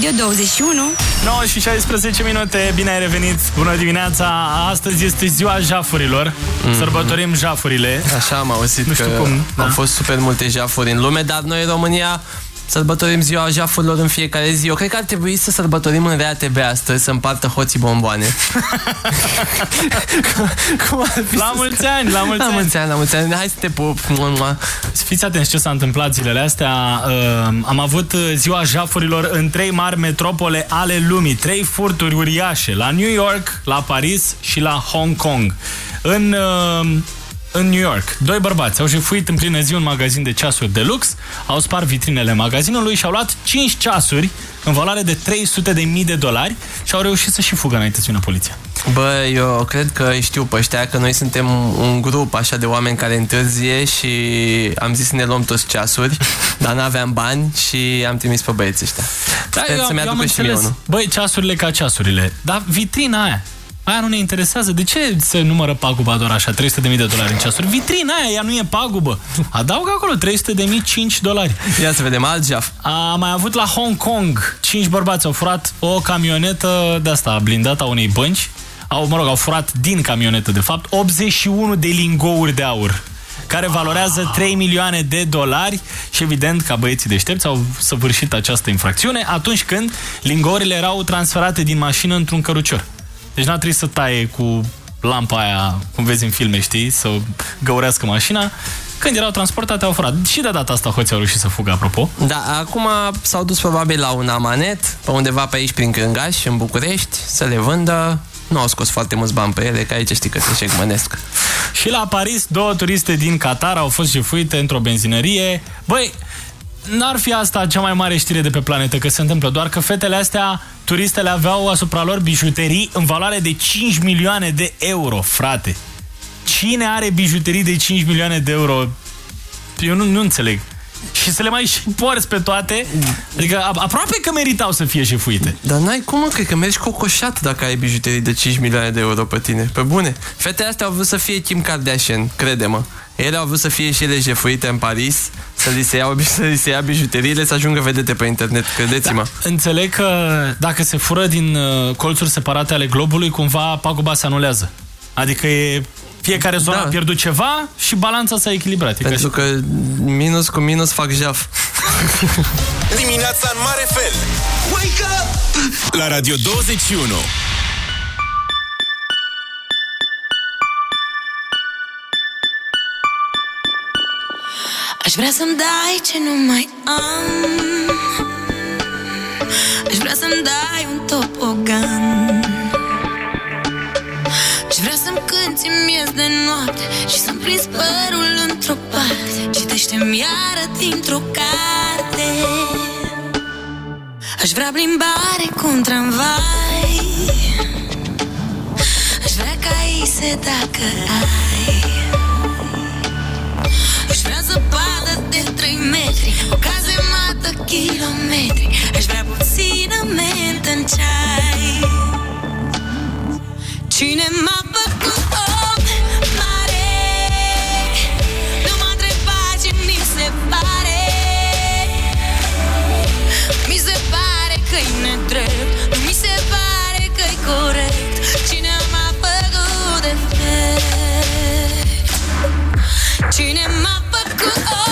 Radio 21.
9 și 16 minute, bine ai revenit, bună dimineața Astăzi este ziua jafurilor mm -hmm. Sărbătorim jafurile
Așa am auzit
Nu știu
că
cum,
au
da.
fost super multe jafuri în lume Dar noi în România sărbătorim ziua jafurilor în fiecare zi Eu cred că ar trebui să sărbătorim în RATB astăzi Să împartă hoții bomboane Cum ar fi
La
să-
mulți ani, la mulți
La
ani.
mulți ani, la mulți ani Hai să te pup Mua, mua.
Fiți atenți ce s-a întâmplat zilele astea. Uh, am avut uh, ziua jafurilor în trei mari metropole ale lumii. Trei furturi uriașe. La New York, la Paris și la Hong Kong. În... Uh, în New York, doi bărbați au jefuit în plină zi un magazin de ceasuri de lux, au spart vitrinele magazinului și au luat 5 ceasuri în valoare de 300 de mii de dolari și au reușit să și fugă înainte să vină poliția.
Bă, eu cred că îi știu pe ăștia Că noi suntem un grup așa de oameni care întârzie Și am zis să ne luăm toți ceasuri Dar n-aveam bani și am trimis pe băieții ăștia
Da,
Sper
eu,
să-mi
eu am
aducă și mie
înțeles.
unul
Băi, ceasurile ca ceasurile. Dar vitrina aia, aia nu ne interesează. De ce se numără paguba doar așa? 300.000 de dolari în ceasuri. Vitrina aia, ea nu e pagubă. Adaugă acolo 300.000, 5 dolari.
Ia să vedem alt jaf.
A mai avut la Hong Kong. 5 bărbați au furat o camionetă de asta blindată a unei bănci. Au, mă rog, au furat din camionetă, de fapt, 81 de lingouri de aur care valorează 3 milioane de dolari și evident ca băieții deștepți au săvârșit această infracțiune atunci când lingourile erau transferate din mașină într-un cărucior. Deci n-a trebuit să taie cu lampa aia, cum vezi în filme, știi, să găurească mașina. Când erau transportate, au furat. Și de data asta hoții au reușit să fugă, apropo.
Da, acum s-au dus probabil la un amanet Pe undeva pe aici prin Crângaș, în București Să le vândă Nu au scos foarte mulți bani pe ele Că aici știi că se șegmănesc
Și la Paris, două turiste din Qatar au fost jefuite într-o benzinărie. Băi, n-ar fi asta cea mai mare știre de pe planetă că se întâmplă, doar că fetele astea, turistele aveau asupra lor bijuterii în valoare de 5 milioane de euro, frate. Cine are bijuterii de 5 milioane de euro? Eu nu, nu înțeleg. Și să le mai și porți pe toate? Adică a- aproape că meritau să fie jefuite.
Dar n-ai cum, mă, cred că mergi cocoșat dacă ai bijuterii de 5 milioane de euro pe tine. Pe bune. Fetele astea au vrut să fie Kim Kardashian, crede-mă. Ele au vrut să fie și ele jefuite în Paris, să li se, iau, să li se ia bijuteriile, să ajungă vedete pe internet, credeți-mă.
Înțeleg că dacă se fură din uh, colțuri separate ale globului, cumva paguba se anulează. Adică e fiecare zonă
Da.
a pierdut ceva și balanța s-a echilibrat. E ca
Pentru
și-
că minus cu minus fac jaf.
Dimineața în mare fel Wake up! La Radio 21
Aș vrea să-mi dai ce nu mai am. Aș vrea să-mi dai un topogan. Aș vrea să-mi cânti miez de noapte Și să-mi prins părul într-o parte. Citește-mi iară dintr-o carte. Aș vrea plimbare cu un tramvai. Aș vrea caise dacă ai. Aș vrea zăpadă de 3 metri O cazemată kilometri. Aș vrea puțină mentă în ceai. Cine m-a făcut om mare? Nu m-a întrebat ce mi se pare. Mi se pare că-i nedrept Nu mi se pare că-i corect. Cine m-a făcut defect? Cine m-a făcut om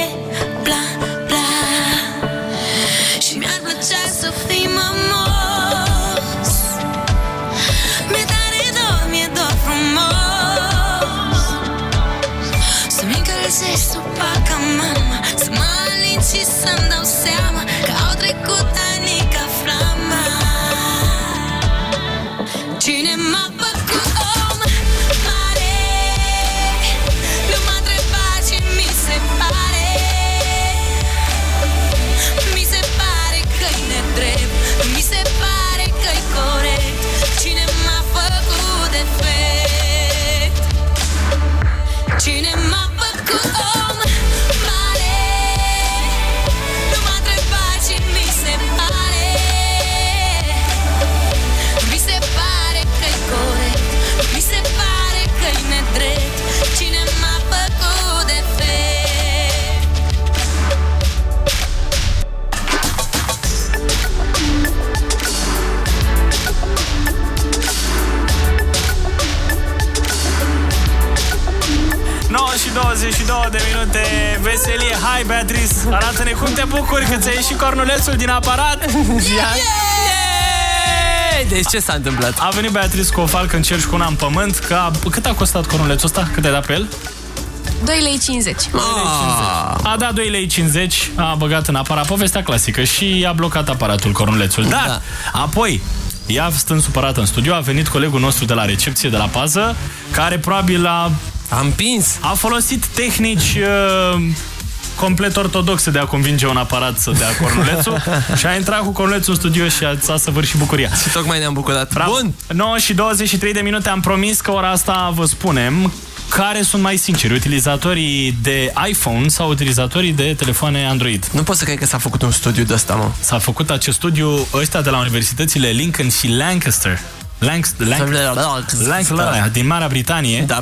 de minute Veselie, hai Beatrice Arată-ne cum te bucuri că ți-a ieșit cornulețul din aparat
Ia. Deci ce s-a întâmplat?
A venit Beatrice cu o falcă în cer și cu una în pământ că a, Cât a costat cornulețul ăsta? Cât ai dat pe el?
2 lei 50.
A dat 2 lei 50 A băgat în aparat Povestea clasică Și a blocat aparatul cornulețul Dar
Da.
apoi ea stând supărată în studio, a venit colegul nostru de la recepție, de la pază, care probabil a...
A împins.
A folosit tehnici uh, complet ortodoxe de a convinge un aparat să dea cornulețul și a intrat cu cornulețul în studio și a, a săvârșit bucuria.
Și tocmai ne-am bucurat.
Bravo. Bun! 9 și 23 de minute am promis că ora asta vă spunem care sunt mai sinceri, utilizatorii de iPhone sau utilizatorii de telefoane Android.
Nu pot să cred că s-a făcut un studiu de ăsta, mă.
S-a făcut acest studiu ăștia de la universitățile Lincoln și Lancaster. Lancaster, Lancaster, Lancaster din Marea Britanie.
Da.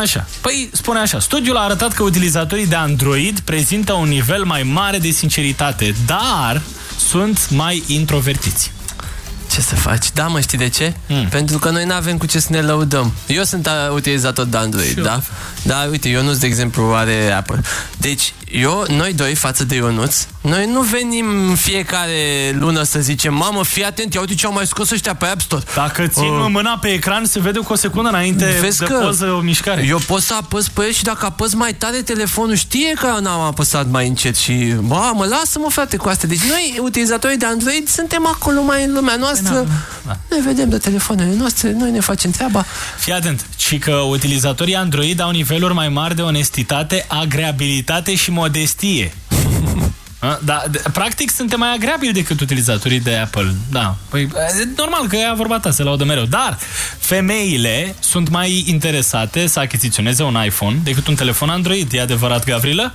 Așa. Păi, spune așa. Studiul a arătat că utilizatorii de Android prezintă un nivel mai mare de sinceritate, dar sunt mai introvertiți.
Ce să faci? Da, mă, știi de ce? Mm. Pentru că noi nu avem cu ce să ne lăudăm. Eu sunt uh, utilizator de Android,
eu.
da? Da, uite, Ionuț, de exemplu, are Apple. Deci, eu, noi doi, față de Ionuț, noi nu venim în fiecare lună să zicem Mamă, fii atent, ia uite ce au mai scos ăștia pe App Store.
Dacă țin
Uh,
mâna pe ecran, se vede cu o secundă înainte
Vezi
de
că
poză o mișcare.
Eu pot să apăs pe el și dacă apăs mai tare telefonul știe că n-am apăsat mai încet și bă, mă lasă-mă frate cu asta. Deci noi, utilizatorii de Android, suntem acolo mai în lumea noastră.
Da.
Ne vedem de telefoanele noastre, noi ne facem treaba.
Fii atent, ci că utilizatorii Android au niveluri mai mari de onestitate, agreabilitate și modestie. A, Da, de- practic suntem mai agreabili decât utilizatorii de Apple. Da. Păi, e normal că ea vorba ta, se laudă mereu. Dar femeile sunt mai interesate să achiziționeze un iPhone decât un telefon Android. E adevărat, Gavrilă?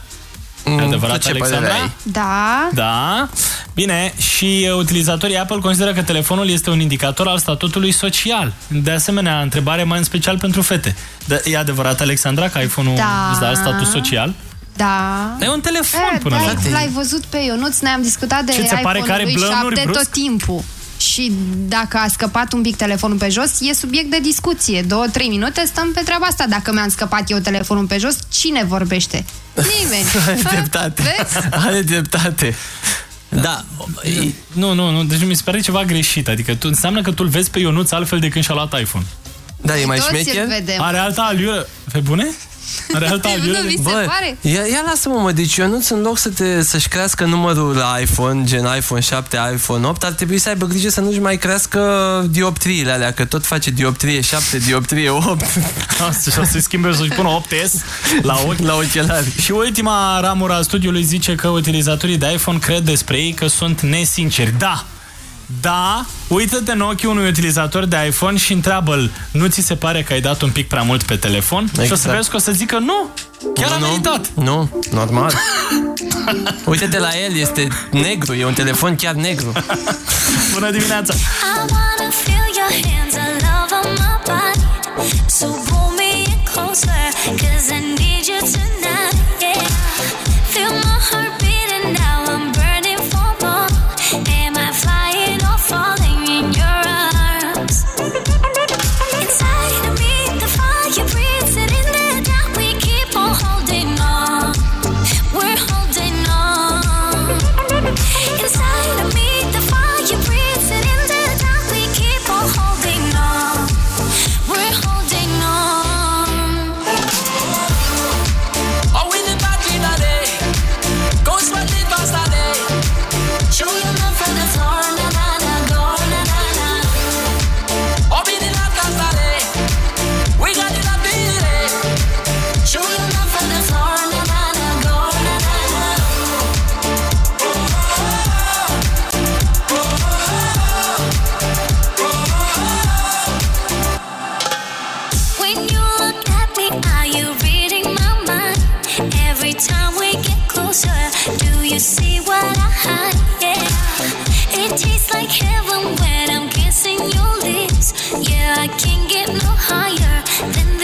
E adevărat,
tu ce părere
Alexandra?
ai?
Da.
Da. Bine, și uh, utilizatorii Apple consideră că telefonul este un indicator al statutului social. De asemenea, întrebare mai în special pentru fete. Da, e adevărat, Alexandra, că iPhone-ul
Da.
îți dă statut social?
Da.
E un telefon
E,
până
da,
la urmă.
L-ai văzut pe Ionuț, ne-am discutat de
Ce, ți se pare că are
iPhone-ul lui
blănuri
7
brusc?
tot timpul. Și dacă a scăpat un pic telefonul pe jos, e subiect de discuție. Două, trei minute stăm pe treaba asta. Dacă mi-am scăpat eu telefonul pe jos, cine vorbește? Nimeni.
Are dreptate.
Vezi?
Are dreptate. Da.
Nu, nu, nu, deci mi se pare ceva greșit. Adică tu, înseamnă că tu îl vezi pe Ionuț altfel de când și-a luat iPhone.
Da, e mai
Toți îl
șmecher?
vedem.
Are alta aliură. Pe bune? Are alta aliură?
Nu vi se
Bă,
pare?
ia, ia lasă-mă, mă, deci eu nu în loc să te, să-și crească numărul la iPhone, gen iPhone 7, iPhone 8, ar trebui să aibă grijă să nu-și mai crească dioptriile alea, că tot face dioptrie 7, dioptrie 8.
Și o să-i schimbe, să-și pună 8S la ochi.
La ochelari.
Și ultima ramură a studiului zice că utilizatorii de iPhone cred despre ei că sunt nesinceri. Da! Da, uită-te în ochii unui utilizator de iPhone și întreabă-l Nu ți se pare că ai dat un pic prea mult pe telefon? Exact. Și o să
Exact.
vezi că o să zică nu, chiar a
nu,
meritat
Nu, normal. Uite-te la el, este negru, e un telefon chiar negru.
Bună dimineața!
I wanna feel your hands all over my body. So pull me in closer, cause I need you tonight. Yeah, I can't get no higher than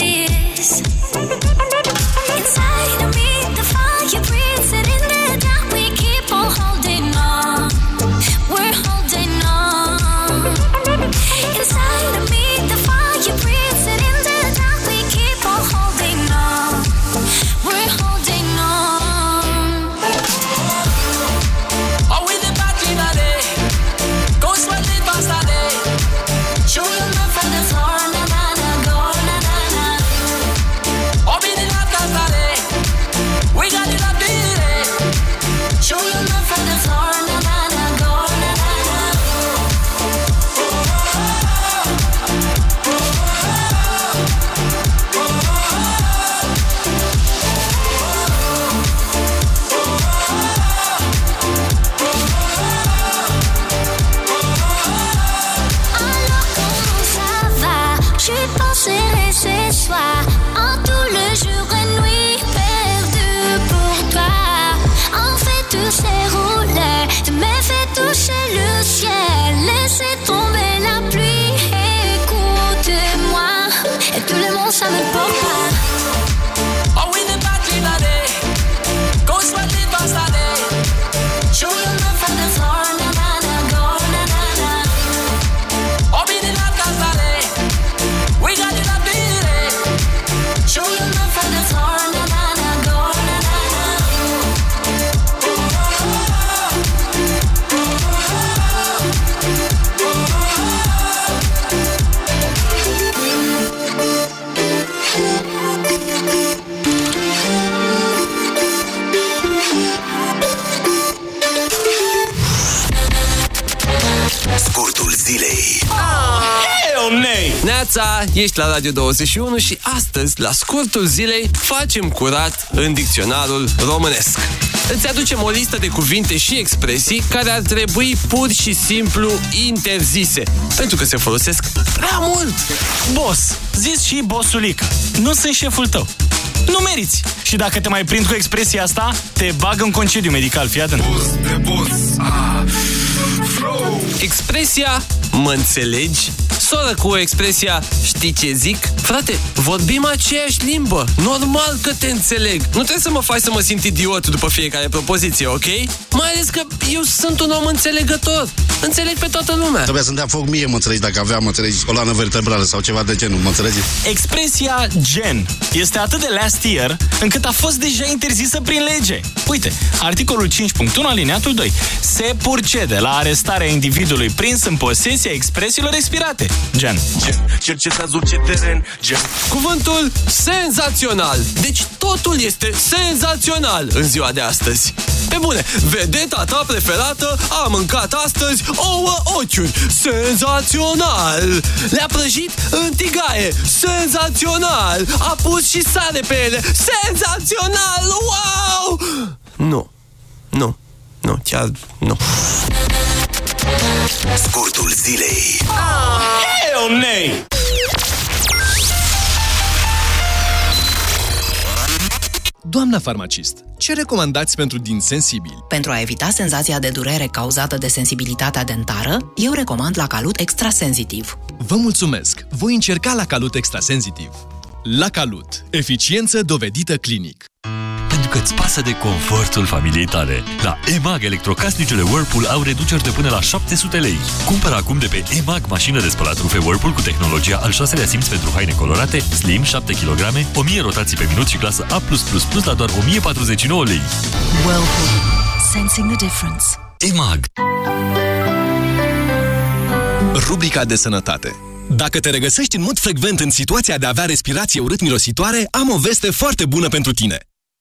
dimineața, ești la Radio 21 și astăzi, la scurtul zilei, facem curat în dicționarul românesc. Îți aducem o listă de cuvinte și expresii care ar trebui pur și simplu interzise, pentru că se folosesc prea mult.
Boss, zis și bossulică. Nu sunt șeful tău. Nu meriți. Și dacă te mai prind cu expresia asta, te bag în concediu medical, fii atent.
Expresia mă înțelegi? Soră cu expresia știi ce zic? Frate, vorbim aceeași limbă. Normal că te înțeleg. Nu trebuie să mă faci să mă simt idiot după fiecare propoziție, ok? Mai ales că eu sunt un om înțelegător. Înțeleg pe toată lumea.
Trebuia să-mi dea foc mie, mă înțelegi, dacă aveam, mă înțelegi, coloană vertebrală sau ceva de genul, mă înțelegi?
Expresia gen este atât de last year încât a fost deja interzisă prin lege. Uite, articolul 5.1 alineatul 2. Se purcede la arestarea individului prins în posesia expresiilor expirate. Gen.
Cercetează orice teren, gen. Cuvântul senzațional. Deci totul este senzațional în ziua de astăzi. Pe bune, vedeta ta preferată a mâncat astăzi ouă ochiuri. Senzațional! Le-a prăjit în tigaie. Senzațional! A pus și sare pe ele. Senzațional! Wow! Nu. Nu. Nu, chiar nu.
Scurtul zilei.
Hell nay!
Doamna farmacist, ce recomandați pentru din sensibili?
Pentru a evita senzația de durere cauzată de sensibilitatea dentară, eu recomand la Calut Extrasensitiv.
Vă mulțumesc! Voi încerca la Calut Extrasensitiv. La Calut. Eficiență dovedită clinic.
Pentru că îți pasă de confortul familiei tale. La EMAG, electrocasnicele Whirlpool au reduceri de până la 700 lei. Cumpără acum de pe EMAG mașină de spălat rufe Whirlpool cu tehnologia al șaselea simț pentru haine colorate, slim, 7 kg, 1000 rotații pe minut și clasă A+++ la doar 1049 lei.
Whirlpool. Sensing the difference.
EMAG.
Rubrica de sănătate. Dacă te regăsești în mod frecvent în situația de a avea respirație urât-mirositoare, am o veste foarte bună pentru tine.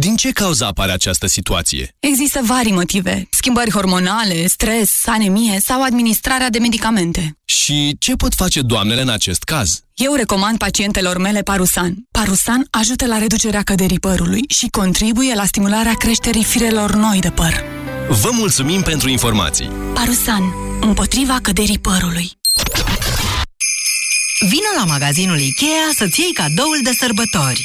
Din ce cauză apare această situație?
Există vari motive. Schimbări hormonale, stres, anemie sau administrarea de medicamente.
Și ce pot face doamnele în acest caz?
Eu recomand pacientelor mele Parusan. Parusan ajută la reducerea căderii părului și contribuie la stimularea creșterii firelor noi de păr.
Vă mulțumim pentru informații!
Parusan. Împotriva căderii părului.
Vino la magazinul IKEA să-ți iei cadoul de sărbători.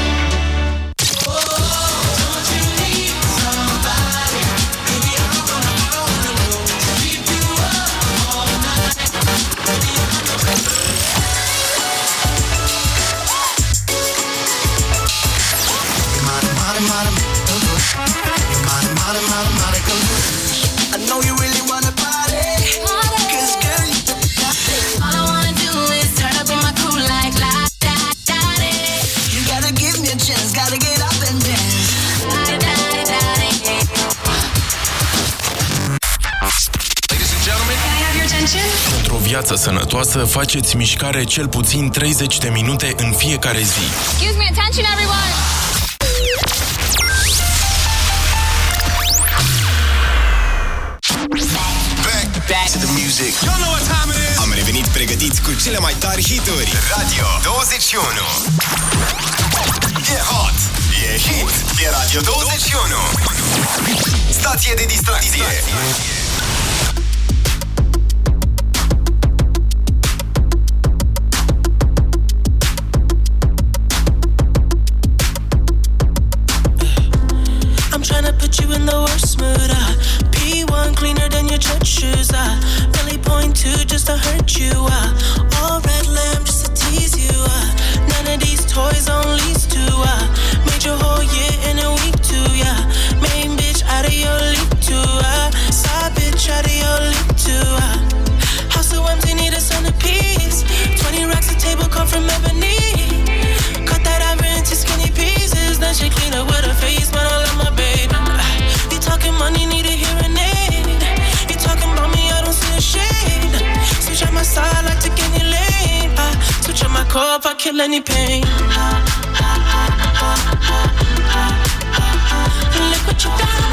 Ladies and gentlemen,
Can I have your attention?
Într-o
viață sănătoasă, faceți mișcare cel puțin 30 de minute în fiecare zi.
Excuse me, attention everyone!
Back to the music. You know what time it is. Am revenit pregătiți cu cele mai tari hituri. Radio 21. E hot, e hit, e Radio 21. Stație de distracție.
I'm Uh. P1 cleaner than your church shoes. Uh. Really point two just to hurt you. Uh. All red lamb just to tease you. Uh. None of these toys on lease to. Uh. Made your whole year in a week too. Yeah. Main bitch out of your league too. Uh. Side bitch out of your league too. Uh. House so empty, need a centerpiece. 20 racks a table come from ebony. Kill any pain. Look what you done.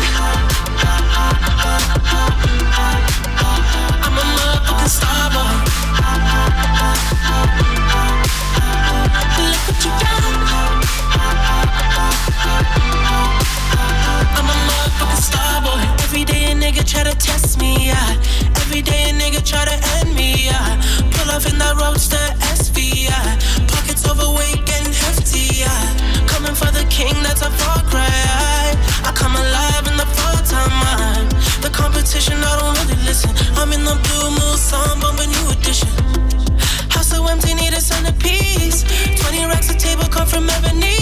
I'm in the blue moon, song, bumping new edition. House so empty, need a centerpiece. 20 racks a table come from ebony.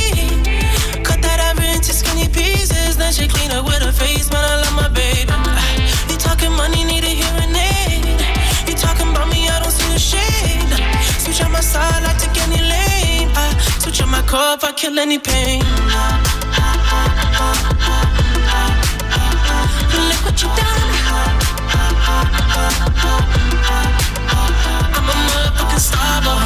Cut that ever into skinny pieces. Then she clean up with her face, man. I love my baby. You talking money, need a hearing aid. You talking about me, I don't see a shade. Switch on my side, I take any lane. I switch on my core if I kill any pain. Look what you done. I'm a motherfucking star boy.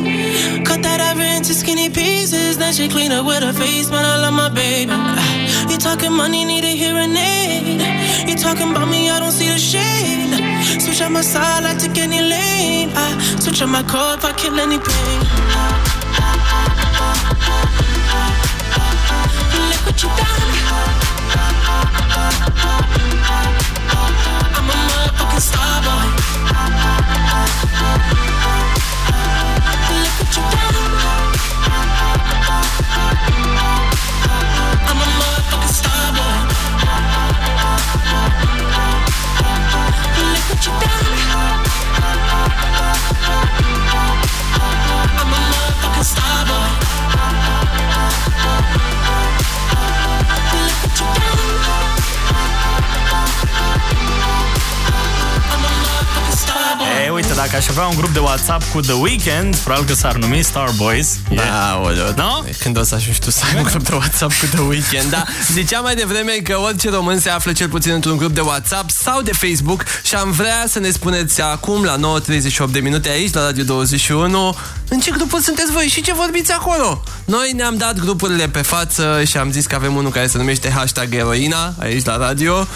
Cut that ever into skinny pieces. Then she clean up with her face, man. I love my baby. Ah, you talking money, need a hearing aid. You talking about me, I don't see the shade. Switch on my side, I take any lane. I switch on my core if I kill any pain. Look what you done. I'm a motherfucking star boy.
Uite, dacă aș avea un grup de WhatsApp cu The Weeknd, probabil că s-ar numi Star Boys.
Da, oleo.
No?
Când o să ajungi tu să ai un grup de WhatsApp cu The Weeknd, da. Ziceam mai devreme că orice român se află cel puțin într-un grup de WhatsApp sau de Facebook și am vrea să ne spuneți acum la 9.38 de minute aici, la Radio 21, în ce grupuri sunteți voi și ce vorbiți acolo. Noi ne-am dat grupurile pe față și am zis că avem unul care se numește hashtag Eroina aici la radio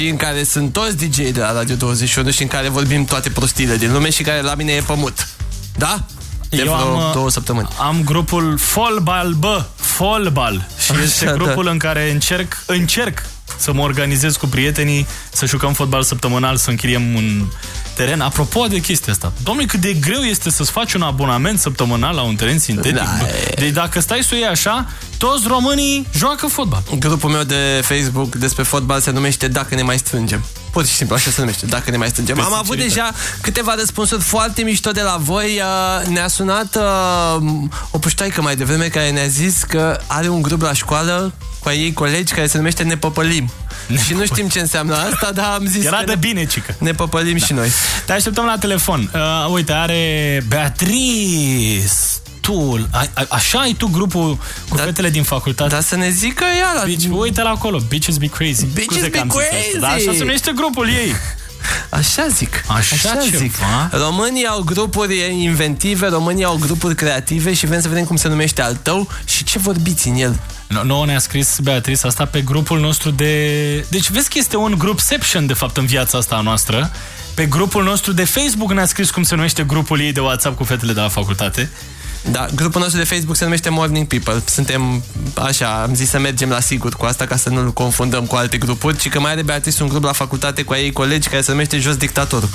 și în care sunt toți DJ de la Radio 21 și în care vorbim toate prostiile din lume și care la mine e pămut. Da? De
Eu
vreo
am,
două săptămâni.
Am grupul Folbal, bă, Folbal. Și este
Așa,
grupul
da.
în care încerc, încerc să mă organizez cu prietenii, să jucăm fotbal săptămânal, să închiriem un teren. Apropo de chestia asta, domnule, cât de greu este să-ți faci un abonament săptămânal la un teren sintetic.
Da,
Bă, Deci dacă stai să o iei așa, toți românii joacă fotbal.
Grupul meu de Facebook despre fotbal se numește Dacă ne mai strângem. Pur și simplu, așa se numește, Dacă ne mai strângem.
Pe
Am avut
sinceritate.
deja câteva răspunsuri foarte mișto de la voi. Uh, Ne-a sunat uh, o puștoaică mai devreme care ne-a zis că are un grup la școală cu ai ei colegi care se numește Ne Păpălim. Și nu știm ce înseamnă asta, dar am zis
Era
că
de
ne,
bine, cică.
ne păpălim și noi.
Te așteptăm la telefon. Uh, uite, are Beatrice. Tu, a, a, așa ai tu grupul cu da, fetele din facultate?
Dar să ne zică ea la...
Bitch, uite la acolo, Bitches Be Crazy.
Bitches
Scuze
be
că am zis
crazy.
asta, Da, așa se numește grupul ei.
Așa zic.
Așa, ceva.
zic. Românii au grupuri inventive, românii au grupuri creative și vrem să vedem cum se numește al tău și ce vorbiți în el.
No, nouă ne-a scris Beatrice asta pe grupul nostru de... Deci vezi că este un grupception de fapt în viața asta a noastră. Pe grupul nostru de Facebook ne-a scris cum se numește grupul ei de WhatsApp cu fetele de la facultate.
Da, grupul nostru de Facebook se numește Morning People. Suntem, așa, am zis să mergem la sigur cu asta ca să nu-l confundăm cu alte grupuri, ci că mai are Beatrice un grup la facultate cu a ei colegi care se numește Jos Dictatorul.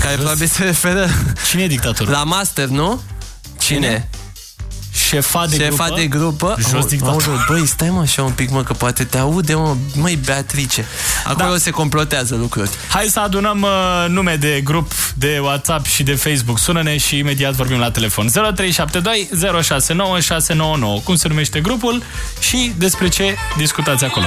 Care probabil se referă...
Cine e dictatorul?
La master, nu? Cine?
Șefa de
Șefa
grupă?
de grupă.
Jos
Au-
dictatorul.
aoleu, Băi, stai mă așa un pic, mă, că poate te aude, mă, măi, Beatrice. Acolo
Da.
se complotează lucruri.
Hai să adunăm uh, nume de grup de WhatsApp și de Facebook. Sună-ne și imediat vorbim la telefon. 0372 069699. Cum se numește grupul și despre ce discutați acolo.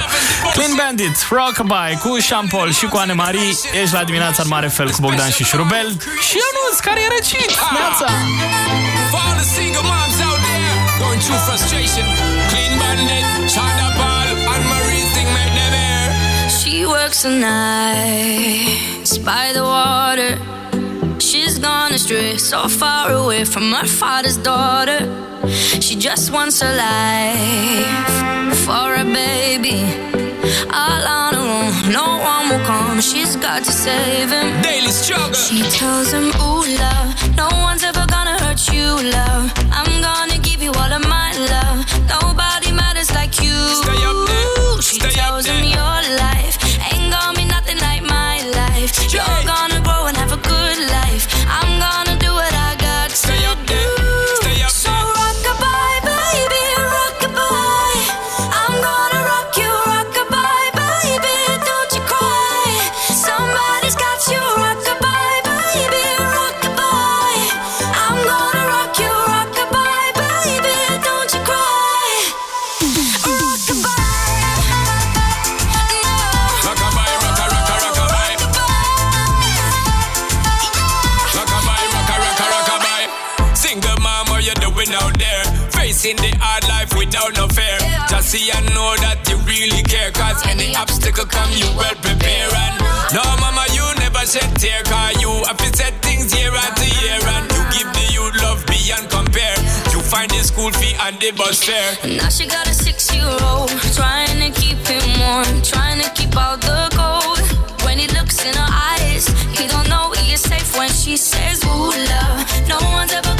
Clean Bandit, Rockabye cu Shampol și cu Anemarie. Ești la dimineața în mare fel cu Bogdan și Șurubel. Și Ionuț, care e răcit. Neața!
For all the single moms out there going through frustration, clean bandit, and Marie thing make them air.
She works the nights by the water. She's gone astray, so far away from her father's daughter. She just wants a life for a baby. All on her own, no one will come. She's got to save him.
Daily struggle.
She tells him, Ooh, love, no one's ever gonna hurt you, love. I'm gonna all of my love.
Any obstacle come, you well prepare. And no, mama, you never shed tear. Cause you have to set things year after year. And you give the youth love beyond compare. You find the school fee and the bus fare.
Now she got a six-year-old Trying to keep him warm Trying to keep out the cold When he looks in her eyes He don't know he is safe when she says Ooh, love No one's ever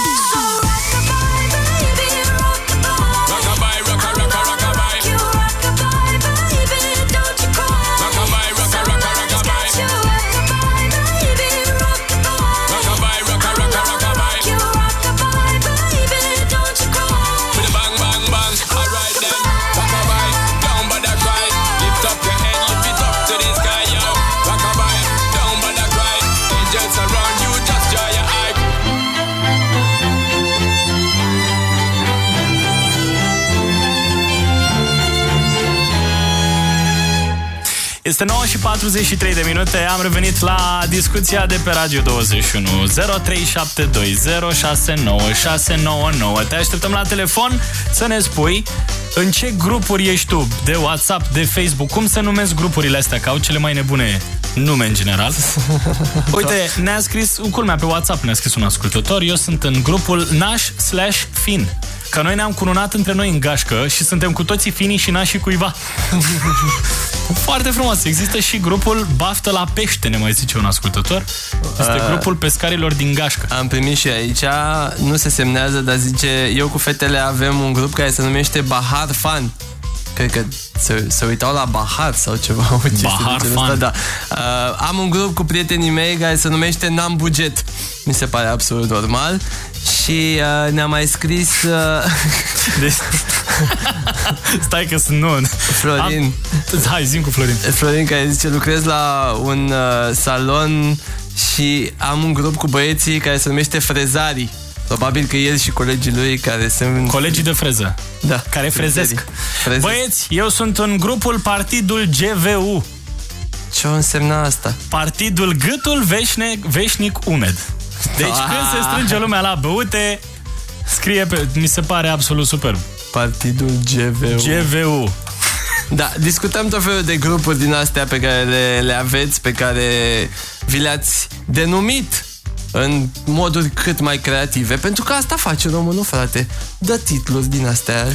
Este 9 și 43 de minute. Am revenit la discuția de pe Radio 21. 0372069699. Te așteptăm la telefon să ne spui în ce grupuri ești tu, de WhatsApp, de Facebook, cum se numesc grupurile astea, că au cele mai nebune nume în general. Uite, ne-a scris, un culmea pe WhatsApp ne-a scris un ascultător, eu sunt în grupul Naș slash Fin. Că noi ne-am cununat între noi în gașcă și suntem cu toții finii și nașii cuiva. Foarte frumos. Există și grupul Baftă la pește, ne mai zice un ascultător. Este
Uh,
grupul pescarilor din gașcă.
Am primit și aici, nu se semnează, dar zice, eu cu fetele avem un grup care se numește Bahar Fan. Cred că se, se uitau la Bahar sau ceva. o chestie
Bahar
de genul
Fan.
ăsta, Da. Uh, am un grup cu prietenii mei care se numește N-am buget. Mi se pare absolut normal. Și uh, ne-a mai scris... Uh...
Deci... Stai că sunt nu.
Florin.
Am... Hai, zim cu Florin.
Florin care zice, lucrez la un uh, salon și am un grup cu băieții care se numește Frezarii. Probabil că el și colegii lui care sunt...
Colegii de freză.
Da.
Care frezesc.
Frezesc.
Băieți, eu sunt în grupul Partidul GVU.
Ce însemna asta?
Partidul Gâtul Veșnic, Veșnic Umed. Deci
Ah.
când se strânge lumea la băute, scrie pe... Mi se pare absolut superb.
Partidul GVU.
GVU.
Da, discutăm tot felul de grupuri din astea pe care le, le aveți, pe care vi le-ați denumit în moduri cât mai creative. Pentru că asta face românul, frate. Dă titluri din astea.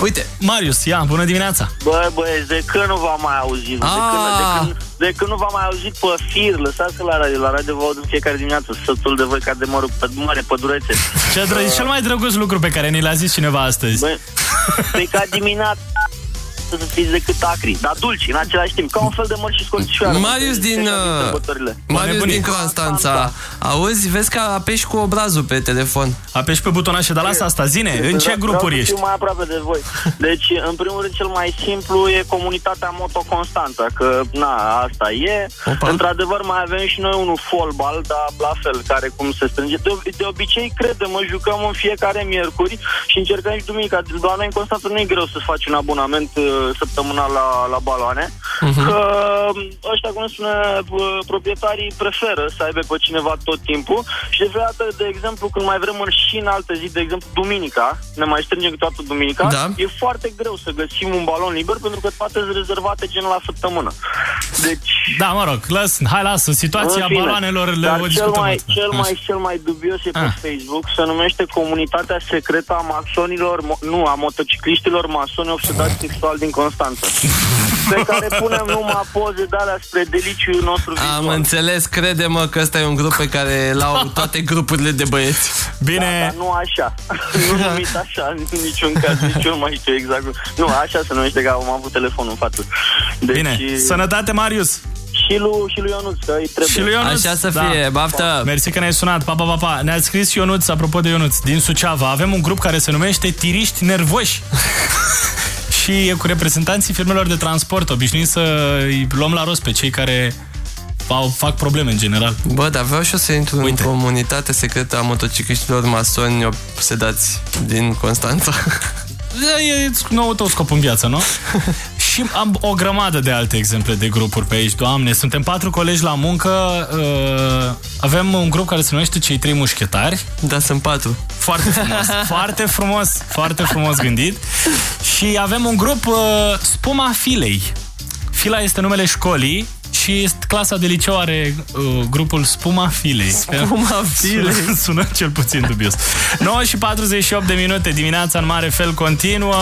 Uite.
Marius, ia, bună dimineața.
Bă, băieți, de când nu v-am mai auzit? De
Ah.
când, de, când, de când nu v-am mai auzit pe fir? Lăsați-că la radio. La radio vă aud în fiecare dimineață. Sătul de voi ca de mără, pe mare pădurețe.
Ce dră- cel mai drăguț lucru pe care ni l-a zis cineva astăzi.
Bă, pe ca dimineața să fiți decât acri, dar dulci în același timp, ca un fel de măr și scorțișoară.
Marius din, uh, Marius din Constanța. Auzi, vezi că apeși cu obrazul pe telefon.
Apeși pe butonașe, dar lasă asta. Zine, în ce grupuri
Vreau să
ești?
fiu mai aproape de voi. Deci, în primul rând, cel mai simplu e comunitatea Moto Constanța, că, na, asta e.
Opa.
Într-adevăr, mai avem și noi unul fotbal, dar la fel, care cum se strânge. De, de obicei, crede-mă, jucăm în fiecare miercuri și încercăm și duminica. La noi în Constanța nu e greu să faci un abonament uh, săptămânal la, la baloane,
Mhm.
că ăștia, cum ne spune, uh, proprietarii preferă să aibă pe cineva tot timpul și de fiecare dată, de exemplu, când mai vrem în și în alte zi, de exemplu, duminica, ne mai strângem toată duminica,
Da.
e foarte greu să găsim un balon liber pentru că toate sunt rezervate gen la săptămână. Deci,
Da, mă rog, las, hai, lasă. Situația
în fine,
baloanelor le
dar
o
cel
discutăm.
mai,
altă.
cel
Așa.
mai, cel mai dubios e pe
Ah.
Facebook, se numește Comunitatea Secretă a Masonilor, mo- nu, a motocicliștilor masoni obsedați sexual din Constanța, pe care punem numai poze de alea spre deliciul nostru vizual.
Am înțeles, crede-mă că ăsta e un grup pe care l-au toate grupurile de băieți.
Bine.
Da, dar nu așa. nu numit așa, în niciun caz, nici eu nu mai știu exact. Nu, așa se numește că am avut telefonul în față. Deci,
Bine, sănătate, Marius!
Și lui, și lui Ionuț, că îi trebuie.
Și lui Ionuț,
Așa să
da.
fie, baftă!
Mersi că ne-ai sunat, pa, pa, pa, pa. Ne-a scris Ionuț, apropo de Ionuț, din Suceava. Avem un grup care se numește Tiriști Nervoși. și e cu reprezentanții firmelor de transport. Obișnuim să îi luăm la rost pe cei care au, fac probleme în general.
Bă, dar vreau și eu să intru Uite. în comunitatea secretă a motocicliștilor masoni obsedați din Constanța.
E nou tău scop în viață, nu? și am o grămadă de alte exemple de grupuri pe aici, doamne. Suntem patru colegi la muncă, uh, avem un grup care se numește Cei Trei Mușchetari.
Da, sunt patru.
Foarte frumos, foarte frumos, foarte frumos gândit. Și avem un grup uh, Spuma Filei. Fila este numele școlii și este clasa de liceu are uh, grupul Spuma Filei.
Spuma Filei.
Sună, sună cel puțin dubios. 9 și 48 de minute dimineața în mare fel continuă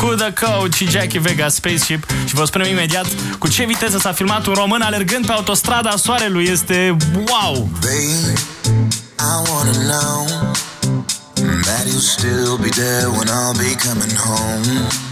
cu The Coach și Jackie Vega Spaceship și vă spunem imediat cu ce viteză s-a filmat un român alergând pe autostrada Soarelui. Este wow!
Babe, I wanna know that you'll still be there when I'll be coming home.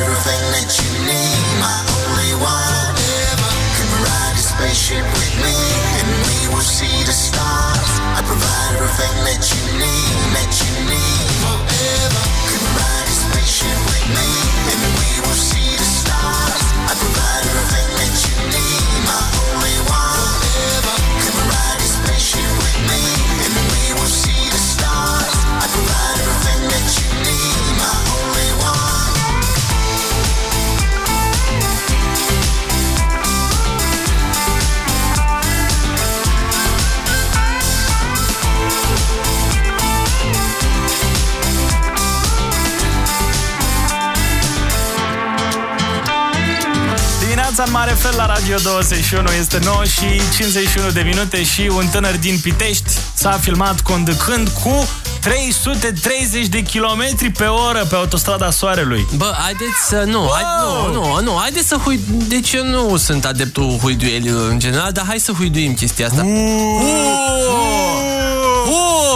Everything that you need, my only one. Ever, come ride your spaceship with me, and we will see the stars. I provide everything that you need, that you need. Forever, come ride your spaceship with me,
Dimineața în mare fel la Radio 21 este 9 și 51 de minute și un tânăr din Pitești s-a filmat conducând cu 330 de kilometri pe oră pe autostrada Soarelui.
Bă, haideți să... Nu, hai, nu, nu, nu, haideți să hui... Deci eu nu sunt adeptul huiduielii în general, dar hai să huiduim chestia asta.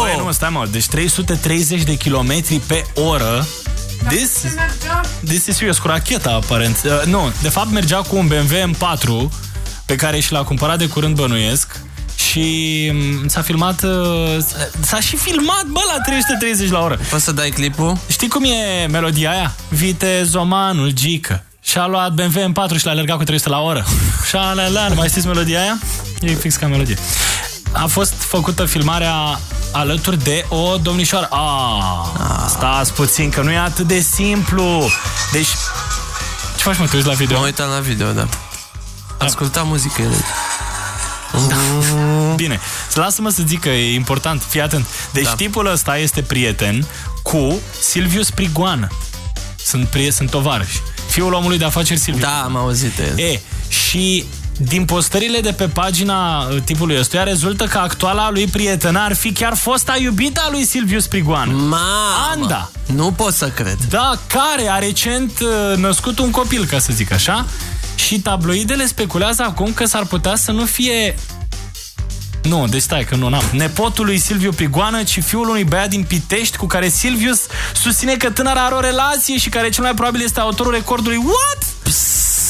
Băi, nu, stai mă, deci 330 de kilometri pe oră This, this is serious, cu racheta, aparent. Uh, nu, de fapt mergea cu un BMW M4 pe care și l-a cumpărat de curând bănuiesc și mm, s-a filmat uh, s-a și filmat, bă, la 330 la oră.
Poți să dai clipul?
Știi cum e melodia aia? Vitezomanul Gică. Și-a luat BMW M4 și l-a alergat cu 300 la oră. Și a mai știți melodia aia? E fix ca melodie. A fost făcută filmarea alături de o domnișoară. Ah, stați puțin, că nu e atât de simplu. Deci, ce faci, mă, tu uiți la video?
Mă uitam la video, da. Asculta muzică el.
Bine, lasă-mă să zic că e important, fii atent. Deci da. tipul ăsta este prieten cu Silvius Prigoană. Sunt, prie, sunt tovarăși. Fiul omului de afaceri Silvius.
Da, am auzit de el.
E, și din postările de pe pagina uh, tipului ăstuia rezultă că actuala lui prietenă ar fi chiar fosta iubita lui Silvius Prigoană.
Mamă!
Anda!
Nu pot să cred.
Da, care a recent uh, născut un copil, ca să zic așa. Și tabloidele speculează acum că s-ar putea să nu fie nu, deci stai că nu, n-am. Nepotul lui Silviu Prigoană, ci fiul unui băiat din Pitești cu care Silvius susține că tânăra are o relație și care cel mai probabil este autorul recordului. What?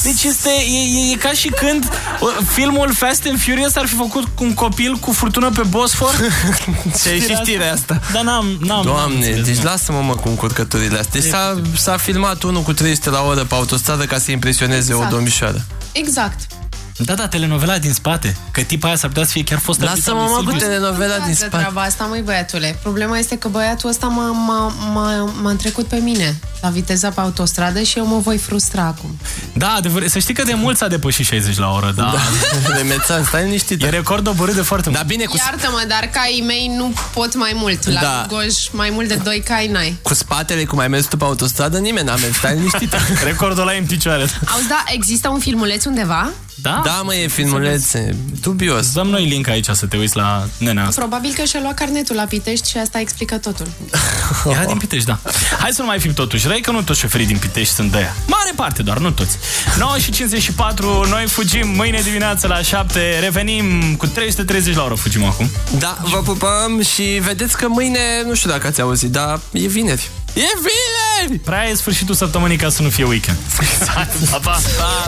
Deci este, e, e, e ca și când uh, filmul Fast and Furious ar fi făcut cu un copil cu furtună pe Bosfor.
Ce și știrea asta.
Dar n-am, n-am
Doamne,
n-am înțeles,
deci
nu.
lasă-mă mă cu încurcăturile astea. Deci s-a, s-a filmat unul cu 300 la oră pe autostradă ca să impresioneze
Exact.
o domnișoară.
Exact.
Da, da, telenovela din spate. Că tipa aia s-ar putea să fie chiar fost
Lasă-mă mă cu telenovela din
Contează
spate.
treaba asta, măi, băiatule. Problema este că băiatul ăsta m-a, m-a, m-a, m-a trecut pe mine la viteza pe autostradă și eu mă voi frustra acum.
Da, adevăr, să știi că de mult s-a depășit 60 la oră, da.
da. Remețan, stai liniștit.
E record doborât de foarte mult.
Da, bine, cu,
Iartă-mă, dar caii mei nu pot mai mult. La
Da.
Goj mai mult de 2 cai n-ai.
cu spatele, cum ai mers tu pe autostradă, nimeni n-a mers. Stai liniștit.
Recordul ăla e în picioare.
Auzi, da, există un filmuleț undeva?
Da?
Da, mă, e filmuleț e dubios.
Dăm noi link aici să te uiți la nenea asta.
Probabil că și-a luat carnetul la Pitești și asta explică totul.
Era din Pitești, da. Hai să nu mai fim totuși răi, că nu toți șoferii din Pitești sunt de aia. Mare parte, doar nu toți. 9 și 54, noi fugim mâine dimineață la 7, revenim cu 330 la oră, fugim acum.
Da, vă pupăm și vedeți că mâine, nu știu dacă ați auzit, dar e vineri. E vineri!
Prea e sfârșitul săptămânii ca să nu fie weekend. Exact. Pa, pa. pa.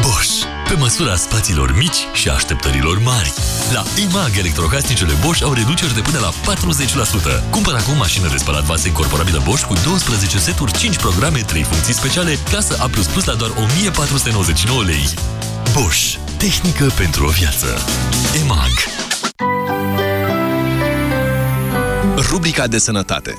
Bosch. Pe măsura spațiilor mici și așteptărilor mari. La EMAG, electrocasnicele Bosch au reduceri de până la 40%. Cumpără acum mașină de spălat vase incorporabilă Bosch cu 12 seturi, 5 programe, 3 funcții speciale, clasă A++ la doar 1499 lei. Bosch. Tehnică pentru o viață. EMAG.
Rubrica de sănătate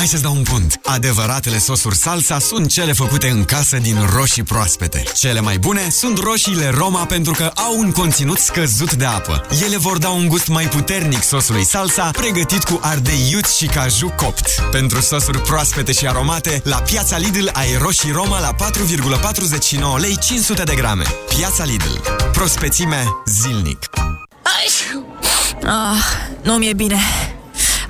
hai să-ți dau un pont. Adevăratele sosuri salsa sunt cele făcute în casă din roșii proaspete. Cele mai bune sunt roșiile Roma pentru că au un conținut scăzut de apă. Ele vor da un gust mai puternic sosului salsa, pregătit cu ardei iute și caju copt. Pentru sosuri proaspete și aromate, la Piața Lidl ai roșii Roma la 4,49 lei 500 de grame. Piața Lidl. Prospețime zilnic.
Ah, nu mi-e bine.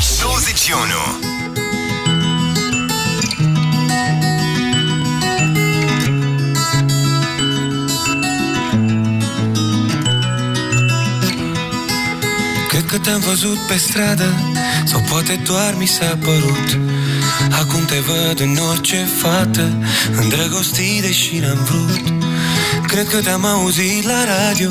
21
Cred că te-am văzut pe stradă Sau poate doar mi s-a părut. Acum te văd în orice fată Îndrăgostit deși n-am vrut. Cred că te-am auzit la radio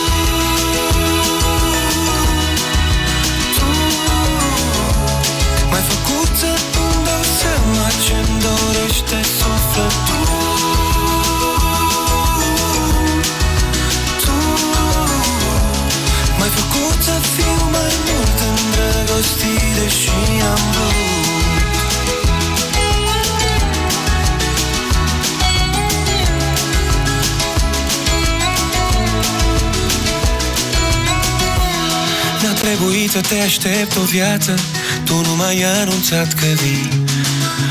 trebuit să te aștept o viață Tu nu m-ai anunțat că vii.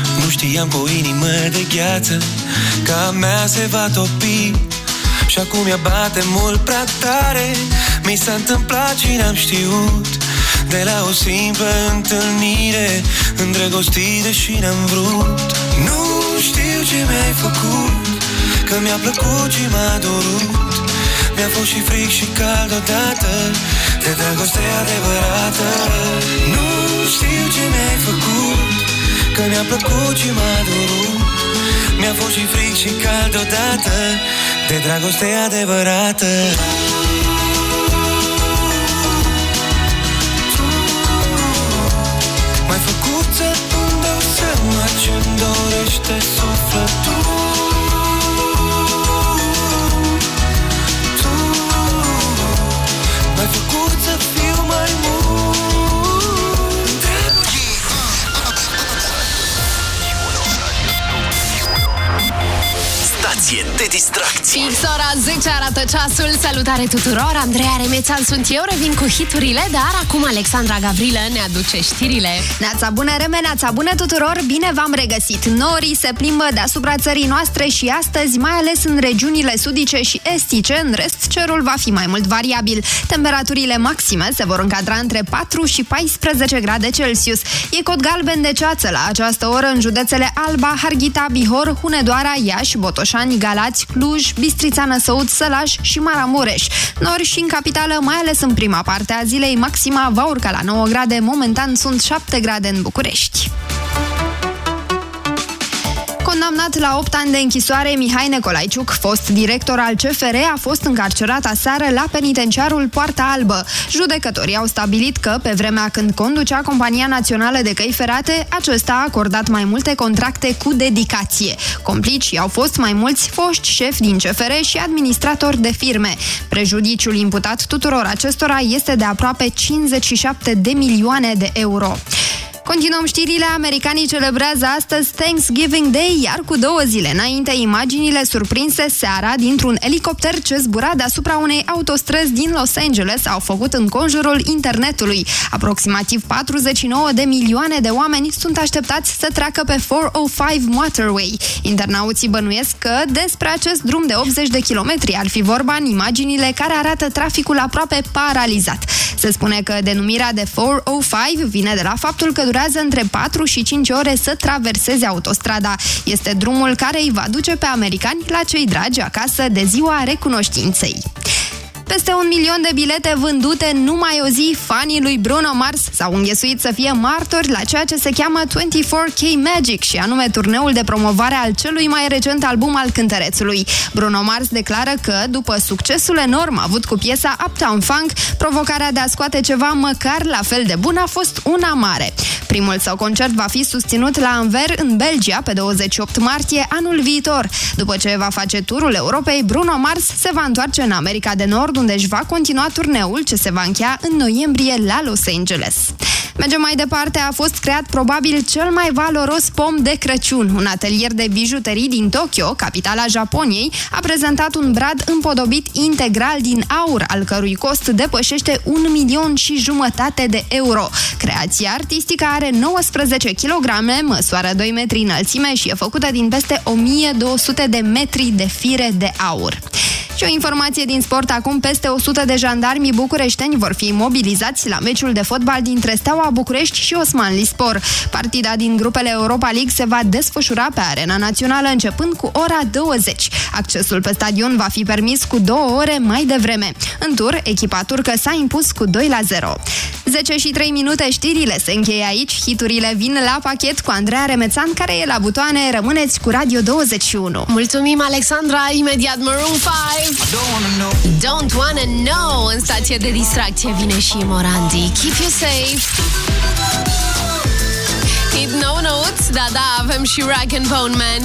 Nu știam cu o inimă de gheață Că a mea se va topi. Și acum ea bate mult prea tare. Mi s-a întâmplat și n-am știut De la o simplă întâlnire Îndrăgostire și n-am vrut. Nu știu ce mi-ai făcut Că mi-a plăcut și m-a dorut Mi-a fost și fric și cald odată De dragoste adevărată. Nu știu ce mi-ai făcut Că mi-a plăcut și m-a dorut Mi-a fost și fric și cald odată De dragoste adevărată
ora 10 arată ceasul. Salutare tuturor! Andreea Remețan sunt eu, revin cu hiturile, dar acum Alexandra Gavrilă ne aduce știrile.
Neața bună, Reme, neața bună tuturor, bine v-am regăsit. Norii se plimbă deasupra țării noastre și astăzi, mai ales în regiunile sudice și estice, în rest cerul va fi mai mult variabil. Temperaturile maxime se vor încadra între 4 și 14 grade Celsius. E cod galben de ceață la această oră în județele Alba, Harghita, Bihor, Hunedoara, Iași, Botoșani, Galați, Cluj, Bistrița, Năsăud, Sălaș și Maramureș. Nori și în capitală, mai ales în prima parte a zilei, maxima va urca la 9 grade, momentan sunt 7 grade în București. Condamnat la 8 ani de închisoare, Mihai Nicolaiciuc, fost director al CFR, a fost încarcerat aseară la penitenciarul Poarta Albă. Judecătorii au stabilit că, pe vremea când conducea Compania Națională de Căi Ferate, acesta a acordat mai multe contracte cu dedicație. Complicii au fost mai mulți foști șefi din CFR și administratori de firme. Prejudiciul imputat tuturor acestora este de aproape 57 de milioane de euro. Continuăm știrile. Americanii celebrează astăzi Thanksgiving Day, iar cu două zile înainte, imaginile surprinse seara dintr-un elicopter ce zbura deasupra unei autostrăzi din Los Angeles au făcut în conjurul internetului. Aproximativ 49 de milioane de oameni sunt așteptați să treacă pe 405 Motorway. Internauții bănuiesc că despre acest drum de 80 de kilometri ar fi vorba în imaginile care arată traficul aproape paralizat. Se spune că denumirea de 405 vine de la faptul că durează între 4 și 5 ore să traverseze autostrada. Este drumul care îi va duce pe americani la cei dragi acasă de ziua recunoștinței. Peste un milion de bilete vândute în numai o zi, fanii lui Bruno Mars s-au înghesuit să fie martori la ceea ce se cheamă 24K Magic și anume turneul de promovare al celui mai recent album al cântărețului. Bruno Mars declară că, după succesul enorm avut cu piesa Uptown Funk, provocarea de a scoate ceva măcar la fel de bun a fost una mare. Primul său concert va fi susținut la Anver, în Belgia, pe 28 martie anul viitor. După ce va face turul Europei, Bruno Mars se va întoarce în America de Nord, unde își va continua turneul ce se va încheia în noiembrie la Los Angeles. Mergem mai departe, a fost creat probabil cel mai valoros pom de Crăciun. Un atelier de bijuterii din Tokyo, capitala Japoniei, a prezentat un brad împodobit integral din aur, al cărui cost depășește un milion și jumătate de euro. Creația artistică are 19 kg, măsoară 2 metri înălțime și e făcută din peste 1200 de metri de fire de aur. Și o informație din sport acum, peste 100 de jandarmi bucureșteni vor fi mobilizați la meciul de fotbal dintre Steaua București și Osman Lispor. Partida din grupele Europa League se va desfășura pe Arena Națională începând cu ora 20. Accesul pe stadion va fi permis cu două ore mai devreme. În tur, echipa turcă s-a impus cu 2 la 0. 10 și 3 minute știrile se încheie aici, hiturile vin la pachet cu Andreea Remețan, care e la butoane, rămâneți cu Radio 21.
Mulțumim, Alexandra! Imediat Maroon 5! Don't wanna know. În stație de distracție vine și Morandi. Keep you safe. Hit no notes Da, da, avem și Rack and Bone Man